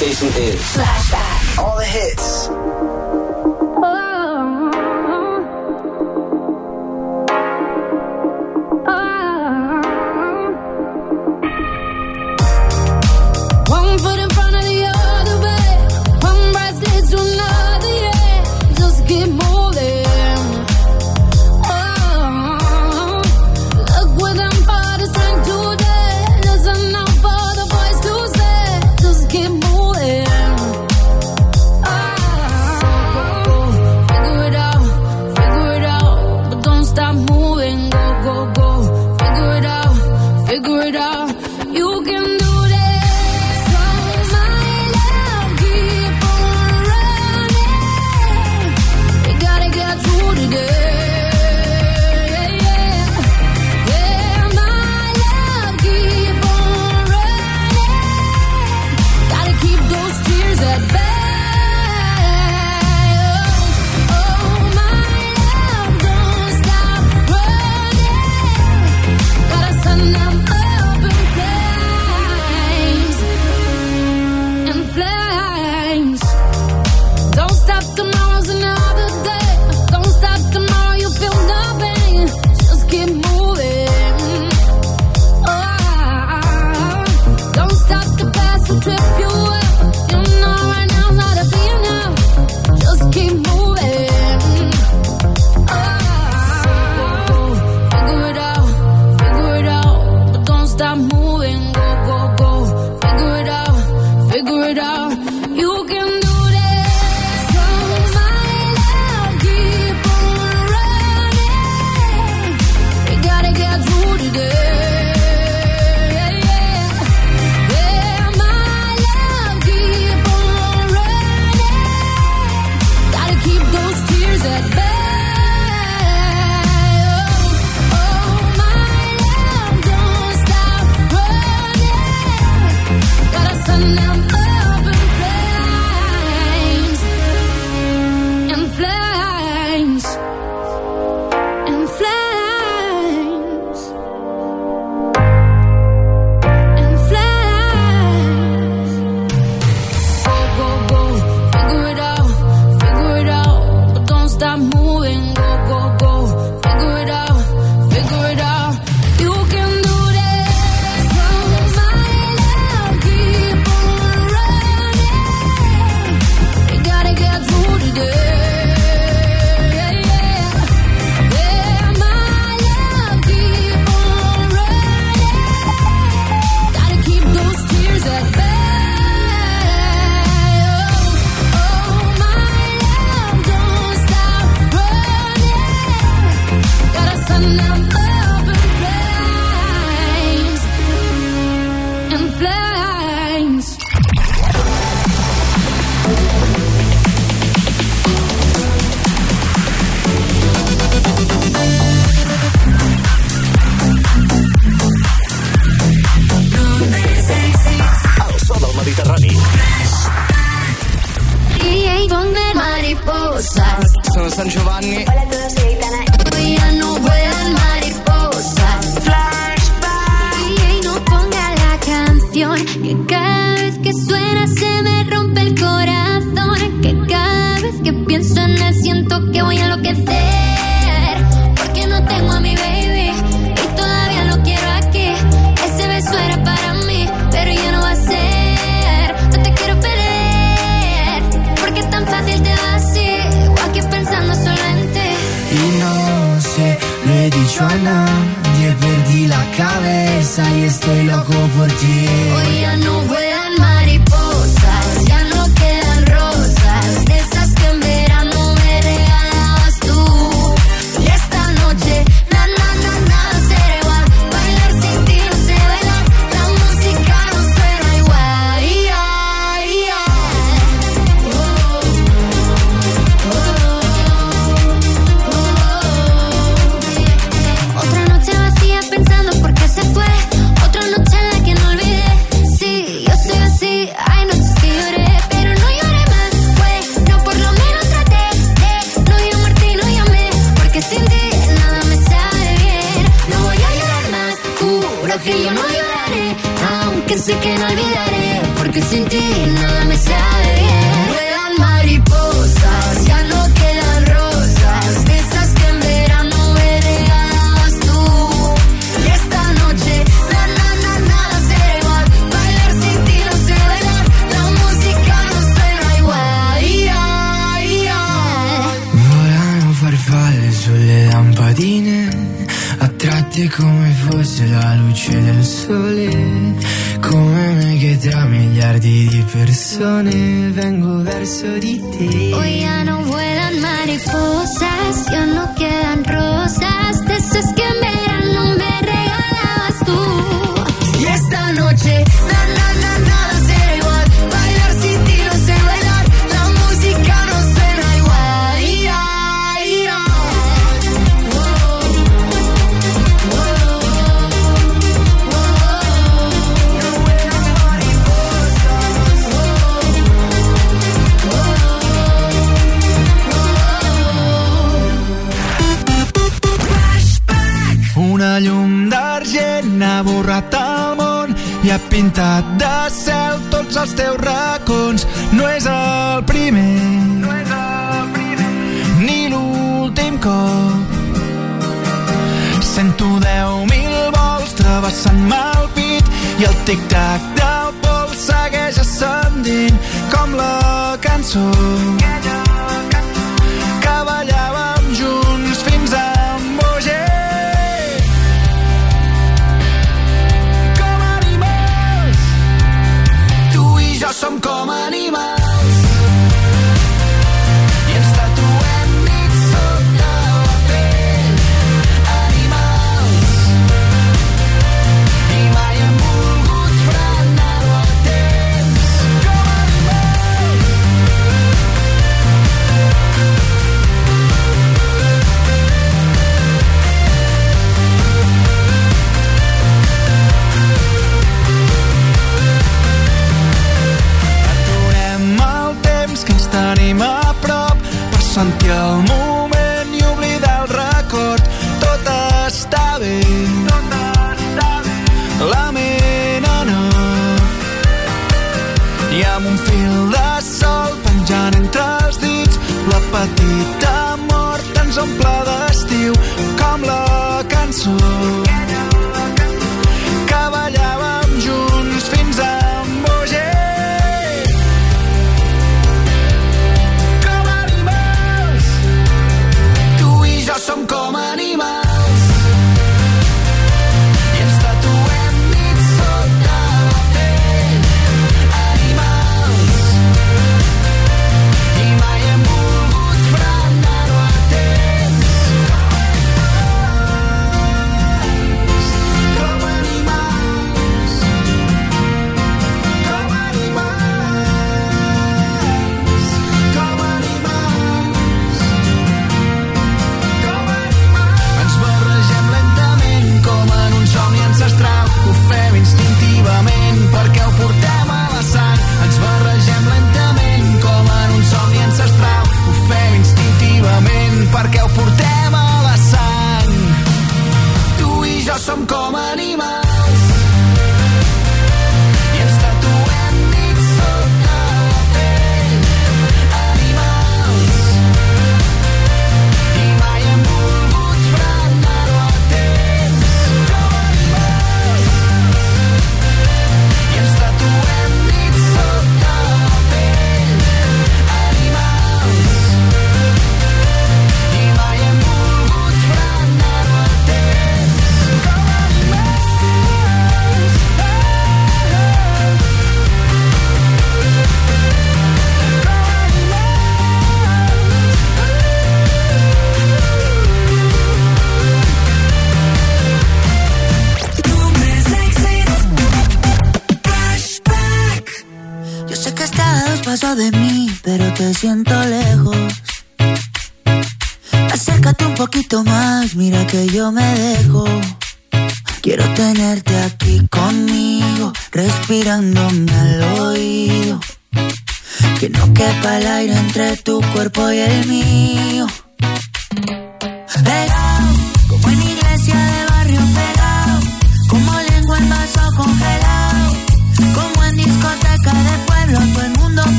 Station is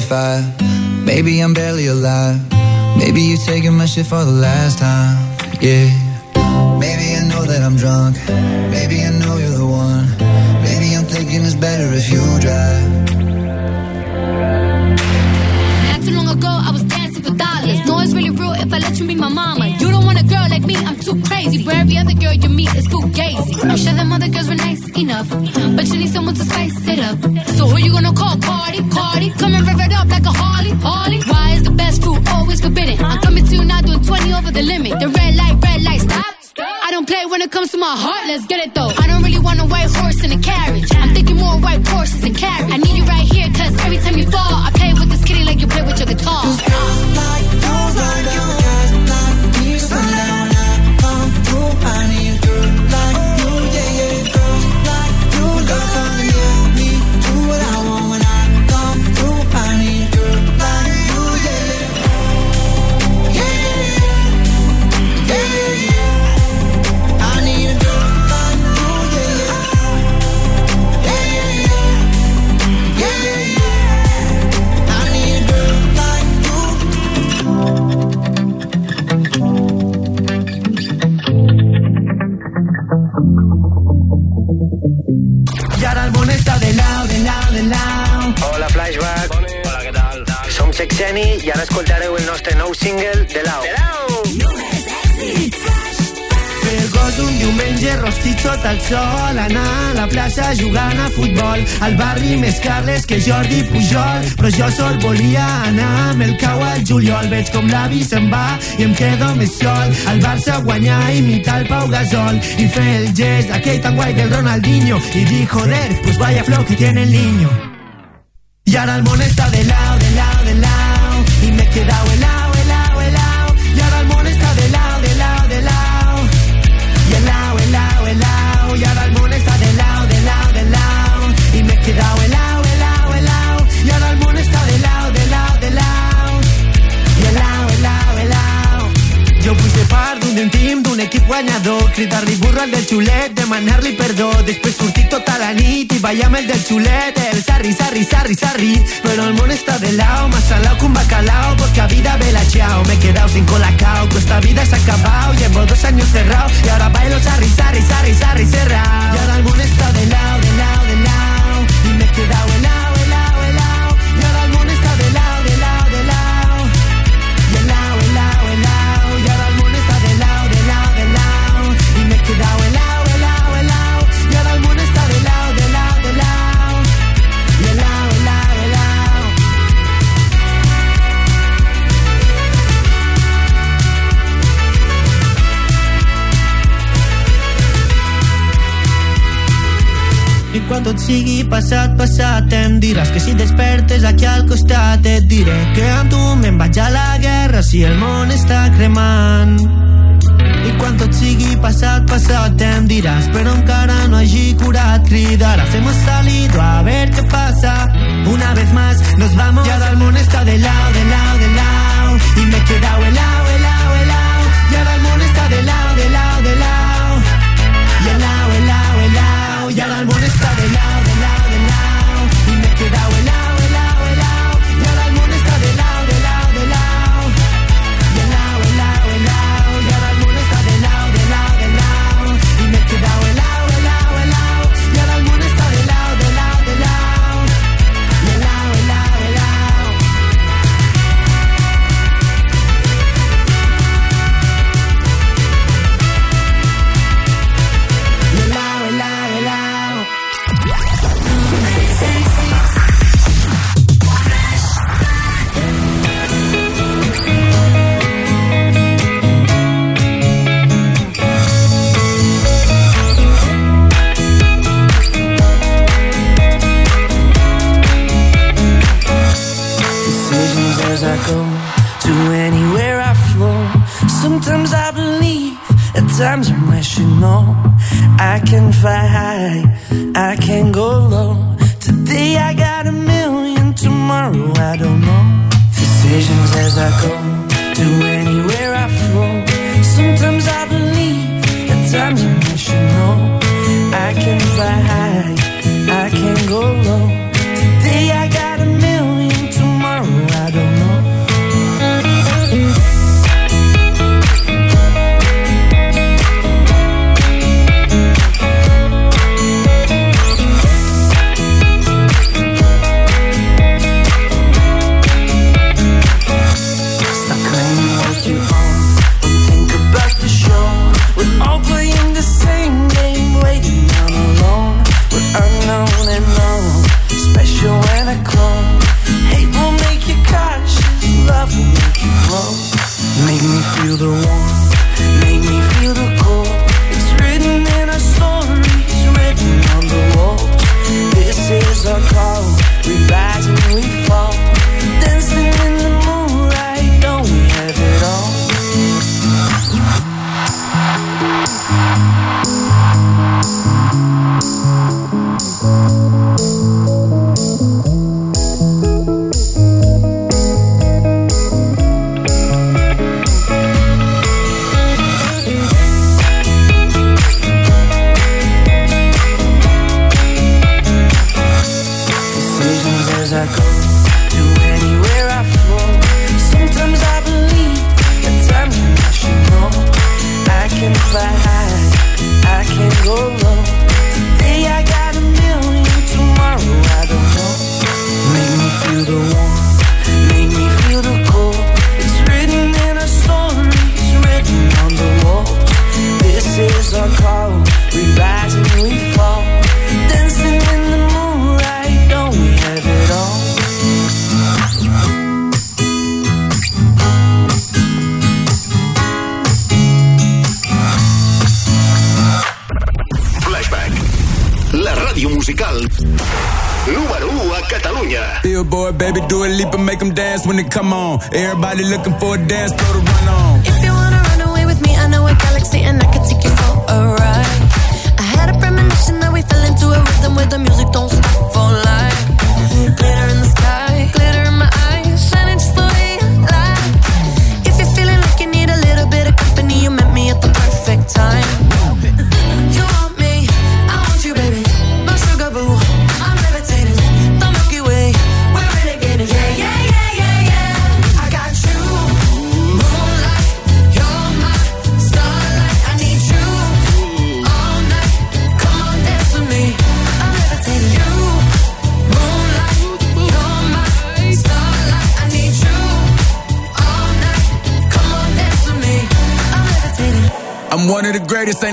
45 juliol veig com l'avi se'n va i em quedo més sol. El Barça guanyar, imitar el Pau Gasol i fer el gest aquell tan guai del Ronaldinho i dir, joder, pues vaya flow que tiene el niño. Y ara el món està de lado bagnador Cridarli burro al del xulet, demanar-li perdó Després sortir tota la nit i el del xulet El sarri, sarri, sarri, sarri Però el món està de lao, massa lao con bacalao Porque a vida vela chao, me he quedado sin colacao Que esta vida se ha acabado, llevo dos años cerrado Y ahora bailo sarri, sarri, sarri, sarri, cerrado. Y ahora el món está de lao, de lao, de lao Y me he quedado i quan tot sigui passat, passat em que si despertes aquí al costat et diré que amb tu me'n vaig la guerra si el món està cremant. I quan tot sigui passat, passat em diràs Però encara no hagi curat Cridaràs, hemos salido a ver qué pasa Una vez más nos vamos. Y ahora el món está de lado, de lado, de lado Y me he quedado helado Everybody looking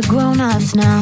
grown-ups now.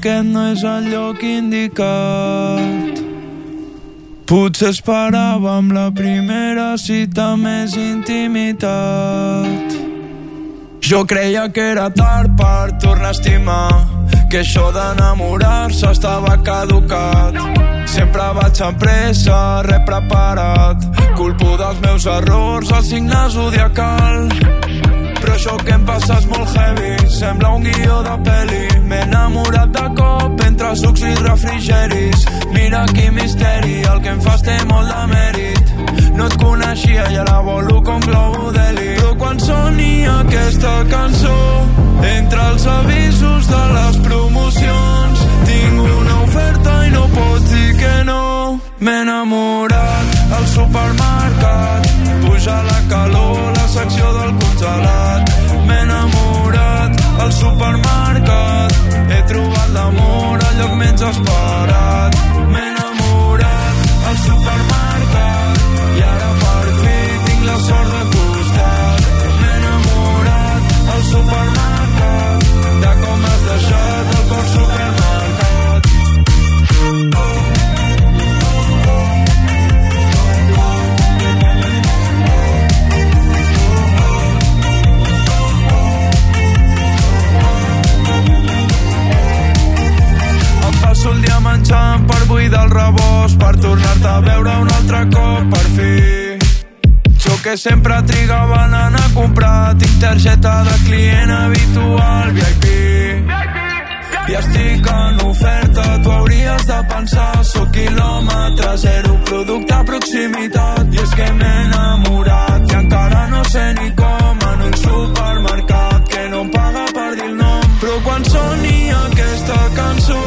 Aquest no és el lloc indicat. Potser esperàvem la primera cita més intimitat. Jo creia que era tard per tornar a estimar que això d'enamorar-se estava caducat. Sempre vaig amb pressa, res preparat. Culpo dels meus errors, el signe zodiacal. Però això que em passa és molt heavy, sembla un guió de peli. M'he enamorat de cop entre sucs i refrigeris. Mira quin misteri, el que em fas té molt de mèrit. No et coneixia i ara volo com globo d'heli. Però quan soni aquesta cançó, entre els avisos de les promocions, tinc una oferta i no pots dir que no. M'he enamorat al supermercat, puja la calor, la secció del congelat. M'he enamorat al supermercat, he trobat l'amor al lloc menys esperat. M'he enamorat al supermercat cop per fi. Jo que sempre trigava en anar a comprar tinc targeta de client habitual VIP i estic en oferta tu hauries de pensar sóc quilòmetre zero producte a proximitat. I és que m'he enamorat i encara no sé ni com en un supermercat que no em paga per dir el nom. Però quan soni aquesta cançó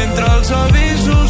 entre els avisos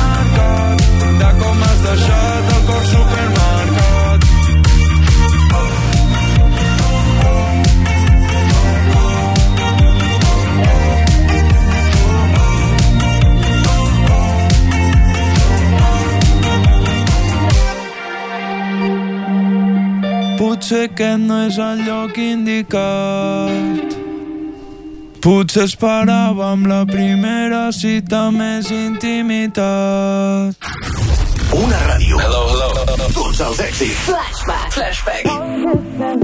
Potser aquest no és el lloc indicat. Potser esperàvem la primera cita més intimitat. Una ràdio. Hello, hello. Tots els èxits. Flashback. Flashback. Let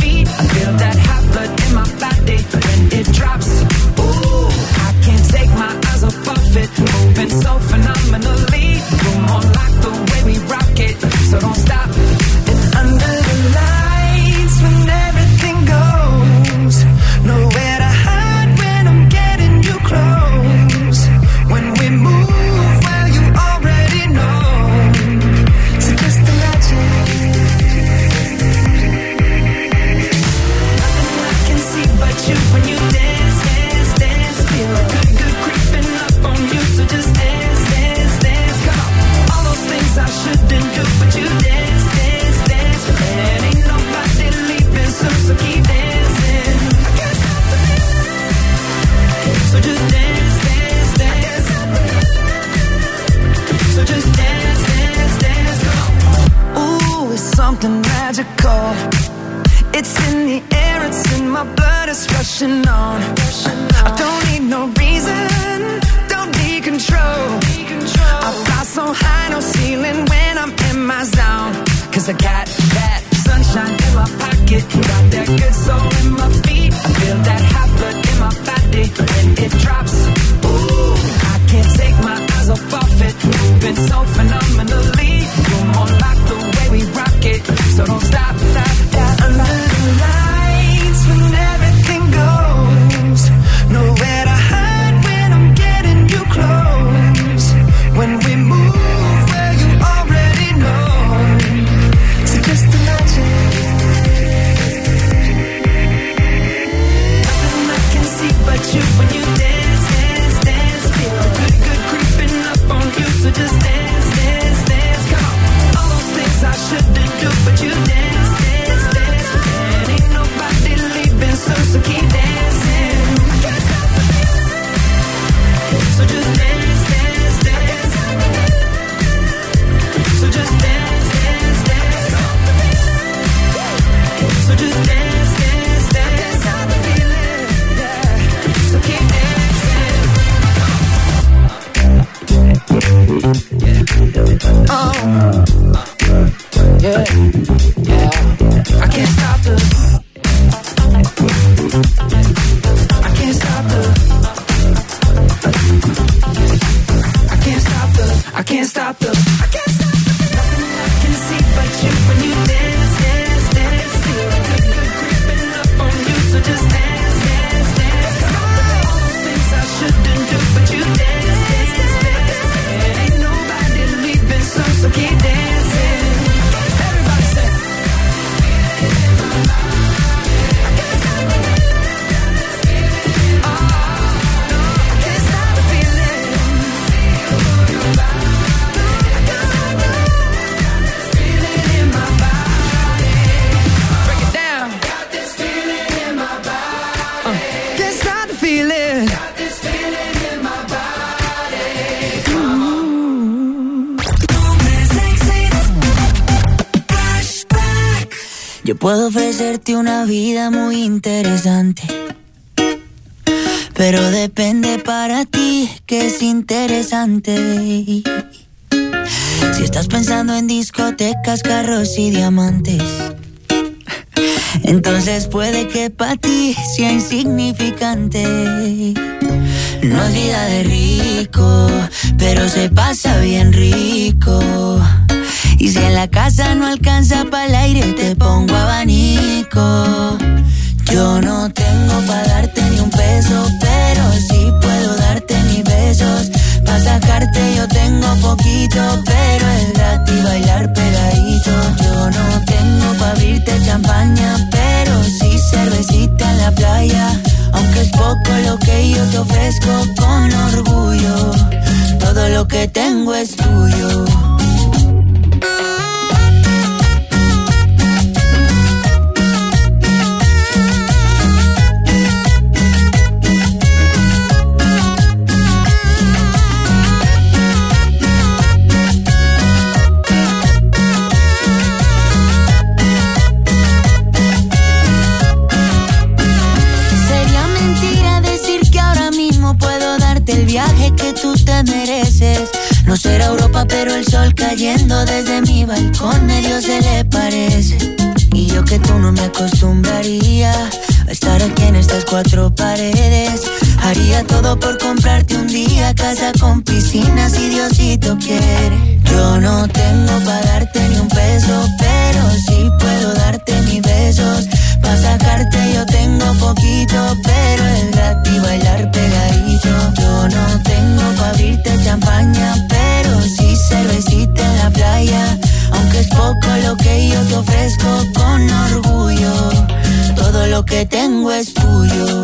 I feel that. vida muy interesante. Pero depende para ti que es interesante. Si estás pensando en discotecas, carros y diamantes, entonces puede que para ti sea insignificante. No es vida de rico, pero se pasa bien rico. Y si en la casa no alcanza para el aire, te pongo abanico. Yo no tengo para darte ni un peso, pero sí puedo darte mis besos. Para sacarte yo tengo poquito, pero es gratis bailar pegadito. Yo no tengo para abrirte champaña, pero sí cervecita en la playa. Aunque es poco lo que yo te ofrezco con orgullo, todo lo que tengo es tuyo. cayendo desde mi balcón, a Dios se le parece. Y yo que tú no me acostumbraría a estar aquí en estas cuatro paredes. Haría todo por comprarte un día casa con piscina si Diosito quiere. Yo no tengo para darte ni un peso, pero sí puedo darte mis besos. Para sacarte yo tengo poquito, pero es gratis bailar pegadito. Yo no tengo para abrirte champaña, pero sí suavecita en la playa. Aunque es poco lo que yo te ofrezco con orgullo, todo lo que tengo es tuyo